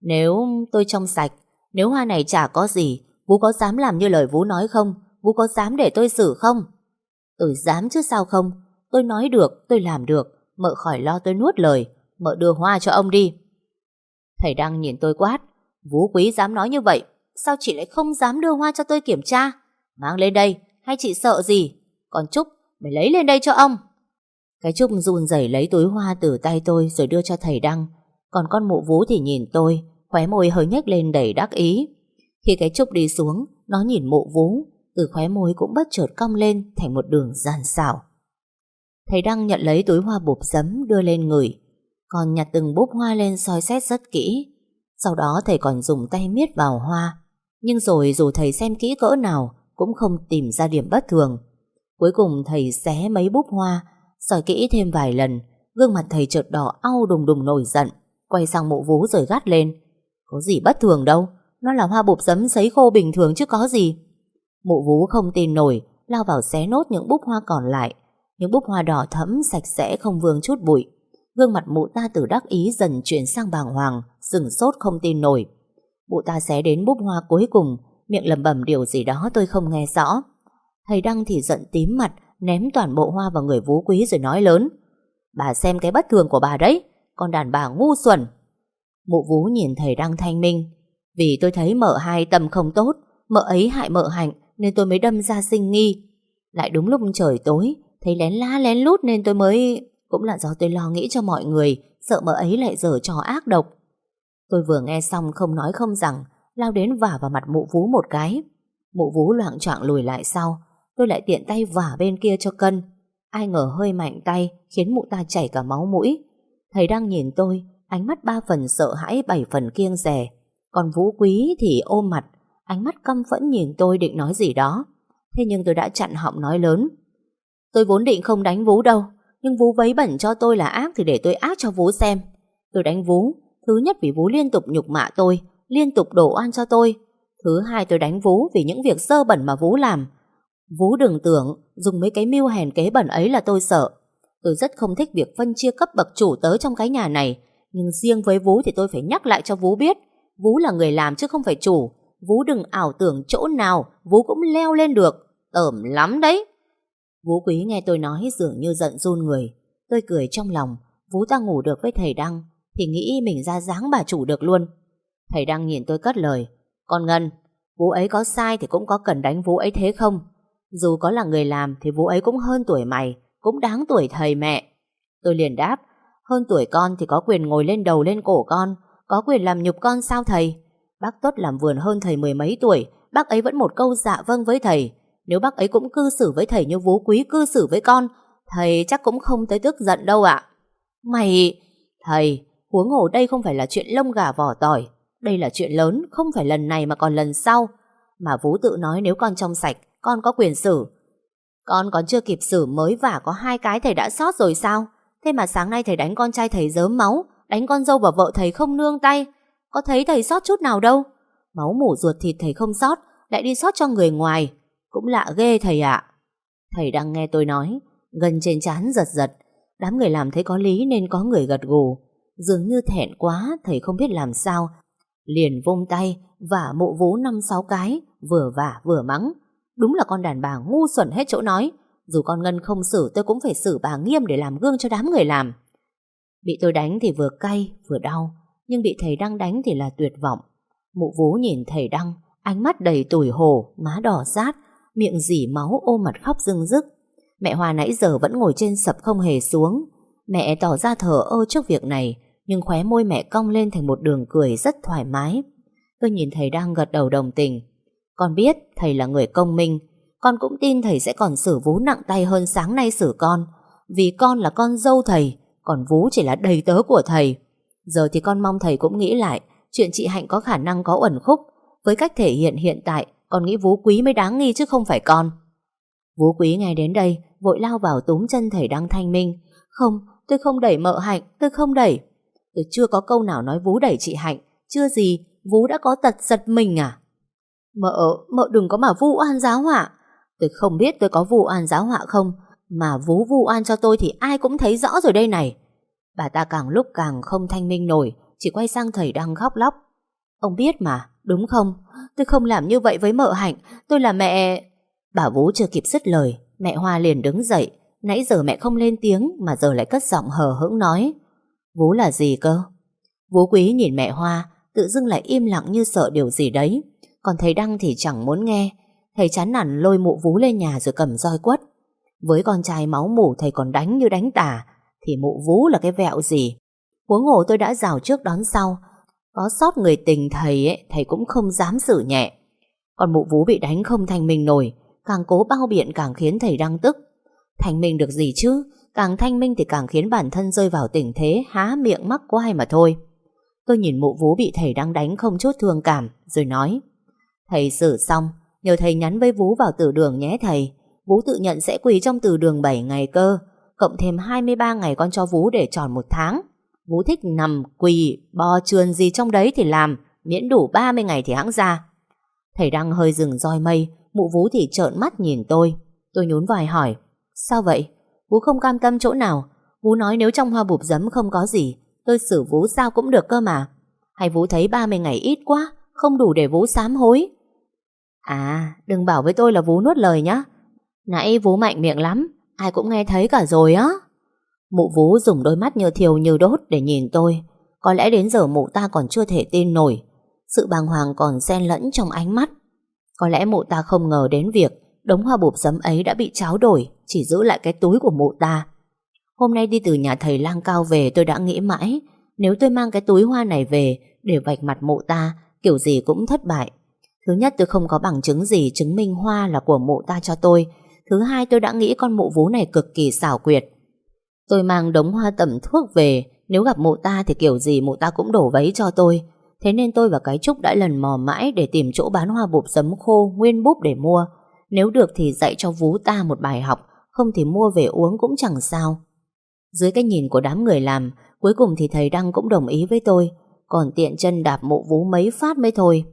Nếu tôi trong sạch, nếu hoa này chả có gì, Vũ có dám làm như lời Vũ nói không? Vũ có dám để tôi xử không? Tôi dám chứ sao không? Tôi nói được, tôi làm được. Mợ khỏi lo tôi nuốt lời. Mợ đưa hoa cho ông đi. Thầy đang nhìn tôi quát. Vũ quý dám nói như vậy. Sao chị lại không dám đưa hoa cho tôi kiểm tra? Mang lên đây, hay chị sợ gì? Còn Trúc, mày lấy lên đây cho ông. Cái Trúc run rẩy lấy túi hoa từ tay tôi rồi đưa cho thầy Đăng. Còn con mụ vú thì nhìn tôi, khóe môi hơi nhếch lên đầy đắc ý. Khi cái trúc đi xuống, nó nhìn mụ vú, từ khóe môi cũng bất chợt cong lên thành một đường giàn xảo. Thầy Đăng nhận lấy túi hoa bụp giấm đưa lên người, còn nhặt từng búp hoa lên soi xét rất kỹ. Sau đó thầy còn dùng tay miết vào hoa, nhưng rồi dù thầy xem kỹ cỡ nào cũng không tìm ra điểm bất thường. Cuối cùng thầy xé mấy búp hoa, soi kỹ thêm vài lần, gương mặt thầy chợt đỏ au đùng đùng nổi giận, quay sang mộ vú rồi gắt lên. Có gì bất thường đâu Nó là hoa bụp giấm sấy khô bình thường chứ có gì. Mụ vú không tin nổi Lao vào xé nốt những búp hoa còn lại. Những búp hoa đỏ thẫm sạch sẽ không vương chút bụi. Gương mặt mụ ta từ đắc ý dần chuyển sang bàng hoàng Sừng sốt không tin nổi. Mụ ta xé đến búp hoa cuối cùng Miệng lẩm bẩm điều gì đó tôi không nghe rõ. Thầy Đăng thì giận tím mặt Ném toàn bộ hoa vào người vú quý rồi nói lớn Bà xem cái bất thường của bà đấy Con đàn bà ngu xuẩn Mụ vú nhìn thầy đang thanh minh Vì tôi thấy mợ hai tâm không tốt, mợ ấy hại mợ hạnh nên tôi mới đâm ra sinh nghi. Lại đúng lúc trời tối, thấy lén lá lén lút nên tôi mới... Cũng là do tôi lo nghĩ cho mọi người, sợ mợ ấy lại dở trò ác độc. Tôi vừa nghe xong không nói không rằng, lao đến vả vào mặt mụ vú một cái. Mụ vú loạn choạng lùi lại sau, tôi lại tiện tay vả bên kia cho cân. Ai ngờ hơi mạnh tay khiến mụ ta chảy cả máu mũi. Thầy đang nhìn tôi, ánh mắt ba phần sợ hãi bảy phần kiêng rẻ Còn Vũ Quý thì ôm mặt, ánh mắt căm phẫn nhìn tôi định nói gì đó. Thế nhưng tôi đã chặn họng nói lớn. Tôi vốn định không đánh Vũ đâu, nhưng Vũ vấy bẩn cho tôi là ác thì để tôi ác cho Vũ xem. Tôi đánh Vũ, thứ nhất vì Vũ liên tục nhục mạ tôi, liên tục đổ oan cho tôi. Thứ hai tôi đánh Vũ vì những việc sơ bẩn mà Vũ làm. Vũ đừng tưởng dùng mấy cái mưu hèn kế bẩn ấy là tôi sợ. Tôi rất không thích việc phân chia cấp bậc chủ tớ trong cái nhà này. Nhưng riêng với Vũ thì tôi phải nhắc lại cho Vũ biết. Vũ là người làm chứ không phải chủ. Vũ đừng ảo tưởng chỗ nào Vũ cũng leo lên được. Tởm lắm đấy. Vũ Quý nghe tôi nói dường như giận run người. Tôi cười trong lòng. Vũ ta ngủ được với thầy Đăng thì nghĩ mình ra dáng bà chủ được luôn. Thầy Đăng nhìn tôi cất lời. Con Ngân, Vũ ấy có sai thì cũng có cần đánh Vũ ấy thế không? Dù có là người làm thì Vũ ấy cũng hơn tuổi mày, cũng đáng tuổi thầy mẹ. Tôi liền đáp, hơn tuổi con thì có quyền ngồi lên đầu lên cổ con, có quyền làm nhục con sao thầy? Bác Tốt làm vườn hơn thầy mười mấy tuổi, bác ấy vẫn một câu dạ vâng với thầy. Nếu bác ấy cũng cư xử với thầy như Vũ Quý cư xử với con, thầy chắc cũng không tới tức giận đâu ạ. Mày... Thầy, huống hồ đây không phải là chuyện lông gà vỏ tỏi. Đây là chuyện lớn, không phải lần này mà còn lần sau. Mà Vũ tự nói nếu con trong sạch, con có quyền xử. Con còn chưa kịp xử mới vả có hai cái thầy đã sót rồi sao? Thế mà sáng nay thầy đánh con trai thầy dớm máu, đánh con dâu và vợ thầy không nương tay. Có thấy thầy sót chút nào đâu. Máu mủ ruột thịt thầy không sót, lại đi sót cho người ngoài. Cũng lạ ghê thầy ạ. Thầy đang nghe tôi nói, gần trên chán giật giật. Đám người làm thấy có lý nên có người gật gù. Dường như thẹn quá, thầy không biết làm sao. Liền vung tay, vả mộ vú năm sáu cái, vừa vả vừa mắng. Đúng là con đàn bà ngu xuẩn hết chỗ nói. Dù con Ngân không xử tôi cũng phải xử bà nghiêm để làm gương cho đám người làm. Bị tôi đánh thì vừa cay vừa đau, nhưng bị thầy Đăng đánh thì là tuyệt vọng. Mụ vú nhìn thầy Đăng, ánh mắt đầy tủi hổ, má đỏ rát, miệng dỉ máu ôm mặt khóc rưng rức. Mẹ hòa nãy giờ vẫn ngồi trên sập không hề xuống. Mẹ tỏ ra thở ơ trước việc này, nhưng khóe môi mẹ cong lên thành một đường cười rất thoải mái. Tôi nhìn thầy đang gật đầu đồng tình. Con biết thầy là người công minh, con cũng tin thầy sẽ còn xử Vú nặng tay hơn sáng nay xử con. Vì con là con dâu thầy, còn Vú chỉ là đầy tớ của thầy. Giờ thì con mong thầy cũng nghĩ lại, chuyện chị Hạnh có khả năng có uẩn khúc. Với cách thể hiện hiện tại, con nghĩ Vú Quý mới đáng nghi chứ không phải con. Vú Quý nghe đến đây, vội lao vào túm chân thầy đang thanh minh. Không, tôi không đẩy mợ Hạnh, tôi không đẩy. Tôi chưa có câu nào nói Vú đẩy chị Hạnh, chưa gì, Vú đã có tật giật mình à? Mợ, mợ đừng có mà vu oan giáo họa. Tôi không biết tôi có vu oan giáo họa không, mà vú vu oan cho tôi thì ai cũng thấy rõ rồi đây này. Bà ta càng lúc càng không thanh minh nổi, chỉ quay sang thầy đang khóc lóc. Ông biết mà, đúng không? Tôi không làm như vậy với mợ hạnh, tôi là mẹ... Bà vú chưa kịp dứt lời, mẹ Hoa liền đứng dậy. Nãy giờ mẹ không lên tiếng mà giờ lại cất giọng hờ hững nói. Vú là gì cơ? Vú quý nhìn mẹ Hoa, tự dưng lại im lặng như sợ điều gì đấy. Còn thầy Đăng thì chẳng muốn nghe. Thầy chán nản lôi mụ vú lên nhà rồi cầm roi quất. Với con trai máu mủ thầy còn đánh như đánh tả Thì mụ vú là cái vẹo gì? Huống hồ tôi đã rào trước đón sau. Có sót người tình thầy ấy, Thầy cũng không dám xử nhẹ. Còn mụ vú bị đánh không thành mình nổi, Càng cố bao biện càng khiến thầy đăng tức. Thành mình được gì chứ? Càng thanh minh thì càng khiến bản thân rơi vào tình thế Há miệng mắc quai mà thôi. Tôi nhìn mụ vú bị thầy đang đánh không chút thương cảm, Rồi nói Thầy xử xong, nhờ thầy nhắn với vũ vào tử đường nhé thầy. vũ tự nhận sẽ quỳ trong tử đường 7 ngày cơ, cộng thêm 23 ngày con cho vũ để tròn một tháng. vũ thích nằm, quỳ, bò trườn gì trong đấy thì làm, miễn đủ 30 ngày thì hãng ra. Thầy đang hơi dừng roi mây, mụ vũ thì trợn mắt nhìn tôi. Tôi nhún vai hỏi, sao vậy? vũ không cam tâm chỗ nào? vũ nói nếu trong hoa bụp giấm không có gì, tôi xử vũ sao cũng được cơ mà. Hay vũ thấy 30 ngày ít quá, không đủ để vũ sám hối? À, đừng bảo với tôi là Vú nuốt lời nhá. Nãy Vú mạnh miệng lắm, ai cũng nghe thấy cả rồi á. Mụ Vú dùng đôi mắt như thiều như đốt để nhìn tôi. Có lẽ đến giờ mụ ta còn chưa thể tin nổi. Sự bàng hoàng còn xen lẫn trong ánh mắt. Có lẽ mụ ta không ngờ đến việc đống hoa bụp giấm ấy đã bị tráo đổi, chỉ giữ lại cái túi của mụ ta. Hôm nay đi từ nhà thầy lang cao về tôi đã nghĩ mãi, nếu tôi mang cái túi hoa này về để vạch mặt mụ ta, kiểu gì cũng thất bại. Thứ nhất tôi không có bằng chứng gì chứng minh hoa là của mụ ta cho tôi. Thứ hai tôi đã nghĩ con mụ vú này cực kỳ xảo quyệt. Tôi mang đống hoa tẩm thuốc về, nếu gặp mụ ta thì kiểu gì mụ ta cũng đổ vấy cho tôi. Thế nên tôi và cái Trúc đã lần mò mãi để tìm chỗ bán hoa bụp giấm khô nguyên búp để mua. Nếu được thì dạy cho vú ta một bài học, không thì mua về uống cũng chẳng sao. Dưới cái nhìn của đám người làm, cuối cùng thì thầy Đăng cũng đồng ý với tôi, còn tiện chân đạp mụ vú mấy phát mới thôi.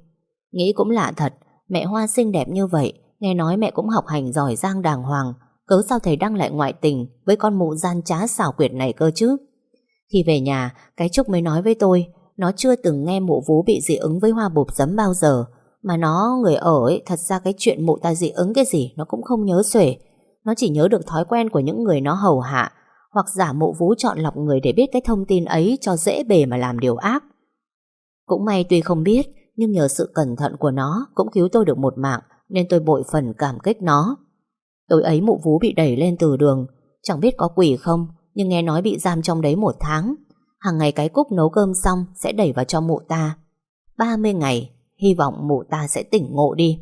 Nghĩ cũng lạ thật, mẹ Hoa xinh đẹp như vậy, nghe nói mẹ cũng học hành giỏi giang đàng hoàng, cớ sao thầy Đăng lại ngoại tình với con mụ gian trá xảo quyệt này cơ chứ? Khi về nhà, cái Trúc mới nói với tôi, nó chưa từng nghe mụ vú bị dị ứng với hoa bụp giấm bao giờ, mà nó người ở ấy, thật ra cái chuyện mụ ta dị ứng cái gì nó cũng không nhớ xuể. Nó chỉ nhớ được thói quen của những người nó hầu hạ, hoặc giả mụ vú chọn lọc người để biết cái thông tin ấy cho dễ bề mà làm điều ác. Cũng may tuy không biết, nhưng nhờ sự cẩn thận của nó cũng cứu tôi được một mạng, nên tôi bội phần cảm kích nó. Tối ấy mụ vú bị đẩy lên từ đường, chẳng biết có quỷ không, nhưng nghe nói bị giam trong đấy một tháng. Hàng ngày cái cúc nấu cơm xong sẽ đẩy vào cho mụ ta. 30 ngày, hy vọng mụ ta sẽ tỉnh ngộ đi.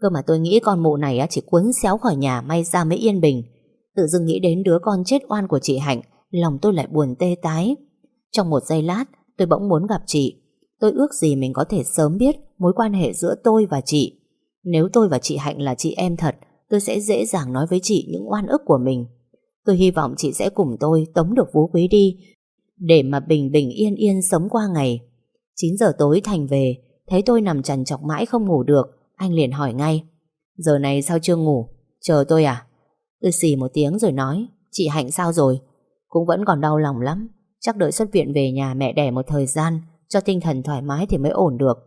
Cơ mà tôi nghĩ con mụ này chỉ cuốn xéo khỏi nhà may ra mới yên bình. Tự dưng nghĩ đến đứa con chết oan của chị Hạnh, lòng tôi lại buồn tê tái. Trong một giây lát, tôi bỗng muốn gặp chị. Tôi ước gì mình có thể sớm biết mối quan hệ giữa tôi và chị. Nếu tôi và chị Hạnh là chị em thật, tôi sẽ dễ dàng nói với chị những oan ức của mình. Tôi hy vọng chị sẽ cùng tôi tống được vú Quý đi để mà bình bình yên yên sống qua ngày. 9 giờ tối Thành về, thấy tôi nằm trằn chọc mãi không ngủ được, anh liền hỏi ngay. Giờ này sao chưa ngủ? Chờ tôi à? Tôi xì một tiếng rồi nói, chị Hạnh sao rồi? Cũng vẫn còn đau lòng lắm, chắc đợi xuất viện về nhà mẹ đẻ một thời gian, cho tinh thần thoải mái thì mới ổn được.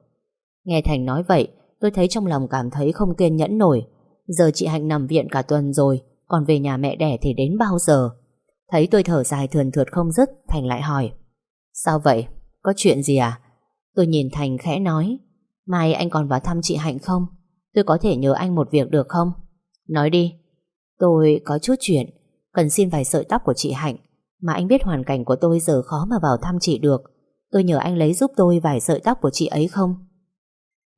Nghe Thành nói vậy, tôi thấy trong lòng cảm thấy không kiên nhẫn nổi. Giờ chị Hạnh nằm viện cả tuần rồi, còn về nhà mẹ đẻ thì đến bao giờ? Thấy tôi thở dài thườn thượt không dứt, Thành lại hỏi. Sao vậy? Có chuyện gì à? Tôi nhìn Thành khẽ nói. Mai anh còn vào thăm chị Hạnh không? Tôi có thể nhờ anh một việc được không? Nói đi. Tôi có chút chuyện, cần xin vài sợi tóc của chị Hạnh. Mà anh biết hoàn cảnh của tôi giờ khó mà vào thăm chị được. Tôi nhờ anh lấy giúp tôi vài sợi tóc của chị ấy không?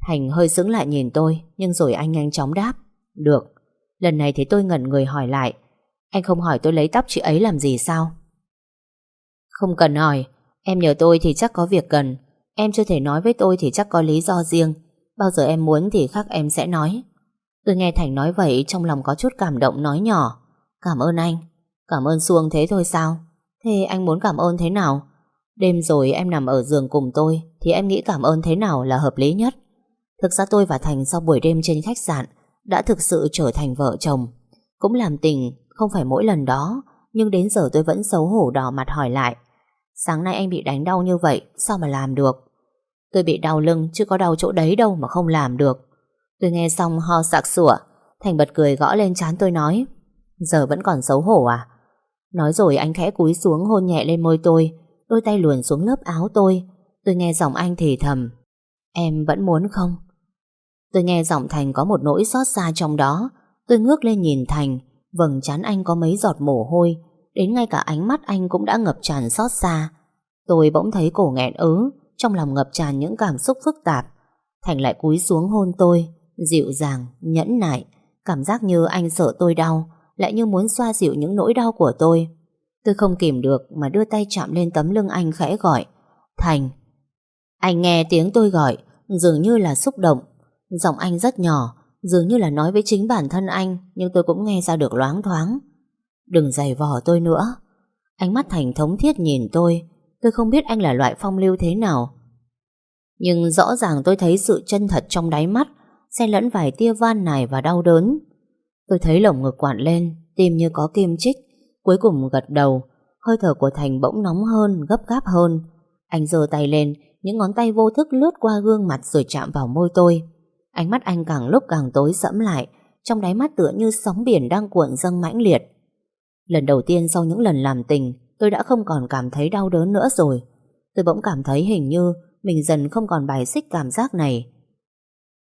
Thành hơi sững lại nhìn tôi, nhưng rồi anh nhanh chóng đáp. Được. Lần này thì tôi ngẩn người hỏi lại. Anh không hỏi tôi lấy tóc chị ấy làm gì sao? Không cần hỏi. Em nhờ tôi thì chắc có việc cần. Em chưa thể nói với tôi thì chắc có lý do riêng. Bao giờ em muốn thì khác em sẽ nói. Tôi nghe Thành nói vậy trong lòng có chút cảm động nói nhỏ. Cảm ơn anh. Cảm ơn Xuông thế thôi sao? Thế anh muốn cảm ơn thế nào? Đêm rồi em nằm ở giường cùng tôi, thì em nghĩ cảm ơn thế nào là hợp lý nhất. Thực ra tôi và Thành sau buổi đêm trên khách sạn đã thực sự trở thành vợ chồng. Cũng làm tình, không phải mỗi lần đó, nhưng đến giờ tôi vẫn xấu hổ đỏ mặt hỏi lại. Sáng nay anh bị đánh đau như vậy, sao mà làm được? Tôi bị đau lưng, chứ có đau chỗ đấy đâu mà không làm được. Tôi nghe xong ho sặc sủa Thành bật cười gõ lên chán tôi nói, Giờ vẫn còn xấu hổ à? Nói rồi anh khẽ cúi xuống hôn nhẹ lên môi tôi Đôi tay luồn xuống lớp áo tôi. Tôi nghe giọng anh thì thầm Em vẫn muốn không? Tôi nghe giọng Thành có một nỗi xót xa trong đó. Tôi ngước lên nhìn Thành Vầng chán anh có mấy giọt mồ hôi. Đến ngay cả ánh mắt anh cũng đã ngập tràn xót xa. Tôi bỗng thấy cổ nghẹn ứ Trong lòng ngập tràn những cảm xúc phức tạp. Thành lại cúi xuống hôn tôi Dịu dàng, nhẫn nại. Cảm giác như anh sợ tôi đau Lại như muốn xoa dịu những nỗi đau của tôi. Tôi không kìm được Mà đưa tay chạm lên tấm lưng anh khẽ gọi. Thành. Anh nghe tiếng tôi gọi Dường như là xúc động. Giọng anh rất nhỏ Dường như là nói với chính bản thân anh Nhưng tôi cũng nghe ra được loáng thoáng. Đừng giày vò tôi nữa. Ánh mắt Thành thống thiết nhìn tôi. Tôi không biết anh là loại phong lưu thế nào. Nhưng rõ ràng tôi thấy sự chân thật trong đáy mắt xen lẫn vài tia van nài và đau đớn. Tôi thấy lồng ngực quặn lên, tim như có kim chích, cuối cùng gật đầu, hơi thở của Thành bỗng nóng hơn, gấp gáp hơn. Anh giơ tay lên, những ngón tay vô thức lướt qua gương mặt rồi chạm vào môi tôi. Ánh mắt anh càng lúc càng tối sẫm lại, trong đáy mắt tựa như sóng biển đang cuộn dâng mãnh liệt. Lần đầu tiên sau những lần làm tình, tôi đã không còn cảm thấy đau đớn nữa rồi. Tôi bỗng cảm thấy hình như Mình dần không còn bài xích cảm giác này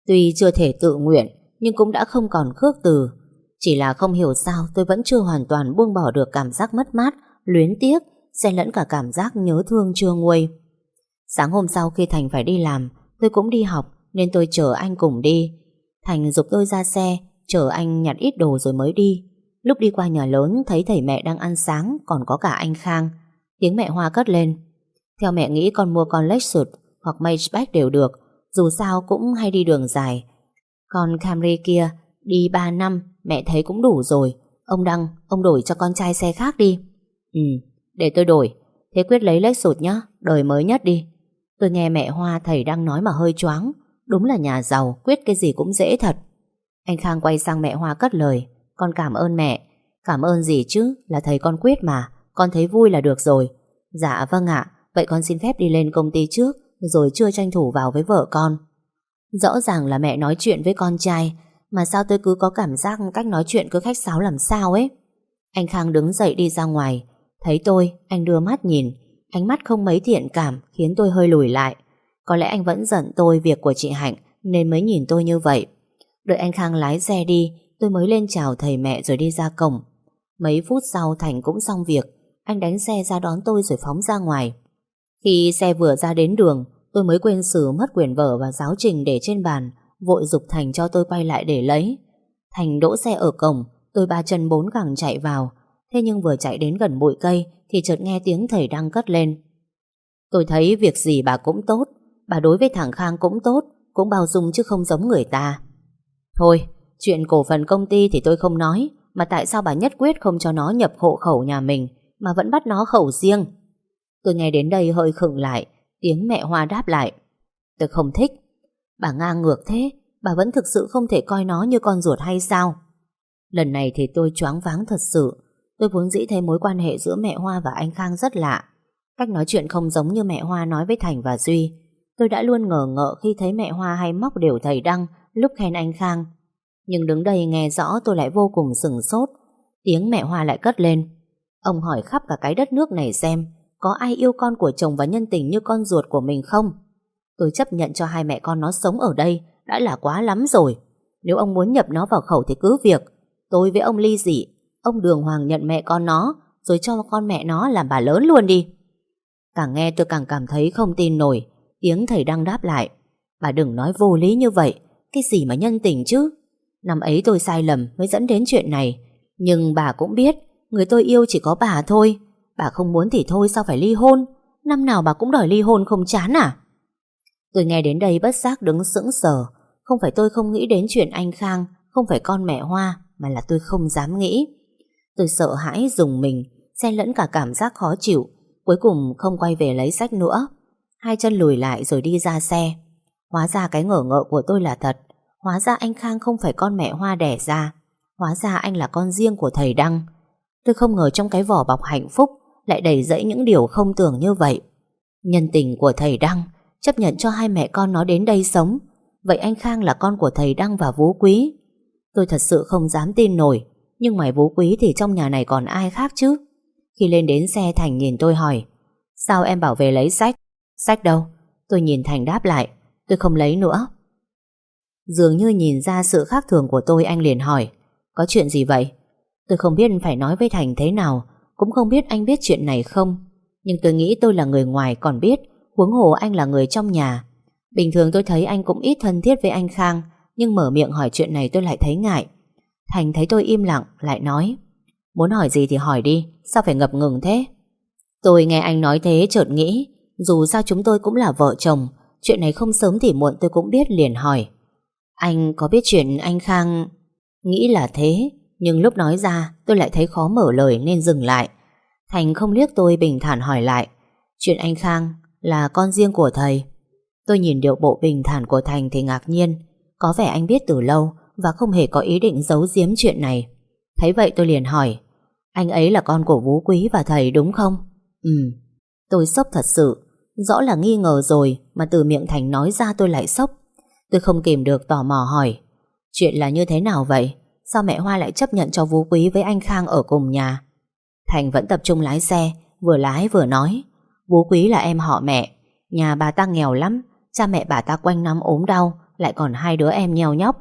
Tuy chưa thể tự nguyện Nhưng cũng đã không còn khước từ chỉ là không hiểu sao tôi vẫn chưa hoàn toàn buông bỏ được cảm giác mất mát, Luyến tiếc, Xen lẫn cả cảm giác nhớ thương chưa nguôi. Sáng hôm sau khi Thành phải đi làm, Tôi cũng đi học Nên tôi chờ anh cùng đi. Thành dục tôi ra xe, Chờ anh nhặt ít đồ rồi mới đi. Lúc đi qua nhà lớn, thấy thầy mẹ đang ăn sáng, Còn có cả anh Khang. Tiếng mẹ Hoa cất lên. Theo mẹ nghĩ con mua con Lexus hoặc Maybach đều được, Dù sao cũng hay đi đường dài. Con Camry kia Đi 3 năm mẹ thấy cũng đủ rồi. Ông Đăng, ông đổi cho con trai xe khác đi. Ừ, để tôi đổi. Thế Quyết lấy Lexus nhá Đời mới nhất đi. Tôi nghe mẹ Hoa thầy đang nói mà hơi choáng. Đúng là nhà giàu Quyết cái gì cũng dễ thật. Anh Khang quay sang mẹ Hoa cất lời. Con cảm ơn mẹ. Cảm ơn gì chứ? Là thầy con Quyết mà. Con thấy vui là được rồi. Dạ vâng ạ. Vậy con xin phép đi lên công ty trước Rồi chưa tranh thủ vào với vợ con. Rõ ràng là mẹ nói chuyện với con trai. Mà sao tôi cứ có cảm giác Cách nói chuyện cứ khách sáo làm sao ấy? Anh Khang đứng dậy đi ra ngoài. Thấy tôi, Anh đưa mắt nhìn. Ánh mắt không mấy thiện cảm, Khiến tôi hơi lùi lại. Có lẽ anh vẫn giận tôi việc của chị Hạnh, Nên mới nhìn tôi như vậy. Đợi anh Khang lái xe đi, Tôi mới lên chào thầy mẹ rồi đi ra cổng. Mấy phút sau Thành cũng xong việc. Anh đánh xe ra đón tôi rồi phóng ra ngoài. Khi xe vừa ra đến đường, Tôi mới quên xử mất quyển vở và giáo trình để trên bàn. Vội dục Thành cho tôi quay lại để lấy. Thành đỗ xe ở cổng, Tôi ba chân bốn cẳng chạy vào. Thế nhưng vừa chạy đến gần bụi cây Thì chợt nghe tiếng thầy đang cất lên. Tôi thấy việc gì bà cũng tốt, Bà đối với thằng Khang cũng tốt, Cũng bao dung chứ không giống người ta. Thôi, Chuyện cổ phần công ty thì tôi không nói, Mà tại sao bà nhất quyết không cho nó nhập hộ khẩu nhà mình, Mà vẫn bắt nó khẩu riêng? Tôi nghe đến đây hơi khựng lại, Tiếng mẹ Hoa đáp lại. Tôi không thích Bà ngang ngược thế, Bà vẫn thực sự không thể coi nó như con ruột hay sao? Lần này thì tôi choáng váng thật sự. Tôi vốn dĩ thấy mối quan hệ giữa mẹ Hoa và anh Khang rất lạ. Cách nói chuyện không giống như mẹ Hoa nói với Thành và Duy. Tôi đã luôn ngờ ngợ khi thấy mẹ Hoa hay móc đều thầy Đăng lúc khen anh Khang. Nhưng đứng đây nghe rõ tôi lại vô cùng sừng sốt. Tiếng mẹ Hoa lại cất lên. Ông hỏi khắp cả cái đất nước này xem, Có ai yêu con của chồng và nhân tình như con ruột của mình không? Tôi chấp nhận cho hai mẹ con nó sống ở đây, Đã là quá lắm rồi. Nếu ông muốn nhập nó vào khẩu thì cứ việc. Tôi với ông ly dị, Ông Đường Hoàng nhận mẹ con nó, Rồi cho con mẹ nó làm bà lớn luôn đi. Càng nghe tôi càng cảm thấy không tin nổi, Tiếng thầy đang đáp lại. Bà đừng nói vô lý như vậy, Cái gì mà nhân tình chứ? Năm ấy tôi sai lầm mới dẫn đến chuyện này. Nhưng bà cũng biết, Người tôi yêu chỉ có bà thôi. Bà không muốn thì thôi, sao phải ly hôn? Năm nào bà cũng đòi ly hôn không chán à? Tôi nghe đến đây bất giác đứng sững sờ. Không phải tôi không nghĩ đến chuyện anh Khang, Không phải con mẹ Hoa, Mà là tôi không dám nghĩ. Tôi sợ hãi dùng mình, Xen lẫn cả cảm giác khó chịu, Cuối cùng không quay về lấy sách nữa. Hai chân lùi lại rồi đi ra xe. Hóa ra cái ngỡ ngợ của tôi là thật. Hóa ra anh Khang không phải con mẹ Hoa đẻ ra. Hóa ra anh là con riêng của thầy Đăng. Tôi không ngờ trong cái vỏ bọc hạnh phúc Lại đầy dẫy những điều không tưởng như vậy. Nhân tình của thầy Đăng Chấp nhận cho hai mẹ con nó đến đây sống. Vậy anh Khang là con của thầy Đăng và Vũ Quý. Tôi thật sự không dám tin nổi, Nhưng ngoài Vũ Quý thì trong nhà này còn ai khác chứ? Khi lên đến xe, Thành nhìn tôi hỏi, Sao em bảo về lấy sách? Sách đâu? Tôi nhìn Thành đáp lại, Tôi không lấy nữa. Dường như nhìn ra sự khác thường của tôi, anh liền hỏi, Có chuyện gì vậy? Tôi không biết phải nói với Thành thế nào, Cũng không biết anh biết chuyện này không. Nhưng tôi nghĩ tôi là người ngoài còn biết Huống hồ anh là người trong nhà Bình thường tôi thấy anh cũng ít thân thiết với anh Khang Nhưng mở miệng hỏi chuyện này tôi lại thấy ngại Thành thấy tôi im lặng Lại nói Muốn hỏi gì thì hỏi đi Sao phải ngập ngừng thế Tôi nghe anh nói thế chợt nghĩ Dù sao chúng tôi cũng là vợ chồng Chuyện này không sớm thì muộn tôi cũng biết liền hỏi anh có biết chuyện anh Khang... Nghĩ là thế, nhưng lúc nói ra tôi lại thấy khó mở lời nên dừng lại. Thành không liếc tôi bình thản hỏi lại. Chuyện anh Khang là con riêng của thầy. Tôi nhìn điệu bộ bình thản của Thành thì ngạc nhiên. Có vẻ anh biết từ lâu và không hề có ý định giấu giếm chuyện này. Thấy vậy tôi liền hỏi. Anh ấy là con của Vũ Quý và thầy đúng không? Ừ. Tôi sốc thật sự. Rõ là nghi ngờ rồi mà từ miệng Thành nói ra tôi lại sốc. Tôi không kìm được tò mò hỏi, Chuyện là như thế nào vậy Sao mẹ Hoa lại chấp nhận cho Vũ Quý với anh Khang ở cùng nhà Thành vẫn tập trung lái xe, Vừa lái vừa nói bố Quý là em họ mẹ. Nhà bà ta nghèo lắm, Cha mẹ bà ta quanh năm ốm đau, Lại còn hai đứa em nheo nhóc.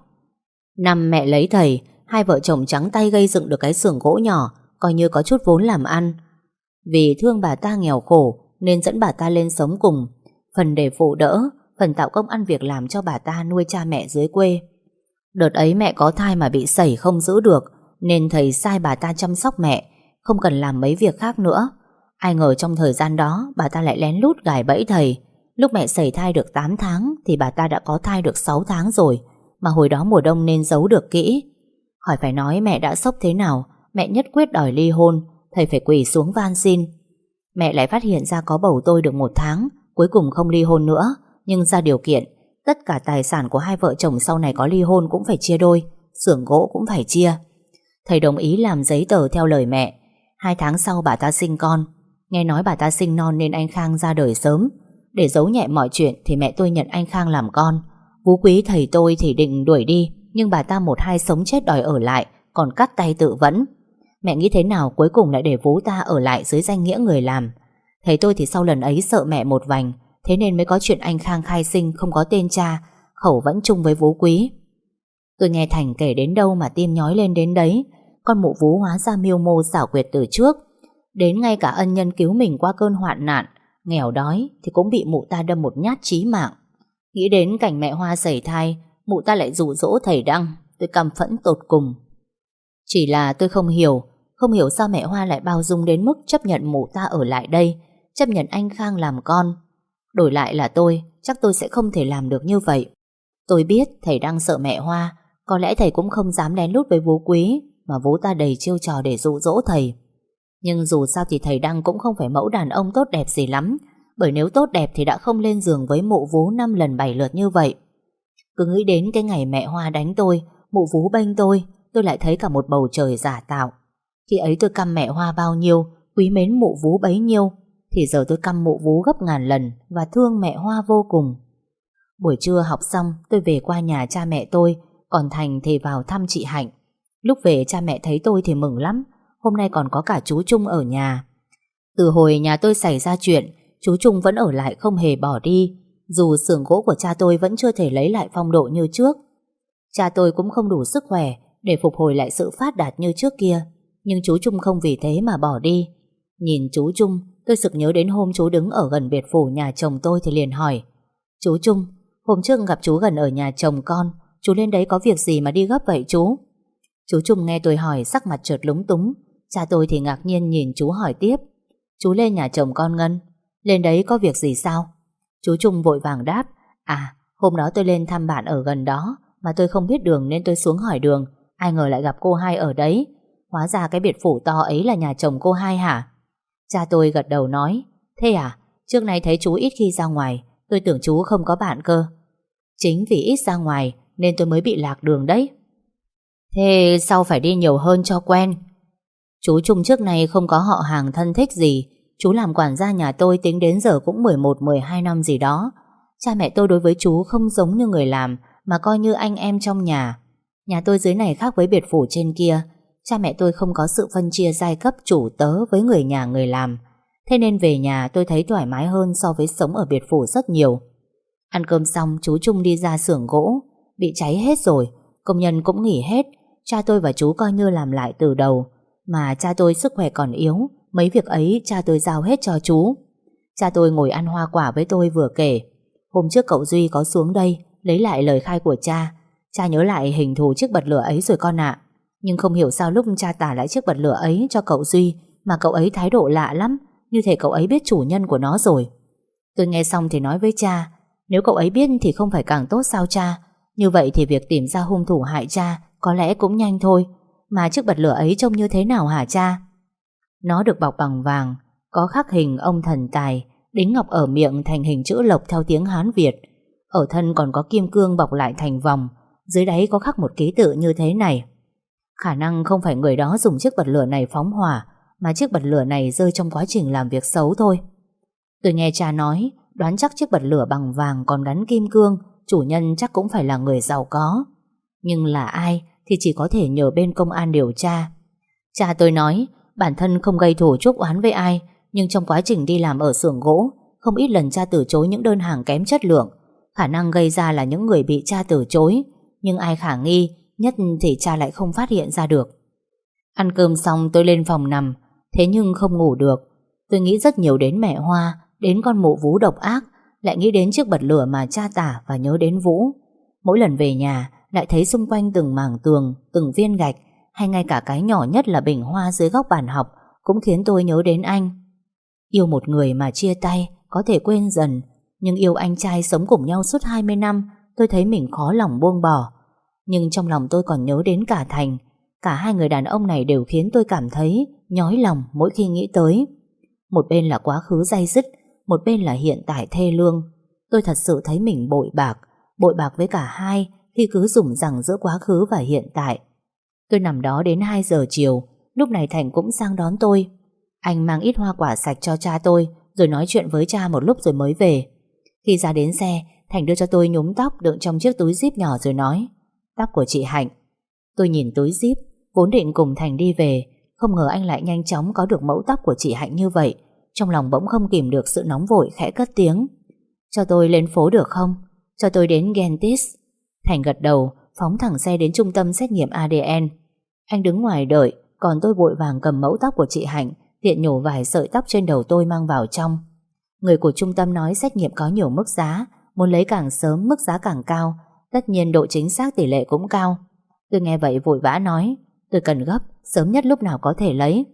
Năm mẹ lấy thầy, Hai vợ chồng trắng tay gây dựng được cái xưởng gỗ nhỏ, Coi như có chút vốn làm ăn. Vì thương bà ta nghèo khổ, Nên dẫn bà ta lên sống cùng. Phần để phụ đỡ, Phần tạo công ăn việc làm cho bà ta nuôi cha mẹ dưới quê. Đợt ấy mẹ có thai mà bị sẩy không giữ được, Nên thầy sai bà ta chăm sóc mẹ, Không cần làm mấy việc khác nữa. Ai ngờ trong thời gian đó, Bà ta lại lén lút gài bẫy thầy. Lúc mẹ xảy thai được 8 tháng, Thì bà ta đã có thai được 6 tháng rồi, Mà hồi đó mùa đông nên giấu được kỹ. Hỏi phải nói mẹ đã sốc thế nào, Mẹ nhất quyết đòi ly hôn, Thầy phải quỳ xuống van xin. Mẹ lại phát hiện ra có bầu tôi được một tháng, Cuối cùng không ly hôn nữa. Nhưng ra điều kiện, Tất cả tài sản của hai vợ chồng sau này có ly hôn cũng phải chia đôi, xưởng gỗ cũng phải chia. Thầy đồng ý làm giấy tờ theo lời mẹ. Hai tháng sau bà ta sinh con Nghe nói bà ta sinh non nên anh Khang ra đời sớm. Để giấu nhẹ mọi chuyện Thì mẹ tôi nhận anh Khang làm con. Vũ quý thầy tôi thì định đuổi đi, Nhưng bà ta một hai sống chết đòi ở lại, Còn cắt tay tự vẫn. Mẹ nghĩ thế nào cuối cùng lại để Vũ ta ở lại Dưới danh nghĩa người làm. Thầy tôi thì sau lần ấy sợ mẹ một vành, Thế nên mới có chuyện anh Khang khai sinh Không có tên cha, Khẩu vẫn chung với Vũ quý. Tôi nghe Thành kể đến đâu mà tim nhói lên đến đấy. Con mụ Vũ hóa ra miêu mô xảo quyệt từ trước. Đến ngay cả ân nhân cứu mình qua cơn hoạn nạn, Nghèo đói Thì cũng bị mụ ta đâm một nhát chí mạng. Nghĩ đến cảnh mẹ Hoa sẩy thai, Mụ ta lại rủ rỗ thầy Đăng, Tôi căm phẫn tột cùng. Chỉ là tôi không hiểu Không hiểu sao mẹ Hoa lại bao dung đến mức Chấp nhận mụ ta ở lại đây, Chấp nhận anh Khang làm con. Đổi lại là tôi, Chắc tôi sẽ không thể làm được như vậy. Tôi biết thầy đang sợ mẹ Hoa, Có lẽ thầy cũng không dám lén lút với vú quý Mà vú ta đầy chiêu trò để dụ dỗ thầy. Nhưng dù sao thì thầy Đăng cũng không phải mẫu đàn ông tốt đẹp gì lắm. Bởi nếu tốt đẹp thì đã không lên giường với mụ vú năm lần bảy lượt như vậy. Cứ nghĩ đến cái ngày mẹ Hoa đánh tôi, Mụ vú bênh tôi Tôi lại thấy cả một bầu trời giả tạo. Khi ấy tôi căm mẹ Hoa bao nhiêu, Quý mến mụ vú bấy nhiêu, Thì giờ tôi căm mụ vú gấp ngàn lần Và thương mẹ Hoa vô cùng. Buổi trưa học xong, tôi về qua nhà cha mẹ tôi, Còn Thành thì vào thăm chị Hạnh. Lúc về cha mẹ thấy tôi thì mừng lắm Hôm nay còn có cả chú Trung ở nhà. Từ hồi nhà tôi xảy ra chuyện, Chú Trung vẫn ở lại không hề bỏ đi, Dù xưởng gỗ của cha tôi vẫn chưa thể lấy lại phong độ như trước. Cha tôi cũng không đủ sức khỏe Để phục hồi lại sự phát đạt như trước kia, Nhưng chú Trung không vì thế mà bỏ đi. Nhìn chú Trung, Tôi sực nhớ đến hôm chú đứng ở gần biệt phủ nhà chồng tôi thì liền hỏi, Chú Trung, Hôm trước gặp chú gần ở nhà chồng con, Chú lên đấy có việc gì mà đi gấp vậy chú? Chú Trung nghe tôi hỏi, sắc mặt chợt lúng túng Cha tôi thì ngạc nhiên nhìn chú hỏi tiếp. Chú lên nhà chồng con Ngân. Lên đấy có việc gì sao? Chú Trung vội vàng đáp. À hôm đó tôi lên thăm bạn ở gần đó, Mà tôi không biết đường nên tôi xuống hỏi đường. Ai ngờ lại gặp cô hai ở đấy. Hóa ra cái biệt phủ to ấy là nhà chồng cô hai hả? Cha tôi gật đầu nói. Thế à Trước nay thấy chú ít khi ra ngoài, Tôi tưởng chú không có bạn cơ. Chính vì ít ra ngoài, Nên tôi mới bị lạc đường đấy. Thế sao phải đi nhiều hơn cho quen. Chú Trung trước này không có họ hàng thân thích gì. Chú làm quản gia nhà tôi tính đến giờ cũng 11-12 năm gì đó. Cha mẹ tôi đối với chú không giống như người làm, Mà coi như anh em trong nhà. Nhà tôi dưới này khác với biệt phủ trên kia. Cha mẹ tôi không có sự phân chia giai cấp chủ tớ với người nhà, người làm. Thế nên về nhà tôi thấy thoải mái hơn so với sống ở biệt phủ rất nhiều. Ăn cơm xong, chú Trung đi ra xưởng gỗ. Bị cháy hết rồi, Công nhân cũng nghỉ hết. Cha tôi và chú coi như làm lại từ đầu. Mà cha tôi sức khỏe còn yếu, Mấy việc ấy cha tôi giao hết cho chú. Cha tôi ngồi ăn hoa quả với tôi vừa kể, Hôm trước cậu Duy có xuống đây, Lấy lại lời khai của cha. Cha nhớ lại hình thù chiếc bật lửa ấy rồi con ạ. Nhưng không hiểu sao lúc cha tả lại chiếc bật lửa ấy cho cậu Duy Mà cậu ấy thái độ lạ lắm, Như thể cậu ấy biết chủ nhân của nó rồi. Tôi nghe xong thì nói với cha, nếu cậu ấy biết thì không phải càng tốt sao cha? Như vậy thì việc tìm ra hung thủ hại cha Có lẽ cũng nhanh thôi. Mà chiếc bật lửa ấy trông như thế nào hả cha? Nó được bọc bằng vàng, Có khắc hình ông thần tài, Đính ngọc ở miệng thành hình chữ lộc Theo tiếng Hán Việt. Ở thân còn có kim cương bọc lại thành vòng, Dưới đáy có khắc một ký tự như thế này. Khả năng không phải người đó dùng chiếc bật lửa này phóng hỏa, Mà chiếc bật lửa này rơi trong quá trình làm việc xấu thôi. Tôi nghe cha nói, Đoán chắc chiếc bật lửa bằng vàng còn gắn kim cương, Chủ nhân chắc cũng phải là người giàu có. Nhưng là ai thì chỉ có thể nhờ bên công an điều tra Cha tôi nói Bản thân không gây thủ chuốc oán với ai Nhưng trong quá trình đi làm ở xưởng gỗ không ít lần cha từ chối những đơn hàng kém chất lượng. Khả năng gây ra là những người bị cha từ chối, nhưng ai khả nghi, nhất thì cha lại không phát hiện ra được. Ăn cơm xong tôi lên phòng nằm, thế nhưng không ngủ được. Tôi nghĩ rất nhiều đến mẹ Hoa, đến con mụ vú độc ác, lại nghĩ đến chiếc bật lửa mà cha tả và nhớ đến Vũ. Mỗi lần về nhà, lại thấy xung quanh từng mảng tường, từng viên gạch, hay ngay cả cái nhỏ nhất là bình hoa dưới góc bàn học, cũng khiến tôi nhớ đến anh. Yêu một người mà chia tay, có thể quên dần, nhưng yêu anh trai sống cùng nhau suốt 20 năm, tôi thấy mình khó lòng buông bỏ. Nhưng trong lòng tôi còn nhớ đến cả Thành, cả hai người đàn ông này đều khiến tôi cảm thấy nhói lòng mỗi khi nghĩ tới. Một bên là quá khứ dây dứt, một bên là hiện tại thê lương. Tôi thật sự thấy mình bội bạc, bội bạc với cả hai thì cứ dùng rằng giữa quá khứ và hiện tại. Tôi nằm đó đến 2 giờ chiều, lúc này Thành cũng sang đón tôi. Anh mang ít hoa quả sạch cho cha tôi, rồi nói chuyện với cha một lúc rồi mới về. Khi ra đến xe, Thành đưa cho tôi nhúm tóc đựng trong chiếc túi zip nhỏ rồi nói Tóc của chị Hạnh. Tôi nhìn túi zip, vốn định cùng Thành đi về, không ngờ anh lại nhanh chóng có được mẫu tóc của chị Hạnh như vậy. Trong lòng bỗng không kìm được sự nóng vội khẽ cất tiếng. Cho tôi lên phố được không? Cho tôi đến Gentis. Thành gật đầu, phóng thẳng xe đến trung tâm xét nghiệm ADN. Anh đứng ngoài đợi, còn tôi vội vàng cầm mẫu tóc của chị Hạnh, tiện nhổ vài sợi tóc trên đầu tôi mang vào trong. Người của trung tâm nói xét nghiệm có nhiều mức giá, muốn lấy càng sớm mức giá càng cao, tất nhiên độ chính xác tỷ lệ cũng cao. Tôi nghe vậy vội vã nói, tôi cần gấp, sớm nhất lúc nào có thể lấy.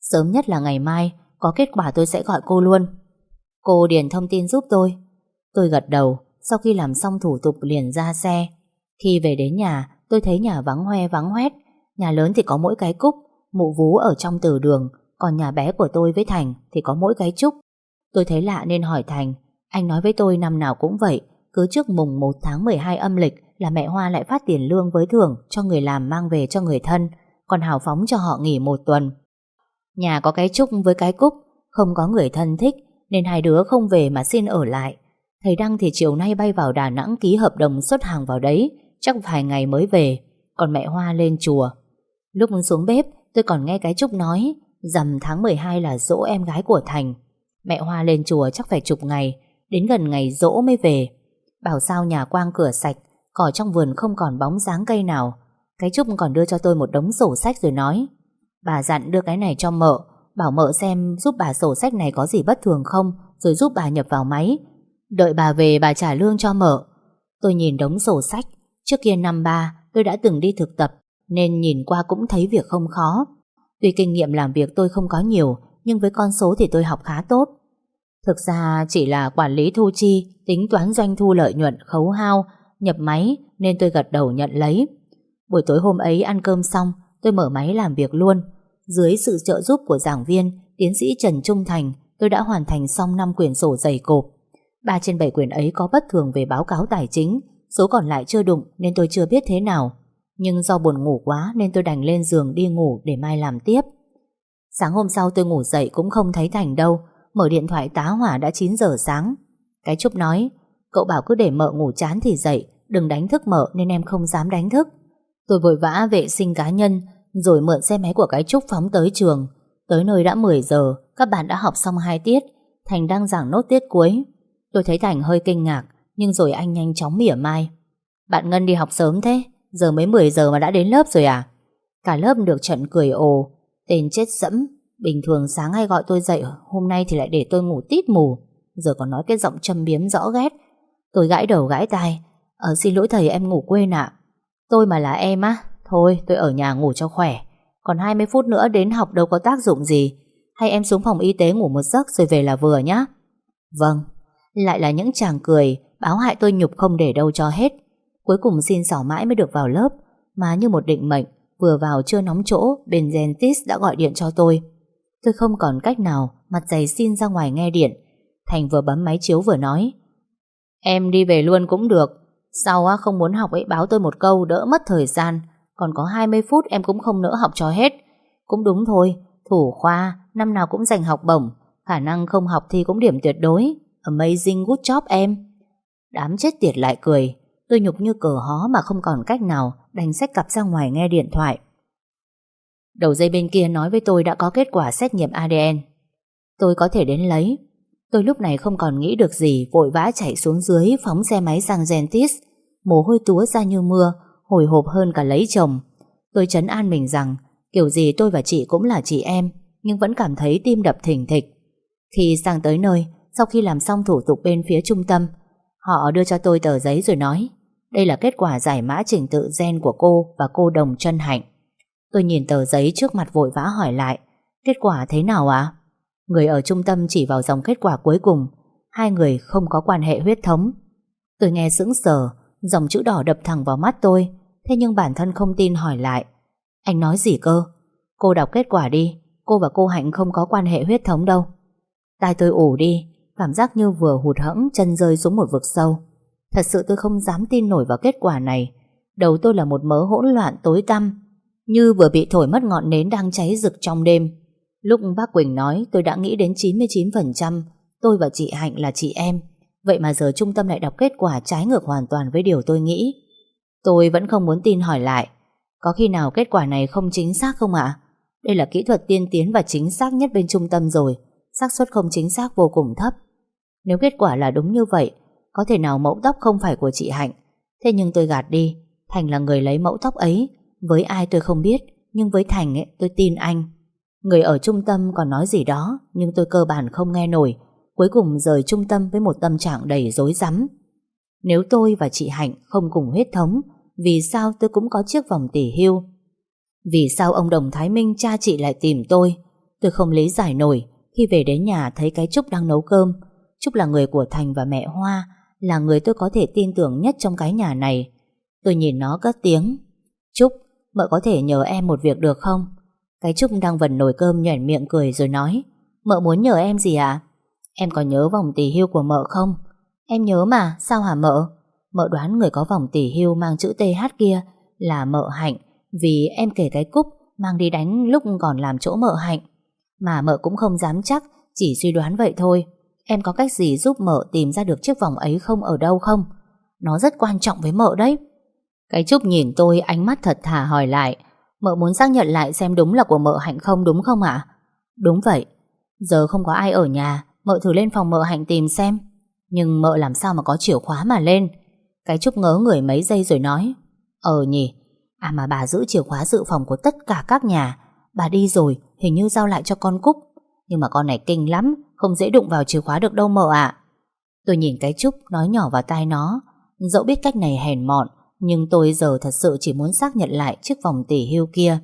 Sớm nhất là ngày mai, có kết quả tôi sẽ gọi cô luôn. Cô điền thông tin giúp tôi. Tôi gật đầu, sau khi làm xong thủ tục liền ra xe. Khi về đến nhà, tôi thấy nhà vắng hoe vắng hoét. Nhà lớn thì có mỗi cái cúc, mụ vú ở trong từ đường, còn nhà bé của tôi với Thành thì có mỗi cái trúc. Tôi thấy lạ nên hỏi Thành, anh nói với tôi năm nào cũng vậy, cứ trước mùng 1 tháng 12 âm lịch là mẹ Hoa lại phát tiền lương với thưởng cho người làm mang về cho người thân, còn hào phóng cho họ nghỉ một tuần. Nhà có cái trúc với cái cúc, không có người thân thích, nên hai đứa không về mà xin ở lại. Thầy Đăng thì chiều nay bay vào Đà Nẵng ký hợp đồng xuất hàng vào đấy, chắc vài ngày mới về, còn mẹ Hoa lên chùa. Lúc xuống bếp, tôi còn nghe cái Trúc nói, rằm tháng 12 là dỗ em gái của Thành. Mẹ Hoa lên chùa chắc phải chục ngày, đến gần ngày dỗ mới về. Bảo sao nhà quang cửa sạch, cỏ trong vườn không còn bóng dáng cây nào. Cái Trúc còn đưa cho tôi một đống sổ sách rồi nói, bà dặn đưa cái này cho mợ, bảo mợ xem giúp bà sổ sách này có gì bất thường không, rồi giúp bà nhập vào máy, Đợi bà về bà trả lương cho mở Tôi nhìn đống sổ sách. Trước kia năm ba, tôi đã từng đi thực tập, Nên nhìn qua cũng thấy việc không khó. Tuy kinh nghiệm làm việc tôi không có nhiều, Nhưng với con số thì tôi học khá tốt. Thực ra chỉ là quản lý thu chi, Tính toán doanh thu lợi nhuận, khấu hao, Nhập máy Nên tôi gật đầu nhận lấy. Buổi tối hôm ấy ăn cơm xong, Tôi mở máy làm việc luôn. Dưới sự trợ giúp của giảng viên, Tiến sĩ Trần Trung Thành, Tôi đã hoàn thành xong 5 quyển sổ dày cộp. Ba trên bảy quyển ấy có bất thường về báo cáo tài chính, số còn lại chưa đụng nên tôi chưa biết thế nào. Nhưng do buồn ngủ quá nên tôi đành lên giường đi ngủ để mai làm tiếp. Sáng hôm sau tôi ngủ dậy cũng không thấy Thành đâu, mở điện thoại tá hỏa đã 9 giờ sáng. Cái Trúc nói, cậu bảo cứ để mợ ngủ chán thì dậy, đừng đánh thức mợ nên em không dám đánh thức. Tôi vội vã vệ sinh cá nhân, rồi mượn xe máy của cái Trúc phóng tới trường. Tới nơi đã 10 giờ, các bạn đã học xong hai tiết, Thành đang giảng nốt tiết cuối. Tôi thấy Thành hơi kinh ngạc, Nhưng rồi anh nhanh chóng mỉa mai. Bạn Ngân đi học sớm thế, Giờ mới 10 giờ mà đã đến lớp rồi à? Cả lớp được trận cười ồ, Tên chết dẫm. Bình thường sáng hay gọi tôi dậy, Hôm nay thì lại để tôi ngủ tít mù. Giờ còn nói cái giọng châm biếm rõ ghét. Tôi gãi đầu gãi tai Ờ xin lỗi thầy, em ngủ quên ạ. Tôi mà là em á, Thôi, tôi ở nhà ngủ cho khỏe. Còn 20 phút nữa đến học đâu có tác dụng gì. Hay em xuống phòng y tế ngủ một giấc rồi về là vừa nhá. Vâng lại là những chàng cười, Báo hại tôi nhục không để đâu cho hết. Cuối cùng xin xỏ mãi mới được vào lớp, Mà như một định mệnh, Vừa vào chưa nóng chỗ, Bên Gentis đã gọi điện cho tôi. Tôi không còn cách nào, Mặt dày xin ra ngoài nghe điện. Thành vừa bấm máy chiếu vừa nói, Em đi về luôn cũng được. Sau á, không muốn học ấy, báo tôi một câu, Đỡ mất thời gian. Còn có 20 phút, em cũng không nỡ học cho hết. Cũng đúng thôi, Thủ khoa, Năm nào cũng giành học bổng, Khả năng không học thì cũng điểm tuyệt đối. Amazing good job em. Đám chết tiệt lại cười. Tôi nhục như cờ hó mà không còn cách nào Đành xách cặp ra ngoài nghe điện thoại. Đầu dây bên kia nói với tôi đã có kết quả xét nghiệm ADN Tôi có thể đến lấy. Tôi lúc này không còn nghĩ được gì, Vội vã chạy xuống dưới Phóng xe máy sang Gentis. Mồ hôi túa ra như mưa, Hồi hộp hơn cả lấy chồng. Tôi chấn an mình rằng, Kiểu gì tôi và chị cũng là chị em, Nhưng vẫn cảm thấy tim đập thình thịch. Khi sang tới nơi sau khi làm xong thủ tục bên phía trung tâm, Họ đưa cho tôi tờ giấy rồi nói, Đây là kết quả giải mã trình tự gen của cô Và cô đồng chân hạnh. Tôi nhìn tờ giấy trước mặt vội vã hỏi lại, Kết quả thế nào ạ? Người ở trung tâm chỉ vào dòng kết quả cuối cùng, Hai người không có quan hệ huyết thống. Tôi nghe sững sờ, Dòng chữ đỏ đập thẳng vào mắt tôi, Thế nhưng bản thân không tin hỏi lại, Anh nói gì cơ? Cô đọc kết quả đi, Cô và cô Hạnh không có quan hệ huyết thống đâu. Tai tôi ủ đi Cảm giác như vừa hụt hẫng, chân rơi xuống một vực sâu Thật sự tôi không dám tin nổi vào kết quả này Đầu tôi là một mớ hỗn loạn tối tăm, Như vừa bị thổi mất ngọn nến đang cháy rực trong đêm Lúc bác Quỳnh nói, tôi đã nghĩ đến 99% tôi và chị Hạnh là chị em. Vậy mà giờ trung tâm lại đọc kết quả trái ngược hoàn toàn với điều tôi nghĩ. Tôi vẫn không muốn tin hỏi lại. Có khi nào kết quả này không chính xác không ạ? Đây là kỹ thuật tiên tiến và chính xác nhất bên trung tâm rồi. xác suất không chính xác vô cùng thấp. Nếu kết quả là đúng như vậy, có thể nào mẫu tóc không phải của chị Hạnh. Thế nhưng tôi gạt đi. Thành là người lấy mẫu tóc ấy. Với ai tôi không biết, nhưng với Thành ấy, tôi tin anh. Người ở trung tâm còn nói gì đó Nhưng tôi cơ bản không nghe nổi Cuối cùng rời trung tâm với một tâm trạng đầy rối rắm Nếu tôi và chị Hạnh không cùng huyết thống Vì sao tôi cũng có chiếc vòng tỷ hưu Vì sao ông Đồng Thái Minh cha chị lại tìm tôi Tôi không lý giải nổi Khi về đến nhà thấy cái Trúc đang nấu cơm Trúc là người của Thành và mẹ Hoa Là người tôi có thể tin tưởng nhất trong cái nhà này Tôi nhìn nó cất tiếng Trúc, mợ có thể nhờ em một việc được không? Cái Trúc đang vần nồi cơm nhoẻn miệng cười rồi nói Mợ muốn nhờ em gì ạ? À? Em có nhớ vòng tỷ hưu của mợ không? Em nhớ mà, sao hả mợ? Mợ đoán người có vòng tỷ hưu mang chữ TH kia là mợ hạnh vì em kể cái cúc mang đi đánh lúc còn làm chỗ mợ hạnh. Mà mợ cũng không dám chắc, chỉ suy đoán vậy thôi. Em có cách gì giúp mợ tìm ra được chiếc vòng ấy không ở đâu không? Nó rất quan trọng với mợ đấy. Cái Trúc nhìn tôi ánh mắt thật thà hỏi lại Mợ muốn xác nhận lại xem đúng là của mợ Hạnh không đúng không ạ? Đúng vậy. Giờ không có ai ở nhà, mợ thử lên phòng mợ Hạnh tìm xem. Nhưng mợ làm sao mà có chìa khóa mà lên? Cái Trúc ngớ người mấy giây rồi nói. Ờ nhỉ, à mà bà giữ chìa khóa dự phòng của tất cả các nhà. Bà đi rồi, hình như giao lại cho con Cúc. Nhưng mà con này kinh lắm, không dễ đụng vào chìa khóa được đâu mợ ạ. Tôi nhìn cái Trúc nói nhỏ vào tai nó. Dẫu biết cách này hèn mọn, nhưng tôi giờ thật sự chỉ muốn xác nhận lại chiếc vòng tỷ hưu kia.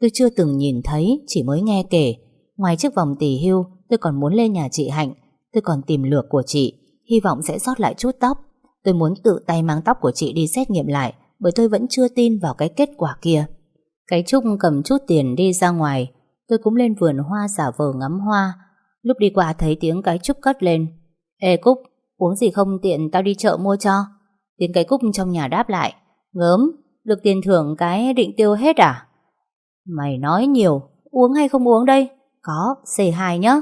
Tôi chưa từng nhìn thấy, chỉ mới nghe kể. Ngoài chiếc vòng tỷ hưu, tôi còn muốn lên nhà chị Hạnh. Tôi còn tìm lược của chị, hy vọng sẽ sót lại chút tóc. Tôi muốn tự tay mang tóc của chị đi xét nghiệm lại, bởi tôi vẫn chưa tin vào cái kết quả kia. Cái Trúc cầm chút tiền đi ra ngoài, tôi cũng lên vườn hoa giả vờ ngắm hoa. Lúc đi qua thấy tiếng cái Trúc cất lên. Ê Cúc, uống gì không tiện tao đi chợ mua cho. Tiếng cái cúc trong nhà đáp lại Ngớm, được tiền thưởng cái định tiêu hết à? Mày nói nhiều Uống hay không uống đây? Có, C2 nhá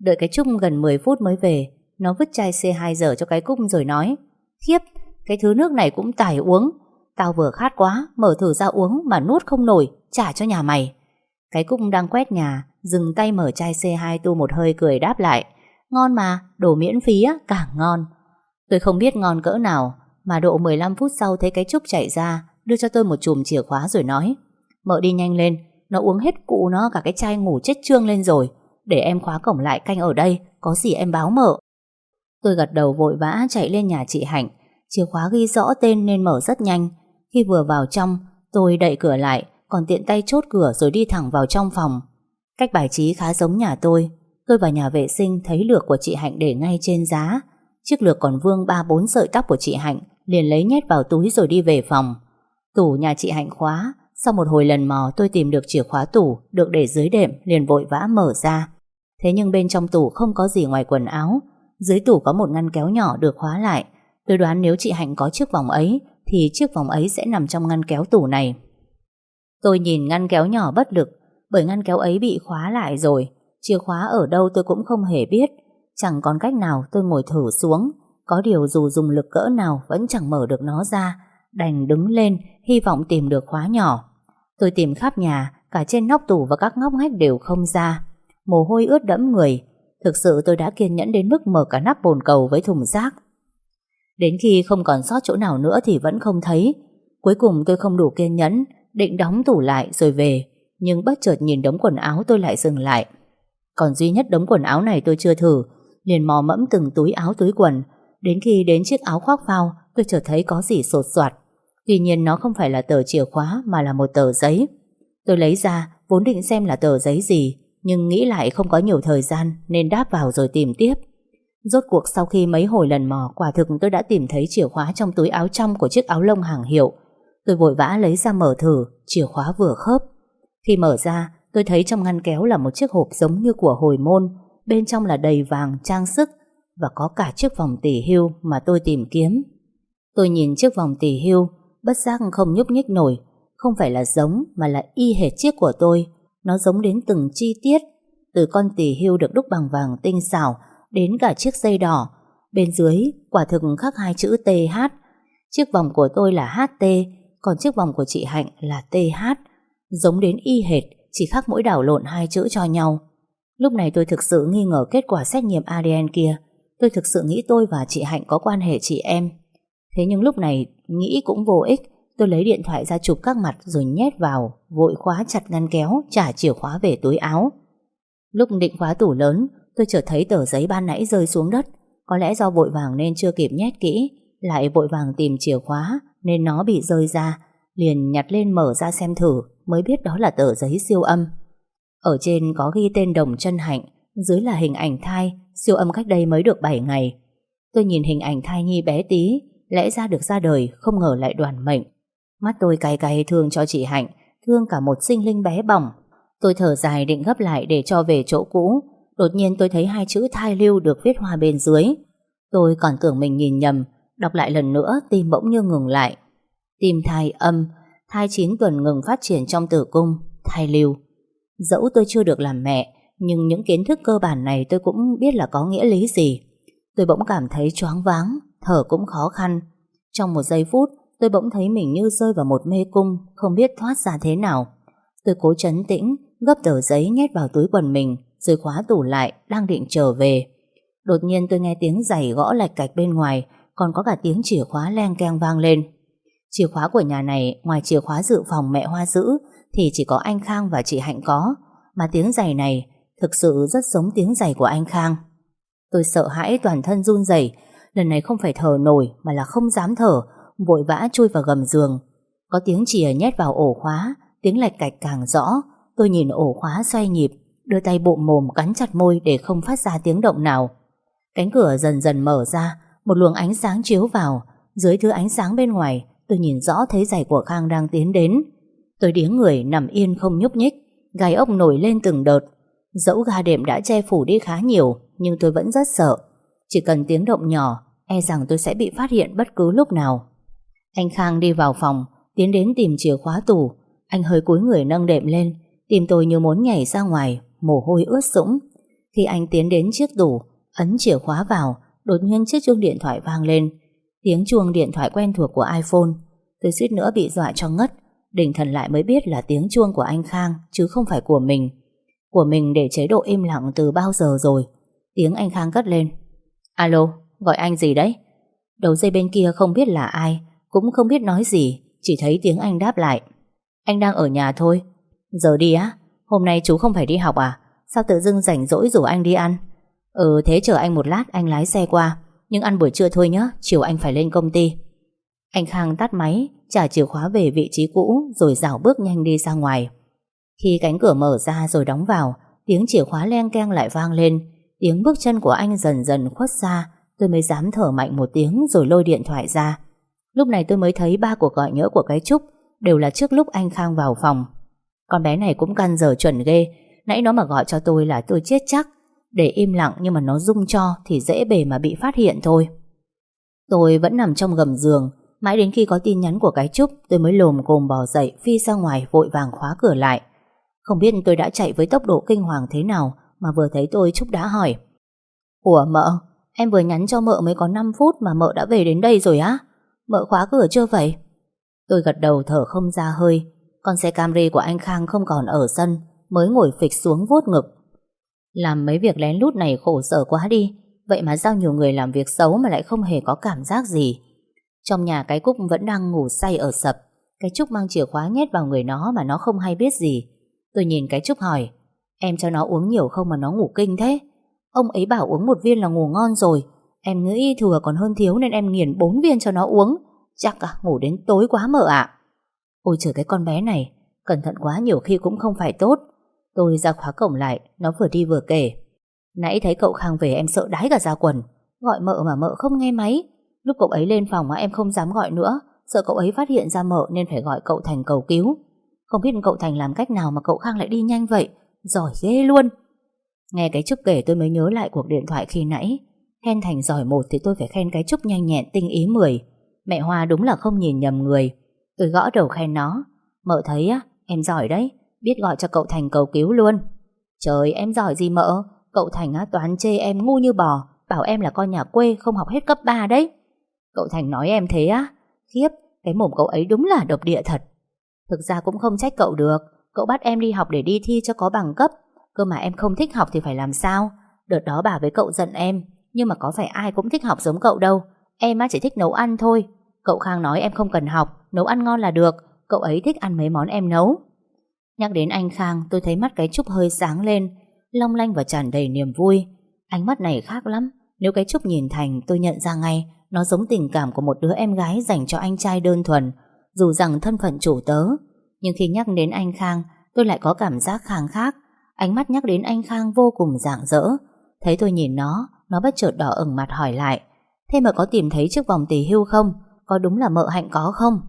Đợi cái Trúc gần 10 phút mới về Nó vứt chai C2 dở cho cái cúc rồi nói Khiếp, cái thứ nước này cũng tài uống Tao vừa khát quá Mở thử ra uống mà nuốt không nổi Trả cho nhà mày Cái cúc đang quét nhà Dừng tay mở chai C2 tu một hơi cười đáp lại Ngon mà, đồ miễn phí á, càng ngon. Tôi không biết ngon cỡ nào Mà độ 15 phút sau thấy cái Trúc chạy ra Đưa cho tôi một chùm chìa khóa rồi nói Mợ đi nhanh lên Nó uống hết cụ nó cả cái chai ngủ chết trương lên rồi. Để em khóa cổng lại canh ở đây Có gì em báo mợ Tôi gật đầu vội vã chạy lên nhà chị Hạnh. Chìa khóa ghi rõ tên nên mở rất nhanh. Khi vừa vào trong Tôi đậy cửa lại Còn tiện tay chốt cửa rồi đi thẳng vào trong phòng. Cách bài trí khá giống nhà tôi Tôi vào nhà vệ sinh thấy lược của chị Hạnh để ngay trên giá Chiếc lược còn vương ba bốn sợi tóc của chị Hạnh liền lấy nhét vào túi rồi đi về phòng. Tủ nhà chị Hạnh khóa, sau một hồi lần mò tôi tìm được chìa khóa tủ được để dưới đệm liền vội vã mở ra. Thế nhưng bên trong tủ không có gì ngoài quần áo, dưới tủ có một ngăn kéo nhỏ được khóa lại. Tôi đoán nếu chị Hạnh có chiếc vòng ấy thì chiếc vòng ấy sẽ nằm trong ngăn kéo tủ này. Tôi nhìn ngăn kéo nhỏ bất lực bởi ngăn kéo ấy bị khóa lại rồi. Chìa khóa ở đâu tôi cũng không hề biết. Chẳng còn cách nào tôi ngồi thử xuống Có điều dù dùng lực cỡ nào Vẫn chẳng mở được nó ra Đành đứng lên Hy vọng tìm được khóa nhỏ Tôi tìm khắp nhà Cả trên nóc tủ và các ngóc ngách đều không ra Mồ hôi ướt đẫm người Thực sự tôi đã kiên nhẫn đến mức mở cả nắp bồn cầu với thùng rác. Đến khi không còn sót chỗ nào nữa thì vẫn không thấy. Cuối cùng tôi không đủ kiên nhẫn, định đóng tủ lại rồi về. Nhưng bất chợt nhìn đống quần áo tôi lại dừng lại. Còn duy nhất đống quần áo này tôi chưa thử, liền mò mẫm từng túi áo túi quần. Đến khi đến chiếc áo khoác phao, tôi chợt thấy có gì sột soạt. Tuy nhiên nó không phải là tờ chìa khóa mà là một tờ giấy. Tôi lấy ra, vốn định xem là tờ giấy gì, nhưng nghĩ lại không có nhiều thời gian nên đáp vào rồi tìm tiếp. Rốt cuộc sau khi mấy hồi lần mò, quả thực tôi đã tìm thấy chìa khóa trong túi áo trong của chiếc áo lông hàng hiệu. Tôi vội vã lấy ra mở thử, chìa khóa vừa khớp. Khi mở ra, tôi thấy trong ngăn kéo là một chiếc hộp giống như của hồi môn, bên trong là đầy vàng, trang sức và có cả chiếc vòng tỷ hưu mà tôi tìm kiếm. Tôi nhìn chiếc vòng tỷ hưu, bất giác không nhúc nhích nổi, không phải là giống mà là y hệt chiếc của tôi. Nó giống đến từng chi tiết, từ con tỷ hưu được đúc bằng vàng tinh xảo đến cả chiếc dây đỏ. Bên dưới quả thực khắc hai chữ TH. Chiếc vòng của tôi là HT, còn chiếc vòng của chị Hạnh là TH. Giống đến y hệt, chỉ khác mỗi đảo lộn hai chữ cho nhau. Lúc này tôi thực sự nghi ngờ kết quả xét nghiệm ADN kia. Tôi thực sự nghĩ tôi và chị Hạnh có quan hệ chị em. Thế nhưng lúc này nghĩ cũng vô ích. Tôi lấy điện thoại ra chụp các mặt rồi nhét vào, vội khóa chặt ngăn kéo, trả chìa khóa về túi áo. Lúc định khóa tủ lớn, tôi chợt thấy tờ giấy ban nãy rơi xuống đất. Có lẽ do vội vàng nên chưa kịp nhét kỹ, lại vội vàng tìm chìa khóa nên nó bị rơi ra. Liền nhặt lên mở ra xem thử, mới biết đó là tờ giấy siêu âm. Ở trên có ghi tên đồng chân hạnh, dưới là hình ảnh thai, siêu âm cách đây mới được 7 ngày. Tôi nhìn hình ảnh thai nhi bé tí, lẽ ra được ra đời, không ngờ lại đoàn mệnh. Mắt tôi cay cay thương cho chị Hạnh, thương cả một sinh linh bé bỏng. Tôi thở dài định gấp lại để cho về chỗ cũ. Đột nhiên tôi thấy hai chữ thai lưu được viết hoa bên dưới. Tôi còn tưởng mình nhìn nhầm, đọc lại lần nữa tim bỗng như ngừng lại. Tim thai âm, thai 9 tuần ngừng phát triển trong tử cung, thai lưu. Dẫu tôi chưa được làm mẹ, nhưng những kiến thức cơ bản này tôi cũng biết là có nghĩa lý gì. Tôi bỗng cảm thấy choáng váng, thở cũng khó khăn. Trong một giây phút, tôi bỗng thấy mình như rơi vào một mê cung, không biết thoát ra thế nào. Tôi cố chấn tĩnh, gấp tờ giấy nhét vào túi quần mình, rồi khóa tủ lại, đang định trở về. Đột nhiên tôi nghe tiếng giày gõ lạch cạch bên ngoài, còn có cả tiếng chìa khóa len keng vang lên. Chìa khóa của nhà này, ngoài chìa khóa dự phòng mẹ Hoa giữ, thì chỉ có anh Khang và chị Hạnh có, mà tiếng giày này thực sự rất giống tiếng giày của anh Khang. Tôi sợ hãi toàn thân run rẩy, lần này không phải thở nổi mà là không dám thở, vội vã chui vào gầm giường. Có tiếng chìa nhét vào ổ khóa, tiếng lạch cạch càng rõ. Tôi nhìn ổ khóa xoay nhịp, đưa tay bụng mồm cắn chặt môi để không phát ra tiếng động nào. Cánh cửa dần dần mở ra, một luồng ánh sáng chiếu vào. Dưới thứ ánh sáng bên ngoài, tôi nhìn rõ thấy giày của Khang đang tiến đến. Tôi điếng người nằm yên không nhúc nhích, gai ốc nổi lên từng đợt. Dẫu ga đệm đã che phủ đi khá nhiều, nhưng tôi vẫn rất sợ. Chỉ cần tiếng động nhỏ, e rằng tôi sẽ bị phát hiện bất cứ lúc nào. Anh Khang đi vào phòng, tiến đến tìm chìa khóa tủ. Anh hơi cúi người nâng đệm lên, tìm tôi như muốn nhảy ra ngoài, mồ hôi ướt sũng. Khi anh tiến đến chiếc tủ, ấn chìa khóa vào, đột nhiên chiếc chuông điện thoại vang lên. Tiếng chuông điện thoại quen thuộc của iPhone. Tôi suýt nữa bị dọa cho ngất. Đỉnh thần lại mới biết là tiếng chuông của anh Khang, chứ không phải của mình. Của mình để chế độ im lặng từ bao giờ rồi. Tiếng anh Khang cất lên. Alo, gọi anh gì đấy? Đầu dây bên kia không biết là ai, cũng không biết nói gì, chỉ thấy tiếng anh đáp lại. Anh đang ở nhà thôi. Giờ đi á? Hôm nay chú không phải đi học à? Sao tự dưng rảnh rỗi rủ anh đi ăn? Ừ thế chờ anh một lát anh lái xe qua nhưng ăn buổi trưa thôi nhé Chiều anh phải lên công ty. Anh Khang tắt máy, Trả chìa khóa về vị trí cũ, Rồi dảo bước nhanh đi ra ngoài. Khi cánh cửa mở ra rồi đóng vào, Tiếng chìa khóa len keng lại vang lên. Tiếng bước chân của anh dần dần khuất xa, Tôi mới dám thở mạnh một tiếng Rồi lôi điện thoại ra. Lúc này tôi mới thấy ba cuộc gọi nhỡ của cái Trúc Đều là trước lúc anh Khang vào phòng. Con bé này cũng căn giờ chuẩn ghê, Nãy nó mà gọi cho tôi là tôi chết chắc. Để im lặng nhưng mà nó rung cho Thì dễ bề mà bị phát hiện thôi. Tôi vẫn nằm trong gầm giường. Mãi đến khi có tin nhắn của cái Trúc, Tôi mới lồm cồm bò dậy, Phi ra ngoài, vội vàng khóa cửa lại. Không biết tôi đã chạy với tốc độ kinh hoàng thế nào Mà vừa thấy tôi Trúc đã hỏi. Ủa, mợ, Em vừa nhắn cho mợ mới có 5 phút Mà mợ đã về đến đây rồi á? Mợ khóa cửa chưa vậy? Tôi gật đầu thở không ra hơi. Con xe Camry của anh Khang không còn ở sân, Mới ngồi phịch xuống vuốt ngực. Làm mấy việc lén lút này khổ sở quá đi. Vậy mà sao nhiều người làm việc xấu Mà lại không hề có cảm giác gì. Trong nhà cái Cúc vẫn đang ngủ say ở sập. Cái Trúc mang chìa khóa nhét vào người nó Mà nó không hay biết gì. Tôi nhìn cái Trúc hỏi, Em cho nó uống nhiều không mà nó ngủ kinh thế? Ông ấy bảo uống một viên là ngủ ngon rồi. Em nghĩ thừa còn hơn thiếu Nên em nghiền bốn viên cho nó uống. Chắc à ngủ đến tối quá mở ạ. Ôi trời, cái con bé này, Cẩn thận quá, nhiều khi cũng không phải tốt. Tôi ra khóa cổng lại Nó vừa đi vừa kể. Nãy thấy cậu Khang về em sợ đái cả ra quần. Gọi mợ mà mợ không nghe máy. Lúc cậu ấy lên phòng mà em không dám gọi nữa. Sợ cậu ấy phát hiện ra mợ nên phải gọi cậu Thành cầu cứu. Không biết cậu Thành làm cách nào mà cậu Khang lại đi nhanh vậy. Giỏi ghê luôn. Nghe cái Trúc kể tôi mới nhớ lại cuộc điện thoại khi nãy. Khen Thành giỏi một thì tôi phải khen cái Trúc nhanh nhẹn tinh ý mười. Mẹ Hoa đúng là không nhìn nhầm người. Tôi gõ đầu khen nó. Mợ thấy á, em giỏi đấy. Biết gọi cho cậu Thành cầu cứu luôn. Trời em giỏi gì mợ? Cậu Thành á, toán chê em ngu như bò Bảo em là con nhà quê không học hết cấp 3 đấy. Cậu Thành nói em thế á. Khiếp, cái mồm cậu ấy đúng là độc địa thật. Thực ra cũng không trách cậu được. Cậu bắt em đi học để đi thi cho có bằng cấp. Cơ mà em không thích học thì phải làm sao? Đợt đó bà với cậu giận em Nhưng mà có phải ai cũng thích học giống cậu đâu. Em á chỉ thích nấu ăn thôi. Cậu Khang nói em không cần học Nấu ăn ngon là được. Cậu ấy thích ăn mấy món em nấu. Nhắc đến anh Khang, tôi thấy mắt cái Trúc hơi sáng lên, Long lanh và tràn đầy niềm vui. Ánh mắt này khác lắm. Nếu cái Trúc nhìn Thành, tôi nhận ra ngay, Nó giống tình cảm của một đứa em gái dành cho anh trai đơn thuần. Dù rằng thân phận chủ tớ, Nhưng khi nhắc đến anh Khang, Tôi lại có cảm giác khang khác. Ánh mắt nhắc đến anh Khang vô cùng rạng rỡ. Thấy tôi nhìn nó Nó bất chợt đỏ ửng mặt hỏi lại, Thế mà có tìm thấy chiếc vòng tỷ hưu không? Có đúng là mợ hạnh có không?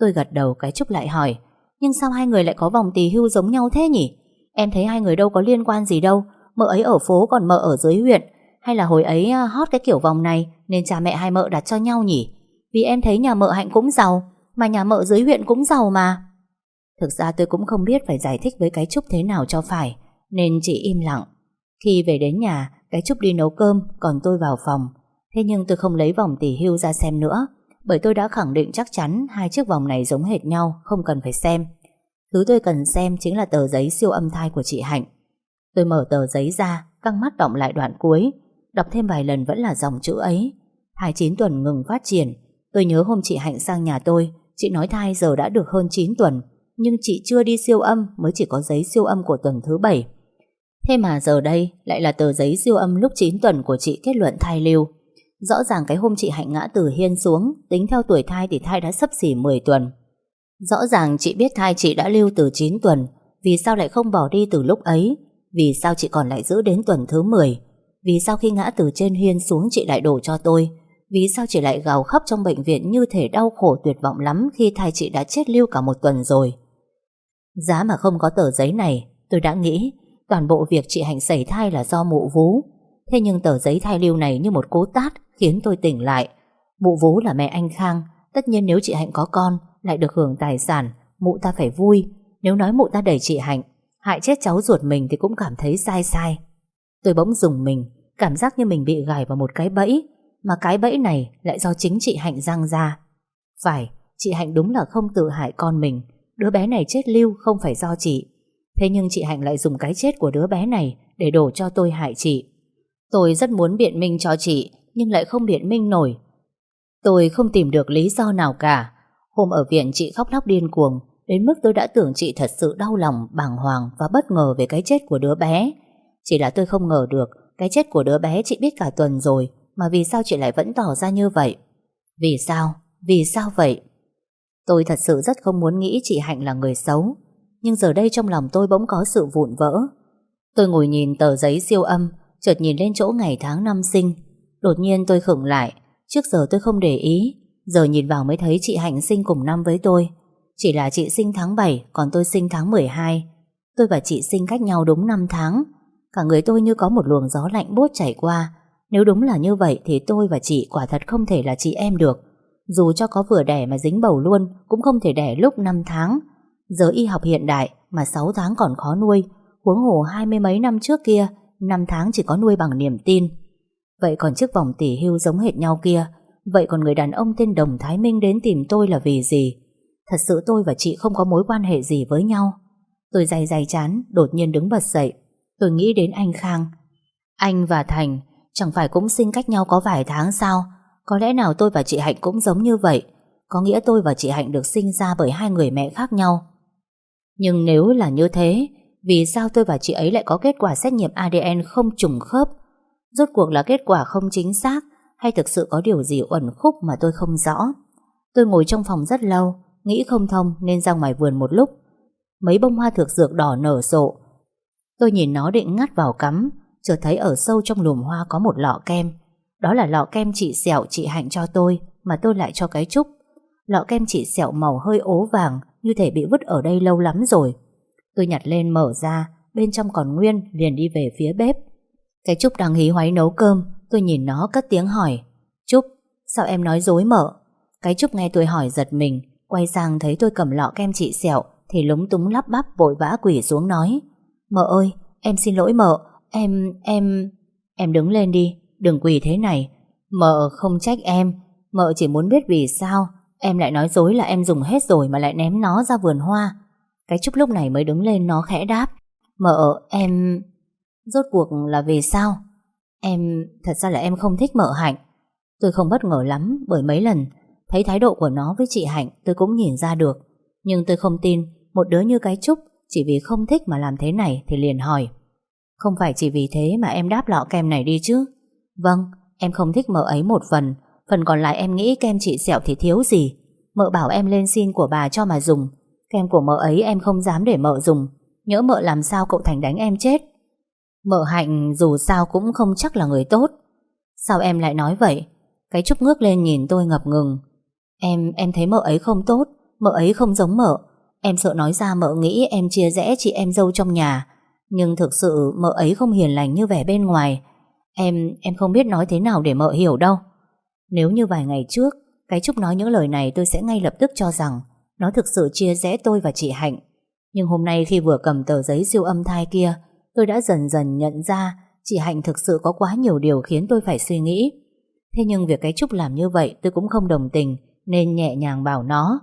Tôi gật đầu, cái Trúc lại hỏi nhưng sao hai người lại có vòng tì hưu giống nhau thế nhỉ? Em thấy hai người đâu có liên quan gì đâu. Mợ ấy ở phố còn mợ ở dưới huyện. Hay là hồi ấy hót hot cái kiểu vòng này, Nên cha mẹ hai mợ đặt cho nhau nhỉ? Vì em thấy nhà mợ hạnh cũng giàu, Mà nhà mợ dưới huyện cũng giàu mà. Thực ra tôi cũng không biết phải giải thích với cái Trúc thế nào cho phải, Nên chỉ im lặng. Khi về đến nhà, Cái Trúc đi nấu cơm, Còn tôi vào phòng. Thế nhưng tôi không lấy vòng tỷ hưu ra xem nữa. Bởi tôi đã khẳng định chắc chắn Hai chiếc vòng này giống hệt nhau, Không cần phải xem. Thứ tôi cần xem chính là tờ giấy siêu âm thai của chị Hạnh. Tôi mở tờ giấy ra, Căng mắt đọng lại đoạn cuối. Đọc thêm vài lần vẫn là dòng chữ ấy. 29 tuần ngừng phát triển. Tôi nhớ hôm chị Hạnh sang nhà tôi, Chị nói thai giờ đã được hơn 9 tuần, Nhưng chị chưa đi siêu âm Mới chỉ có giấy siêu âm của tuần thứ 7 Thế mà giờ đây Lại là tờ giấy siêu âm lúc 9 tuần của chị kết luận thai lưu. Rõ ràng cái hôm chị Hạnh ngã từ hiên xuống, Tính theo tuổi thai thì thai đã sấp xỉ 10 tuần. Rõ ràng chị biết thai chị đã lưu từ 9 tuần, Vì sao lại không bỏ đi từ lúc ấy? Vì sao chị còn lại giữ đến tuần thứ 10 Vì sao khi ngã từ trên hiên xuống chị lại đổ cho tôi? Vì sao chị lại gào khóc trong bệnh viện Như thể đau khổ tuyệt vọng lắm Khi thai chị đã chết lưu cả một tuần rồi? Giá mà không có tờ giấy này, Tôi đã nghĩ, Toàn bộ việc chị Hạnh xảy thai là do mụ vú. Thế nhưng tờ giấy thai lưu này như một cố tát Khiến tôi tỉnh lại Mụ vú là mẹ anh Khang Tất nhiên nếu chị Hạnh có con lại được hưởng tài sản, mụ ta phải vui. Nếu nói mụ ta đẩy chị Hạnh, hại chết cháu ruột mình thì cũng cảm thấy sai sai. Tôi bỗng dùng mình, cảm giác như mình bị gài vào một cái bẫy, mà cái bẫy này lại do chính chị Hạnh răng ra. Phải, chị Hạnh đúng là không tự hại con mình, đứa bé này chết lưu không phải do chị. Thế nhưng chị Hạnh lại dùng cái chết của đứa bé này để đổ cho tôi hại chị. Tôi rất muốn biện minh cho chị, nhưng lại không biện minh nổi. Tôi không tìm được lý do nào cả. Hôm ở viện chị khóc lóc điên cuồng, Đến mức tôi đã tưởng chị thật sự đau lòng, Bàng hoàng và bất ngờ về cái chết của đứa bé. Chỉ là tôi không ngờ được, Cái chết của đứa bé chị biết cả tuần rồi, Mà vì sao chị lại vẫn tỏ ra như vậy? Vì sao? Vì sao vậy? Tôi thật sự rất không muốn nghĩ chị Hạnh là người xấu, Nhưng giờ đây trong lòng tôi bỗng có sự vụn vỡ. Tôi ngồi nhìn tờ giấy siêu âm, Chợt nhìn lên chỗ ngày tháng năm sinh. Đột nhiên tôi khựng lại. Trước giờ tôi không để ý. Giờ nhìn vào mới thấy chị Hạnh sinh cùng năm với tôi. Chỉ là chị sinh tháng 7 Còn tôi sinh tháng 12 Tôi và chị sinh cách nhau đúng 5 tháng. Cả người tôi như có một luồng gió lạnh bốt chảy qua. Nếu đúng là như vậy Thì tôi và chị quả thật không thể là chị em được. Dù cho có vừa đẻ mà dính bầu luôn, Cũng không thể đẻ lúc 5 tháng. Giờ y học hiện đại Mà 6 tháng còn khó nuôi. Huống hồ hai mươi mấy năm trước kia 5 tháng chỉ có nuôi bằng niềm tin. Vậy còn chiếc vòng tỷ hưu giống hệt nhau kia Vậy còn người đàn ông tên Đồng Thái Minh đến tìm tôi là vì gì? Thật sự tôi và chị không có mối quan hệ gì với nhau. Tôi dày dày chán, đột nhiên đứng bật dậy. Tôi nghĩ đến anh Khang Anh và Thành Chẳng phải cũng sinh cách nhau có vài tháng sao Có lẽ nào tôi và chị Hạnh cũng giống như vậy Có nghĩa tôi và chị Hạnh được sinh ra Bởi hai người mẹ khác nhau Nhưng nếu là như thế Vì sao tôi và chị ấy lại có kết quả xét nghiệm ADN không trùng khớp Rốt cuộc là kết quả không chính xác Hay thực sự có điều gì uẩn khúc mà tôi không rõ? Tôi ngồi trong phòng rất lâu, Nghĩ không thông nên ra ngoài vườn một lúc. Mấy bông hoa thực dược đỏ nở rộ. Tôi nhìn nó định ngắt vào cắm, Chợt thấy ở sâu trong lùm hoa có một lọ kem. Đó là lọ kem chị Sẹo chị Hạnh cho tôi, Mà tôi lại cho cái Trúc. Lọ kem chị Sẹo màu hơi ố vàng, Như thể bị vứt ở đây lâu lắm rồi. Tôi nhặt lên mở ra, Bên trong còn nguyên liền đi về phía bếp. Cái Trúc đang hí hoáy nấu cơm Tôi nhìn nó cất tiếng hỏi Trúc, sao em nói dối mợ Cái Trúc nghe tôi hỏi giật mình Quay sang thấy tôi cầm lọ kem chị Sẹo Thì lúng túng lắp bắp vội vã quỷ xuống nói Mợ ơi, em xin lỗi mợ Em, em... Em đứng lên đi, đừng quỳ thế này. Mợ không trách em, mợ chỉ muốn biết vì sao em lại nói dối là em dùng hết rồi mà lại ném nó ra vườn hoa. Cái Trúc lúc này mới đứng lên nó khẽ đáp. Mợ, em... Rốt cuộc là vì sao? Em... Thật ra là em không thích mợ Hạnh. Tôi không bất ngờ lắm bởi mấy lần thấy thái độ của nó với chị Hạnh tôi cũng nhìn ra được. Nhưng tôi không tin một đứa như cái Trúc chỉ vì không thích mà làm thế này thì liền hỏi. Không phải chỉ vì thế mà em đáp lọ kem này đi chứ Vâng Em không thích mợ ấy một phần Phần còn lại em nghĩ kem chị sẹo thì thiếu gì Mợ bảo em lên xin của bà cho mà dùng, Kem của mợ ấy em không dám để mợ dùng Nhỡ mợ làm sao cậu Thành đánh em chết Mợ Hạnh dù sao cũng không chắc là người tốt. Sao em lại nói vậy? Cái Trúc ngước lên nhìn tôi ngập ngừng. Em, em thấy mợ ấy không tốt Mợ ấy không giống mợ. Em sợ nói ra mợ nghĩ em chia rẽ chị em dâu trong nhà. Nhưng thực sự mợ ấy không hiền lành như vẻ bên ngoài. Em, em không biết nói thế nào để mợ hiểu đâu. Nếu như vài ngày trước Cái Trúc nói những lời này tôi sẽ ngay lập tức cho rằng Nó thực sự chia rẽ tôi và chị Hạnh. Nhưng hôm nay khi vừa cầm tờ giấy siêu âm thai kia Tôi đã dần dần nhận ra Chị Hạnh thực sự có quá nhiều điều khiến tôi phải suy nghĩ. Thế nhưng việc cái Trúc làm như vậy tôi cũng không đồng tình, Nên nhẹ nhàng bảo nó.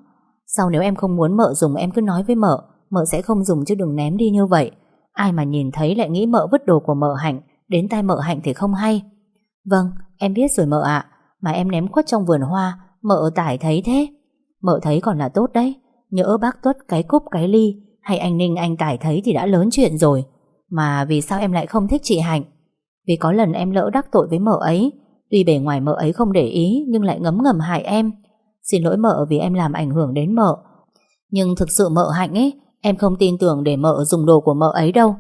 Sau nếu em không muốn mợ dùng, em cứ nói với mợ Mợ sẽ không dùng chứ đừng ném đi như vậy. Ai mà nhìn thấy lại nghĩ mợ vứt đồ của mợ hạnh, Đến tay mợ hạnh thì không hay. Vâng em biết rồi mợ ạ, Mà em ném khuất trong vườn hoa, Mợ tải thấy thế. Mợ thấy còn là tốt đấy, Nhỡ bác tuất cái cúp cái ly Hay anh Ninh anh tải thấy thì đã lớn chuyện rồi. Mà vì sao em lại không thích chị Hạnh? Vì có lần em lỡ đắc tội với mợ ấy. Tuy bề ngoài mợ ấy không để ý, Nhưng lại ngấm ngầm hại em. Xin lỗi mợ vì em làm ảnh hưởng đến mợ. Nhưng thực sự mợ Hạnh ấy, Em không tin tưởng để mợ dùng đồ của mợ ấy đâu.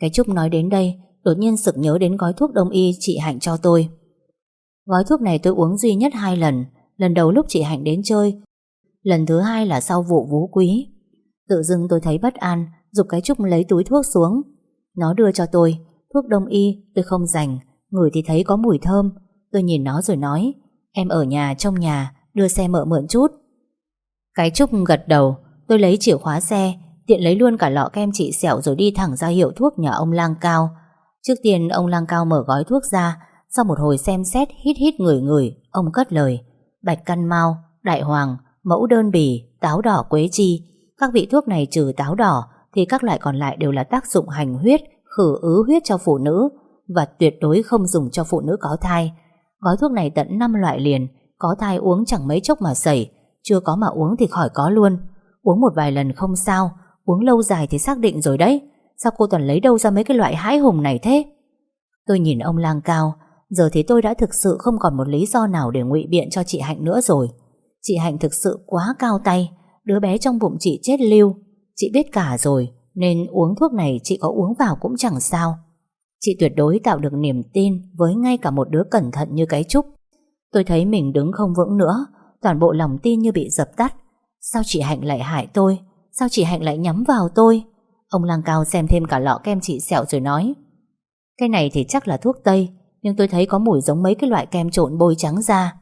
Cái Trúc nói đến đây, Đột nhiên sực nhớ đến gói thuốc đông y chị Hạnh cho tôi. Gói thuốc này tôi uống duy nhất hai lần Lần đầu lúc chị Hạnh đến chơi. Lần thứ hai là sau vụ vú quý. Tự dưng tôi thấy bất an Dục cái Trúc lấy túi thuốc xuống. Nó đưa cho tôi Thuốc đông y tôi không dành Người thì thấy có mùi thơm Tôi nhìn nó rồi nói Em ở nhà trong nhà Đưa xe mợ mượn chút Cái Trúc gật đầu Tôi lấy chìa khóa xe Tiện lấy luôn cả lọ kem trị sẹo rồi đi thẳng ra hiệu thuốc nhà ông Lang Cao. Trước tiên ông Lang Cao mở gói thuốc ra, sau một hồi xem xét hít hít người người, ông cất lời. Bạch căn mau, đại hoàng, mẫu đơn bì, táo đỏ quế chi. Các vị thuốc này trừ táo đỏ thì các loại còn lại đều là tác dụng hành huyết, khử ứ huyết cho phụ nữ và tuyệt đối không dùng cho phụ nữ có thai. Gói thuốc này tận 5 loại liền, có thai uống chẳng mấy chốc mà sẩy, chưa có mà uống thì khỏi có luôn. Uống một vài lần không sao, Uống lâu dài thì xác định rồi đấy Sao cô toàn lấy đâu ra mấy cái loại hãi hùng này thế Tôi nhìn ông lang cao Giờ thì tôi đã thực sự không còn một lý do nào Để ngụy biện cho chị Hạnh nữa rồi Chị Hạnh thực sự quá cao tay Đứa bé trong bụng chị chết lưu Chị biết cả rồi, Nên uống thuốc này chị có uống vào cũng chẳng sao. Chị tuyệt đối tạo được niềm tin Với ngay cả một đứa cẩn thận như cái Trúc. Tôi thấy mình đứng không vững nữa, Toàn bộ lòng tin như bị dập tắt. Sao chị Hạnh lại hại tôi? Sao chị Hạnh lại nhắm vào tôi? Ông lang cao xem thêm cả lọ kem chị sẹo rồi nói. Cái này thì chắc là thuốc Tây, Nhưng tôi thấy có mùi giống mấy cái loại kem trộn bôi trắng da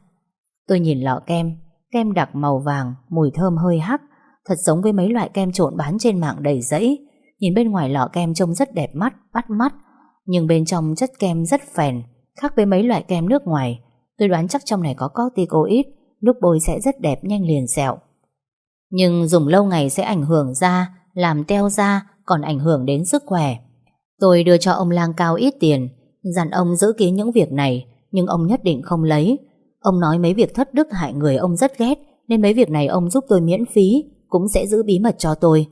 Tôi nhìn lọ kem Kem đặc màu vàng, Mùi thơm hơi hắc. Thật giống với mấy loại kem trộn bán trên mạng đầy dẫy Nhìn bên ngoài lọ kem trông rất đẹp mắt Bắt mắt Nhưng bên trong chất kem rất phèn Khác với mấy loại kem nước ngoài Tôi đoán chắc trong này có corticoid Lúc bôi sẽ rất đẹp nhanh liền sẹo nhưng dùng lâu ngày sẽ ảnh hưởng da, làm teo da, còn ảnh hưởng đến sức khỏe. Tôi đưa cho ông lang cao ít tiền, dặn ông giữ kín những việc này, nhưng ông nhất định không lấy. Ông nói mấy việc thất đức hại người ông rất ghét, nên mấy việc này ông giúp tôi miễn phí, cũng sẽ giữ bí mật cho tôi.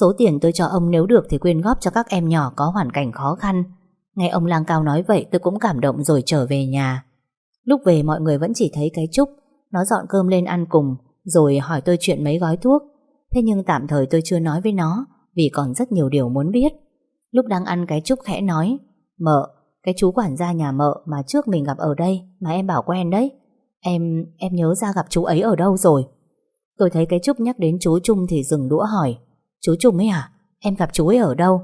Số tiền tôi cho ông nếu được thì quyên góp cho các em nhỏ có hoàn cảnh khó khăn. Nghe ông lang cao nói vậy tôi cũng cảm động rồi trở về nhà. Lúc về mọi người vẫn chỉ thấy cái Trúc, nó dọn cơm lên ăn cùng, rồi hỏi tôi chuyện mấy gói thuốc. Thế nhưng tạm thời tôi chưa nói với nó, vì còn rất nhiều điều muốn biết. Lúc đang ăn cái Trúc khẽ nói, Mợ, cái chú quản gia nhà mợ mà trước mình gặp ở đây, mà em bảo quen đấy. Em, em nhớ ra gặp chú ấy ở đâu rồi? Tôi thấy cái Trúc nhắc đến chú Trung thì dừng đũa hỏi, Chú Trung ấy à? Em gặp chú ấy ở đâu?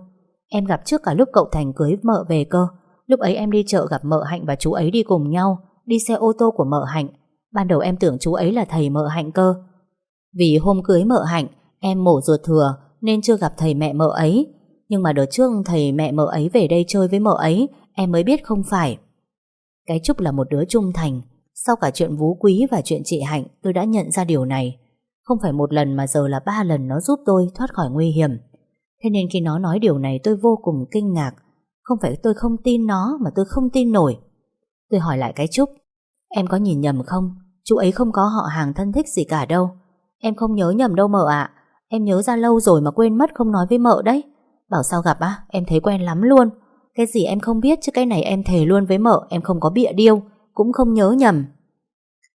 Em gặp trước cả lúc cậu Thành cưới mợ về cơ. Lúc ấy em đi chợ gặp mợ Hạnh và chú ấy đi cùng nhau, đi xe ô tô của mợ Hạnh. Ban đầu em tưởng chú ấy là thầy mợ Hạnh cơ. Vì hôm cưới mợ Hạnh, em mổ ruột thừa nên chưa gặp thầy mẹ mợ ấy. Nhưng mà đợt trước thầy mẹ mợ ấy về đây chơi với mợ ấy, em mới biết không phải. Cái Trúc là một đứa trung thành. Sau cả chuyện Vú Quý và chuyện chị Hạnh, tôi đã nhận ra điều này. Không phải một lần mà giờ là ba lần nó giúp tôi thoát khỏi nguy hiểm. Thế nên khi nó nói điều này tôi vô cùng kinh ngạc. Không phải tôi không tin nó mà tôi không tin nổi. Tôi hỏi lại cái Trúc. Em có nhìn nhầm không? Chú ấy không có họ hàng thân thích gì cả đâu. Em không nhớ nhầm đâu mợ ạ. Em nhớ ra lâu rồi mà quên mất không nói với mợ đấy. Bảo sao gặp á, em thấy quen lắm luôn. Cái gì em không biết chứ cái này em thề luôn với mợ em không có bịa điêu, cũng không nhớ nhầm.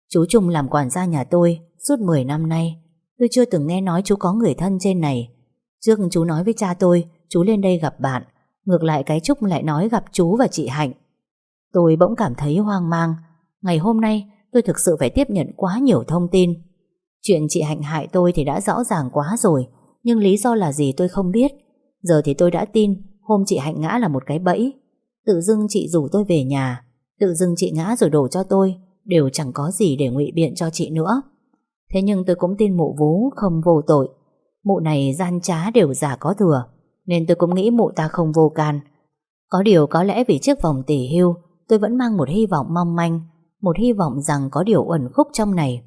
Chú Trung làm quản gia nhà tôi suốt 10 năm nay. Tôi chưa từng nghe nói chú có người thân trên này. Trước chú nói với cha tôi, chú lên đây gặp bạn. Ngược lại cái Trúc lại nói gặp chú và chị Hạnh. Tôi bỗng cảm thấy hoang mang. Ngày hôm nay tôi thực sự phải tiếp nhận quá nhiều thông tin. Chuyện chị Hạnh hại tôi thì đã rõ ràng quá rồi, nhưng lý do là gì tôi không biết. Giờ thì tôi đã tin hôm chị Hạnh ngã là một cái bẫy. Tự dưng chị rủ tôi về nhà, tự dưng chị ngã rồi đổ cho tôi, đều chẳng có gì để ngụy biện cho chị nữa. Thế nhưng tôi cũng tin mụ vú không vô tội. Mụ này gian trá đều giả có thừa, nên tôi cũng nghĩ mụ ta không vô can. Có điều có lẽ vì chiếc vòng tỷ hưu, tôi vẫn mang một hy vọng mong manh, một hy vọng rằng có điều uẩn khúc trong này.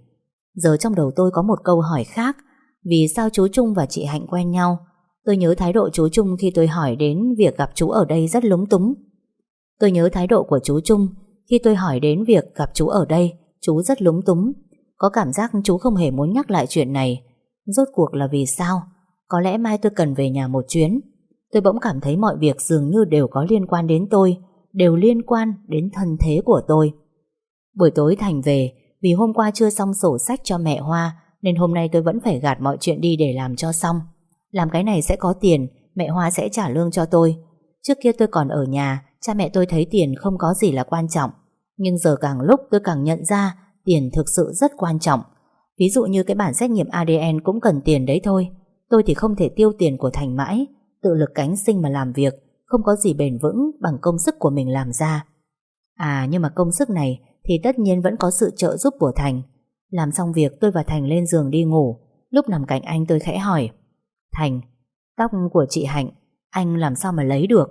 Giờ trong đầu tôi có một câu hỏi khác, vì sao chú Trung và chị Hạnh quen nhau? Tôi nhớ thái độ chú Trung khi tôi hỏi đến việc gặp chú ở đây rất lúng túng. Tôi nhớ thái độ của chú Trung khi tôi hỏi đến việc gặp chú ở đây, chú rất lúng túng. Có cảm giác chú không hề muốn nhắc lại chuyện này. Rốt cuộc là vì sao? Có lẽ mai tôi cần về nhà một chuyến. Tôi bỗng cảm thấy mọi việc dường như đều có liên quan đến tôi, đều liên quan đến thân thế của tôi. Buổi tối Thành về, vì hôm qua chưa xong sổ sách cho mẹ Hoa, nên hôm nay tôi vẫn phải gạt mọi chuyện đi để làm cho xong. Làm cái này sẽ có tiền, mẹ Hoa sẽ trả lương cho tôi. Trước kia tôi còn ở nhà, cha mẹ tôi thấy tiền không có gì là quan trọng. Nhưng giờ càng lúc tôi càng nhận ra tiền thực sự rất quan trọng. Ví dụ như cái bản xét nghiệm ADN cũng cần tiền đấy thôi. Tôi thì không thể tiêu tiền của Thành mãi, tự lực cánh sinh mà làm việc, không có gì bền vững bằng công sức của mình làm ra. À nhưng mà công sức này thì tất nhiên vẫn có sự trợ giúp của Thành. Làm xong việc tôi và Thành lên giường đi ngủ, lúc nằm cạnh anh tôi khẽ hỏi. Thành, tóc của chị Hạnh, anh làm sao mà lấy được?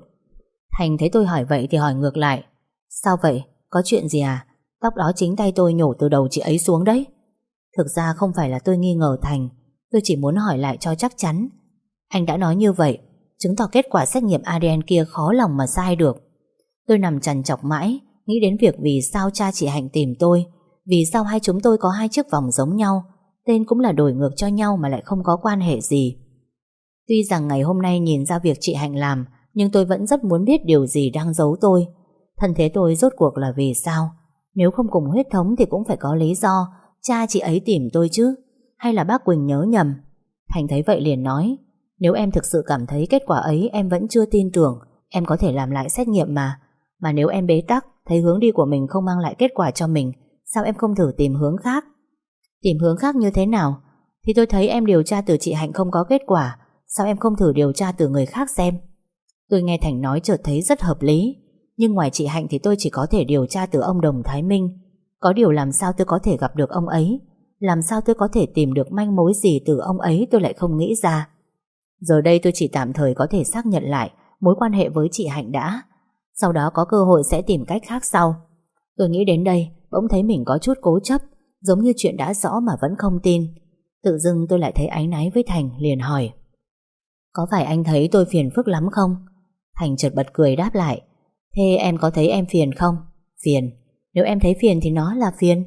Thành thấy tôi hỏi vậy thì hỏi ngược lại. Sao vậy? Có chuyện gì à? Tóc đó chính tay tôi nhổ từ đầu chị ấy xuống đấy. Thực ra không phải là tôi nghi ngờ Thành, tôi chỉ muốn hỏi lại cho chắc chắn. Anh đã nói như vậy, chứng tỏ kết quả xét nghiệm ADN kia khó lòng mà sai được. Tôi nằm trằn chọc mãi, nghĩ đến việc vì sao cha chị Hạnh tìm tôi, vì sao hai chúng tôi có hai chiếc vòng giống nhau, tên cũng là đổi ngược cho nhau mà lại không có quan hệ gì. Tuy rằng ngày hôm nay nhìn ra việc chị Hạnh làm, nhưng tôi vẫn rất muốn biết điều gì đang giấu tôi. Thân thế tôi rốt cuộc là vì sao? Nếu không cùng huyết thống thì cũng phải có lý do. Cha chị ấy tìm tôi chứ. Hay là bác Quỳnh nhớ nhầm? Thành thấy vậy liền nói, Nếu em thực sự cảm thấy kết quả ấy em vẫn chưa tin tưởng, Em có thể làm lại xét nghiệm mà. Mà nếu em bế tắc, Thấy hướng đi của mình không mang lại kết quả cho mình, Sao em không thử tìm hướng khác? Tìm hướng khác như thế nào? Thì tôi thấy em điều tra từ chị Hạnh không có kết quả, Sao em không thử điều tra từ người khác xem? Tôi nghe Thành nói chợt thấy rất hợp lý. Nhưng ngoài chị Hạnh thì tôi chỉ có thể điều tra từ ông Đồng Thái Minh. Có điều làm sao tôi có thể gặp được ông ấy? Làm sao tôi có thể tìm được manh mối gì từ ông ấy tôi lại không nghĩ ra? Giờ đây tôi chỉ tạm thời có thể xác nhận lại Mối quan hệ với chị Hạnh đã. Sau đó có cơ hội sẽ tìm cách khác sau. Tôi nghĩ đến đây, Bỗng thấy mình có chút cố chấp, Giống như chuyện đã rõ mà vẫn không tin. Tự dưng tôi lại thấy áy náy với Thành, liền hỏi. Có phải anh thấy tôi phiền phức lắm không? Thành chợt bật cười đáp lại. Thế em có thấy em phiền không? Phiền. Nếu em thấy phiền thì nó là phiền.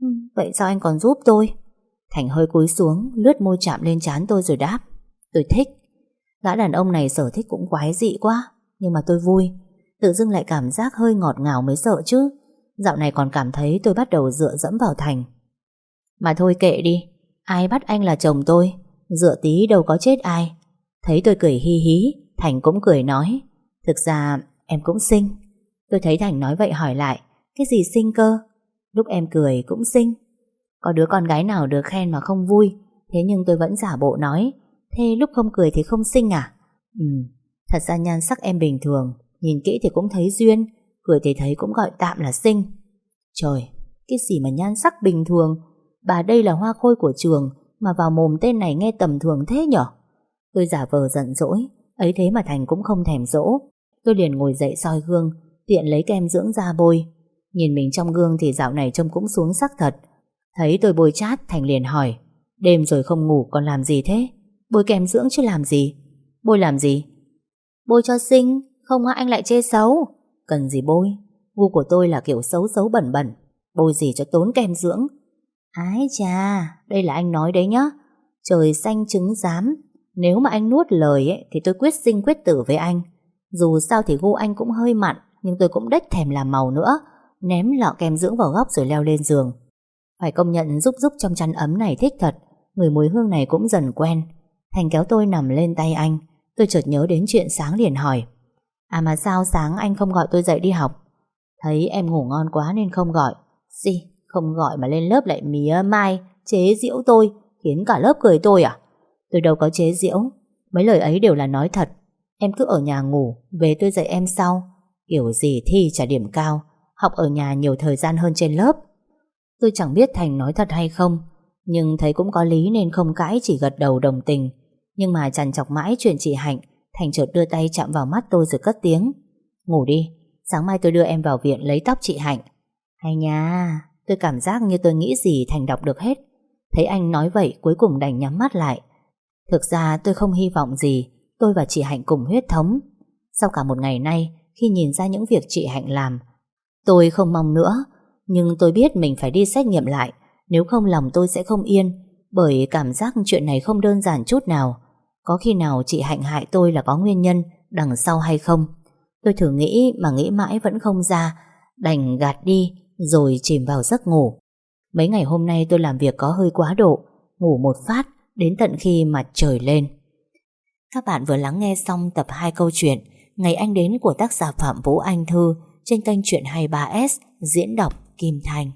Ừ, Vậy sao anh còn giúp tôi? Thành hơi cúi xuống Lướt môi chạm lên trán tôi rồi đáp. Tôi thích. Gã đàn ông này sở thích cũng quái dị quá Nhưng mà tôi vui. Tự dưng lại cảm giác hơi ngọt ngào mới sợ chứ. Dạo này còn cảm thấy tôi bắt đầu dựa dẫm vào Thành. Mà thôi kệ đi Ai bắt anh là chồng tôi? Dựa tí đâu có chết ai. Thấy tôi cười hi hí Thành cũng cười nói. Thực ra em cũng xinh. Tôi thấy Thành nói vậy hỏi lại, Cái gì xinh cơ? Lúc em cười cũng xinh. Có đứa con gái nào được khen mà không vui? Thế nhưng tôi vẫn giả bộ nói, Thế lúc không cười thì không xinh à? Ừ Thật ra nhan sắc em bình thường, Nhìn kỹ thì cũng thấy duyên, Cười thì thấy cũng gọi tạm là xinh. Trời, Cái gì mà nhan sắc bình thường? Bà đây là hoa khôi của trường Mà vào mồm tên này nghe tầm thường thế nhở? Tôi giả vờ giận dỗi, Ấy thế mà Thành cũng không thèm dỗ. Tôi liền ngồi dậy soi gương Tiện lấy kem dưỡng da bôi. Nhìn mình trong gương thì dạo này trông cũng xuống sắc thật. Thấy tôi bôi chát Thành liền hỏi Đêm rồi không ngủ còn làm gì thế? Bôi kem dưỡng chứ làm gì? Bôi làm gì? Bôi cho xinh Không hả anh lại chê xấu. Cần gì bôi? Gu của tôi là kiểu xấu xấu bẩn bẩn. Bôi gì cho tốn kem dưỡng? Ái chà Đây là anh nói đấy nhá. Trời xanh trứng giám Nếu mà anh nuốt lời ấy, thì tôi quyết sinh quyết tử với anh. Dù sao thì gu anh cũng hơi mặn, Nhưng tôi cũng đếch thèm làm màu nữa. Ném lọ kem dưỡng vào góc rồi leo lên giường. Phải công nhận giúp giúp trong chăn ấm này thích thật, Người mùi hương này cũng dần quen. Thành kéo tôi nằm lên tay anh, Tôi chợt nhớ đến chuyện sáng liền hỏi. À mà sao sáng anh không gọi tôi dậy đi học? Thấy em ngủ ngon quá nên không gọi. Gì, Không gọi mà lên lớp lại mía mai, Chế giễu tôi, Khiến cả lớp cười tôi à? Tôi đâu có chế giễu, Mấy lời ấy đều là nói thật. Em cứ ở nhà ngủ, Về tôi dạy em sau. Kiểu gì thi trả điểm cao, Học ở nhà nhiều thời gian hơn trên lớp. Tôi chẳng biết Thành nói thật hay không, Nhưng thấy cũng có lý nên không cãi, Chỉ gật đầu đồng tình. Nhưng mà chằn chọc mãi chuyện chị Hạnh, Thành chợt đưa tay chạm vào mắt tôi rồi cất tiếng. Ngủ đi, Sáng mai tôi đưa em vào viện lấy tóc chị Hạnh. Hay nha, Tôi cảm giác như tôi nghĩ gì Thành đọc được hết. Thấy anh nói vậy, cuối cùng đành nhắm mắt lại. Thực ra tôi không hy vọng gì Tôi và chị Hạnh cùng huyết thống. Sau cả một ngày nay, Khi nhìn ra những việc chị Hạnh làm, Tôi không mong nữa. Nhưng tôi biết mình phải đi xét nghiệm lại. Nếu không, lòng tôi sẽ không yên, Bởi cảm giác chuyện này không đơn giản chút nào. Có khi nào chị Hạnh hại tôi là có nguyên nhân, Đằng sau hay không? Tôi thử nghĩ mà nghĩ mãi vẫn không ra. Đành gạt đi, Rồi chìm vào giấc ngủ. Mấy ngày hôm nay tôi làm việc có hơi quá độ, Ngủ một phát, Đến tận khi mặt trời lên. Các bạn vừa lắng nghe xong tập 2 câu chuyện Ngày anh đến của tác giả Phạm Vũ Anh Thư trên kênh Chuyện 23S diễn đọc Kim Thành.